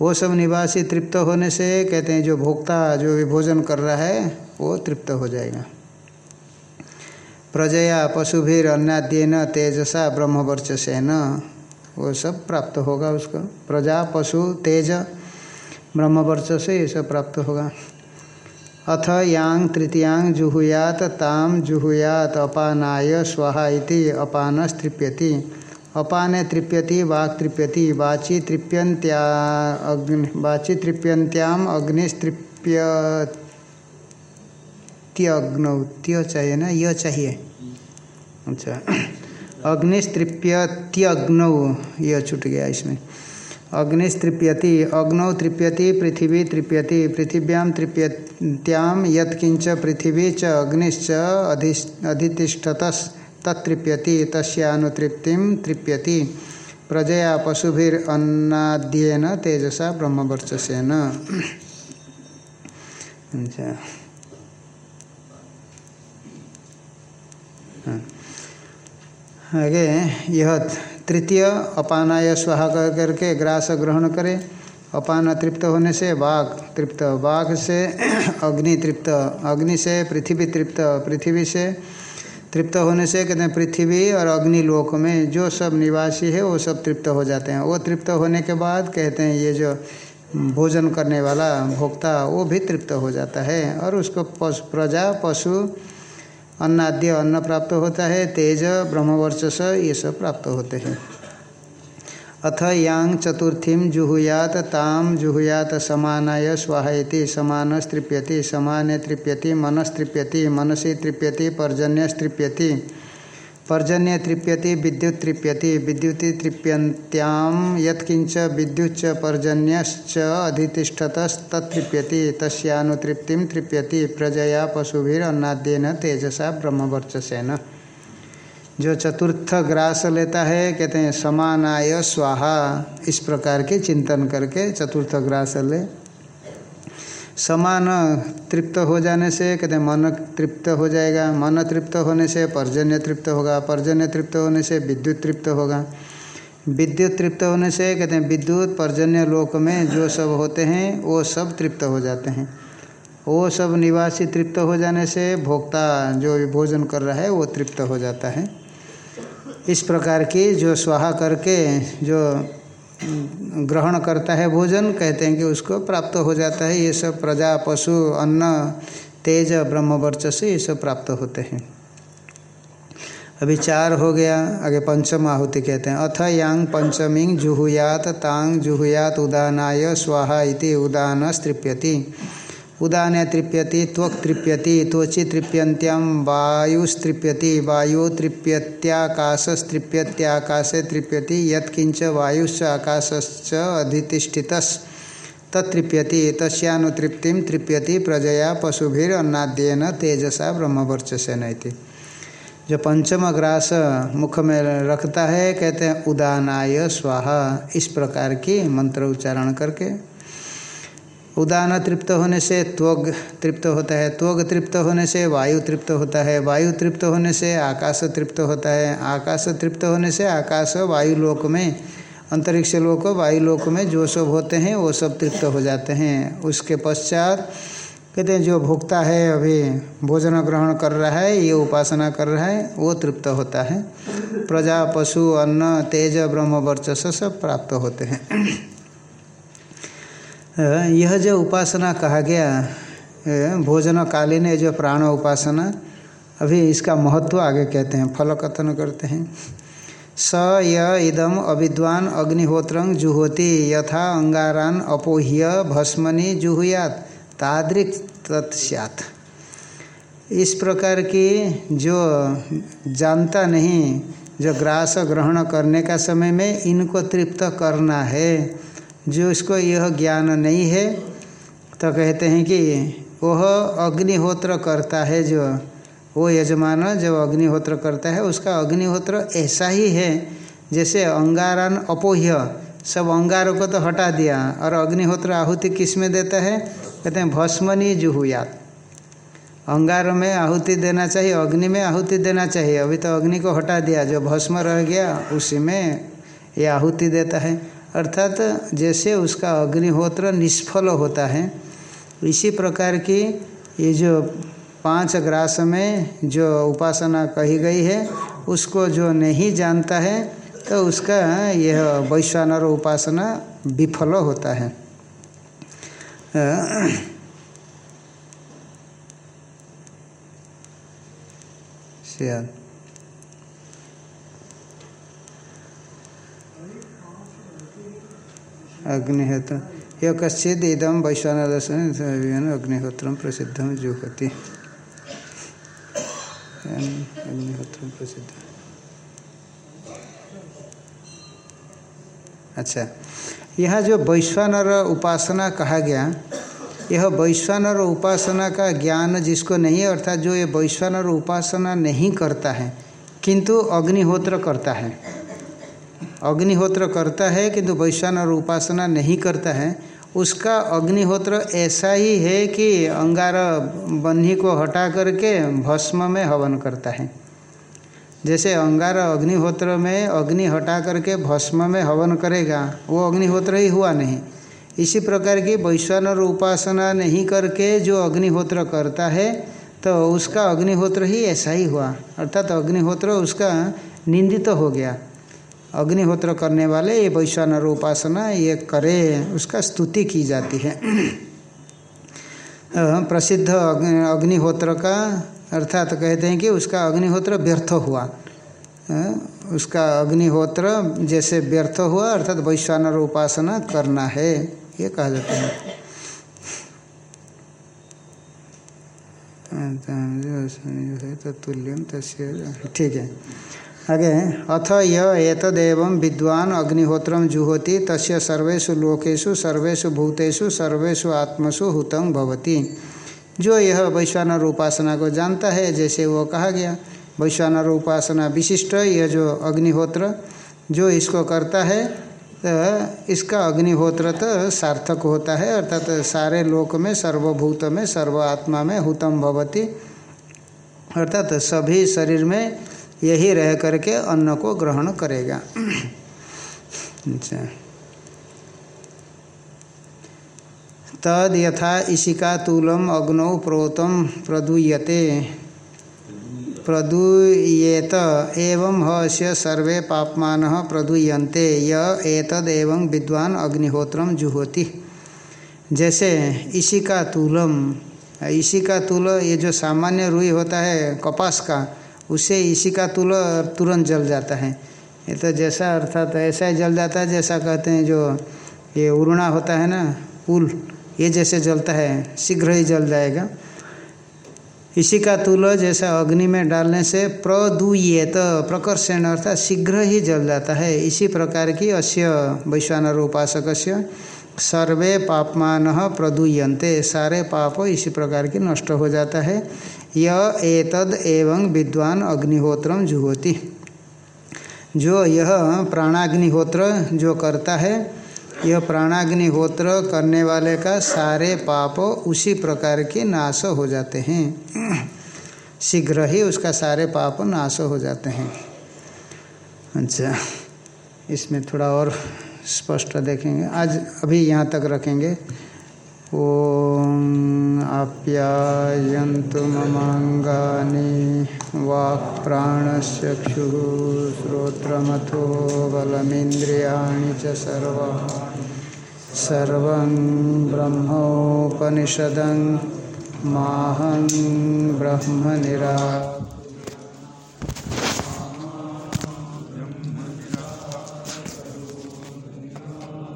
वो सब निवासी तृप्त होने से, कहते हैं, जो भोक्ता, जो भी भोजन कर रहा है, वो तृप्त हो जाएगा। प्रजया पशुभीर अन्नाद्यन तेजसा ब्रह्मवर्चसेन। वो सब प्राप्त होगा उसको। प्रजा, पशु, तेज ब्रह्मवर्च से ये सब प्राप्त होगा। अथ यांग, तृतीयांग, जुहुयात, ताम, जुहुयात, अपानाय, स्वाहा अपान तृप्यति अपाने तृप्यति वाक् तृप्यति वाची तृप्यंत्या अग्नि, वाची तृप्यंत्याम अग्निस्तृप्यत्यग्नौ त्य चाहिए ना यह चाहिए अच्छा। अग्निस्तृप्यत्यग्नौ यह छूट गया इसमें। अग्निस्तृप्यति, अग्नौ तृप्यति, पृथ्वी तृप्यति पृथिव्याम तृप्यत्याम यत्किंच पृथिवी च अग्निश्च अधि अधितिष्ठतस्। तत्तृप्यति, तस्यानुतृप्ति तृप्यति। प्रजया पशुभिर अन्नाद्येन तेजसा ब्रह्मवर्चसेन अच्छा। आगे, यह तृतीय, अपानाय स्वाहा कर करके ग्रास ग्रहण करे। अपान तृप्त होने से बाघ तृप्त बाघ से अग्नि तृप्त, अग्नि से पृथ्वी तृप्त, पृथ्वी से तृप्त होने से कहते हैं, पृथ्वी और अग्नि लोक में जो सब निवासी है, वो सब तृप्त हो जाते हैं। वो तृप्त होने के बाद कहते हैं, ये जो भोजन करने वाला भोक्ता, वो भी तृप्त हो जाता है और उसको पशु, प्रजा, पशु, अन्नाद्य अन्न प्राप्त होता है, तेज ब्रह्मवर्चस ये सब प्राप्त होते हैं। अथ यांग चतुर्थीम जुहुयात ताम जुहुयात समानाय स्वाहायति समान तृप्यति समान तृप्यति मनस तृप्यति मनसी तृप्यति पर्जन्य तृप्यति पर्जन्य तृप्यति विद्युत तृप्यति विद्युति तृप्यंत्याम यत्किंच विद्युच्च पर्जन्यश्च अधितिष्ठतस्तृप्यति तस्यानुतृप्तिम तृप्यति, प्रजया पशुभिरन्नाद्यन तेजसा ब्रह्मवर्चसेन। जो चतुर्थ ग्रास लेता है, कहते हैं, समानाय स्वाहा। इस प्रकार के चिंतन करके चतुर्थ ग्रास ले। समान तृप्त हो जाने से, कहते हैं, मन तृप्त हो जाएगा। मन तृप्त होने से पर्जन्य तृप्त होगा। पर्जन्य तृप्त होने से विद्युत तृप्त होगा। विद्युत तृप्त होने से, कहते हैं, विद्युत पर्जन्य लोक में जो सब होते हैं, वो सब तृप्त हो जाते हैं। वो सब निवासी तृप्त हो जाने से, भोक्ता जो भोजन कर रहा है, वो तृप्त हो जाता है। इस प्रकार की जो स्वाहा करके जो ग्रहण करता है भोजन, कहते हैं कि उसको प्राप्त हो जाता है। ये सब प्रजा, पशु, अन्न, तेज ब्रह्मवर्चस ये सब प्राप्त होते हैं। अभी चार हो गया, आगे पंचम आहुति कहते हैं। अथ यांग पंचमी जुहुयात, तांग जुहुयात उदानाय स्वाहा इति उदान तृप्यति उदान तृप्यति त्वक तृप्यति त्वचि तृप्यंत्यम वायुस्तृप्यति वायु तृप्यत्याकाशस्तृप्यत्याकाशे तृप्यति यत्किंच वायुश्च आकाशश्च अधितिष्ठितस्। तत्तृप्यति तस्यानुतृप्तिम तृप्यति प्रजया पशुभिरन्नाद्यन तेजसा ब्रह्मवर्चसेन जो पंचम ग्रास मुख में रखता है, कहते हैं, उदानाय स्वाहा। इस प्रकार की मंत्र उच्चारण करके उदान तृप्त होने से त्वग तृप्त होता है, त्वग तृप्त होने से वायु तृप्त होता है, वायु तृप्त होने से आकाश तृप्त होता है, आकाश तृप्त होने से आकाश वायु लोक में, अंतरिक्ष लोक वायु लोक में जो सब होते हैं, वो सब तृप्त हो जाते हैं। उसके पश्चात कहते हैं, जो भोक्ता है, अभी भोजन ग्रहण कर रहा है, ये उपासना कर रहा है, वो तृप्त होता है। प्रजा, पशु, अन्न, तेज, ब्रह्म, वर्चस्व सब प्राप्त होते हैं। यह जो उपासना कहा गया भोजन कालीन जो प्राण उपासना, अभी इसका महत्व आगे कहते हैं फल कथन करते हैं। स य इदम अविद्वान अग्निहोत्रं जुहोति, यथा अंगारान अपोह्य भस्मनि जुहुयात, तादृक तत्स्यात् इस प्रकार की जो जानता नहीं, जो ग्रास ग्रहण करने का समय में इनको तृप्त करना है जो इसको यह ज्ञान नहीं है तो कहते हैं कि वह अग्निहोत्र करता है जो, वो यजमान जब अग्निहोत्र करता है, उसका अग्निहोत्र ऐसा ही है, जैसे अंगारान अपोह्य, सब अंगारों को तो हटा दिया, और अग्निहोत्र आहुति किसमें देता है? कहते हैं भस्मनी जुहुयात। अंगार में आहुति देना चाहिए, अग्नि में आहुति देना चाहिए, अभी तो अग्नि को हटा दिया, जो भस्म रह गया, उसी में ये आहुति देता है। अर्थात जैसे उसका अग्निहोत्र निष्फल होता है, इसी प्रकार की ये जो पाँच ग्रास में जो उपासना कही गई है, उसको जो नहीं जानता है तो उसका यह वैश्वानर उपासना विफल होता है। शायद अग्निहोत्र यह कश्चित इदम वैश्वानर अग्निहोत्र प्रसिद्ध जुहति अग्निहोत्र प्रसिद्ध। अच्छा। यह जो वैश्वानर उपासना कहा गया यह वैश्वानर उपासना का ज्ञान जिसको नहीं है, अर्थात जो ये वैश्वानर उपासना नहीं करता है, किंतु अग्निहोत्र करता है अग्निहोत्र करता है, किंतु वैश्वान और उपासना नहीं करता है। उसका अग्निहोत्र ऐसा ही है कि अंगार बन्ही को हटा करके भस्म में हवन करता है। जैसे अंगार अग्निहोत्र में अग्नि हटा करके भस्म में हवन करेगा, वो अग्निहोत्र ही हुआ नहीं। इसी प्रकार की वैश्वान और उपासना नहीं करके जो अग्निहोत्र करता है तो उसका अग्निहोत्र ही ऐसा ही हुआ। अर्थात तो अग्निहोत्र उसका निंदित तो हो गया। अग्निहोत्र करने वाले, ये वैश्वानर उपासना ये करे, उसका स्तुति की जाती है। प्रसिद्ध अग्निहोत्र का अर्थात तो कहते हैं कि उसका अग्निहोत्र व्यर्थ हुआ। उसका अग्निहोत्र जैसे व्यर्थ हुआ, अर्थात वैश्वानर उपासना करना है, ये कहा जाता है। तुल्यम ठीक है। आगे अथ यतदेव विद्वान अग्निहोत्र जुहोति, तस्य सर्वेषु लोकेशु सर्वेषु भूतेषु, सर्वेषु आत्मसु हुतम भवति। जो यह वैश्वानर उपासना को जानता है, जैसे वो कहा गया वैश्वानर उपासना विशिष्ट, यह जो अग्निहोत्र, जो इसको करता है तो इसका अग्निहोत्र तो सार्थक होता है, अर्थात तो सारे लोक में, सर्वभूत में, सर्व आत्मा में हुतम भवती। अर्थात तो सभी शरीर में यही रह करके अन्न को ग्रहण करेगा। अच्छा। तद यथा इशिका तूलम अग्नौ प्रोतम प्रदूयते। प्रदूयेत एवं हस्य सर्वे पापमान प्रदूयन्ते। य एतद विद्वान अग्निहोत्र जुहोति। जैसे इसी का तूलम इसी का तूल ये जो सामान्य रुई होता है, कपास का उससे इसी का तूल तुरंत जल जाता है। ये तो जैसा अर्थात ऐसा ही जल जाता है जैसा कहते हैं जो ये उड़ना होता है ना पुल ये जैसे जलता है, शीघ्र ही जल जाएगा। इसी का तुल जैसा अग्नि में डालने से प्रदूयेत, प्रकर्षण अर्थात शीघ्र ही जल जाता है। इसी प्रकार की अश्य वैश्वानर उपासक सर्वे पापमान प्रदूयन्ते, सारे पाप इसी प्रकार की नष्ट हो जाता है। यह एतद एवं विद्वान अग्निहोत्र जुहोती। जो यह प्राणाग्निहोत्र जो करता है, यह प्राणाग्निहोत्र करने वाले का सारे पाप उसी प्रकार के नाश हो जाते हैं। शीघ्र ही उसका सारे पाप नाश हो जाते हैं। अच्छा इसमें थोड़ा और स्पष्ट देखेंगे। आज अभी यहाँ तक रखेंगे। ॐ आप्यायन्तु ममाङ्गानि वाक्प्राणश्चक्षुः श्रोत्रमथो बलमिन्द्रियाणि च सर्वा। सर्वं ब्रह्मोपनिषदं माहं ब्रह्मनिरा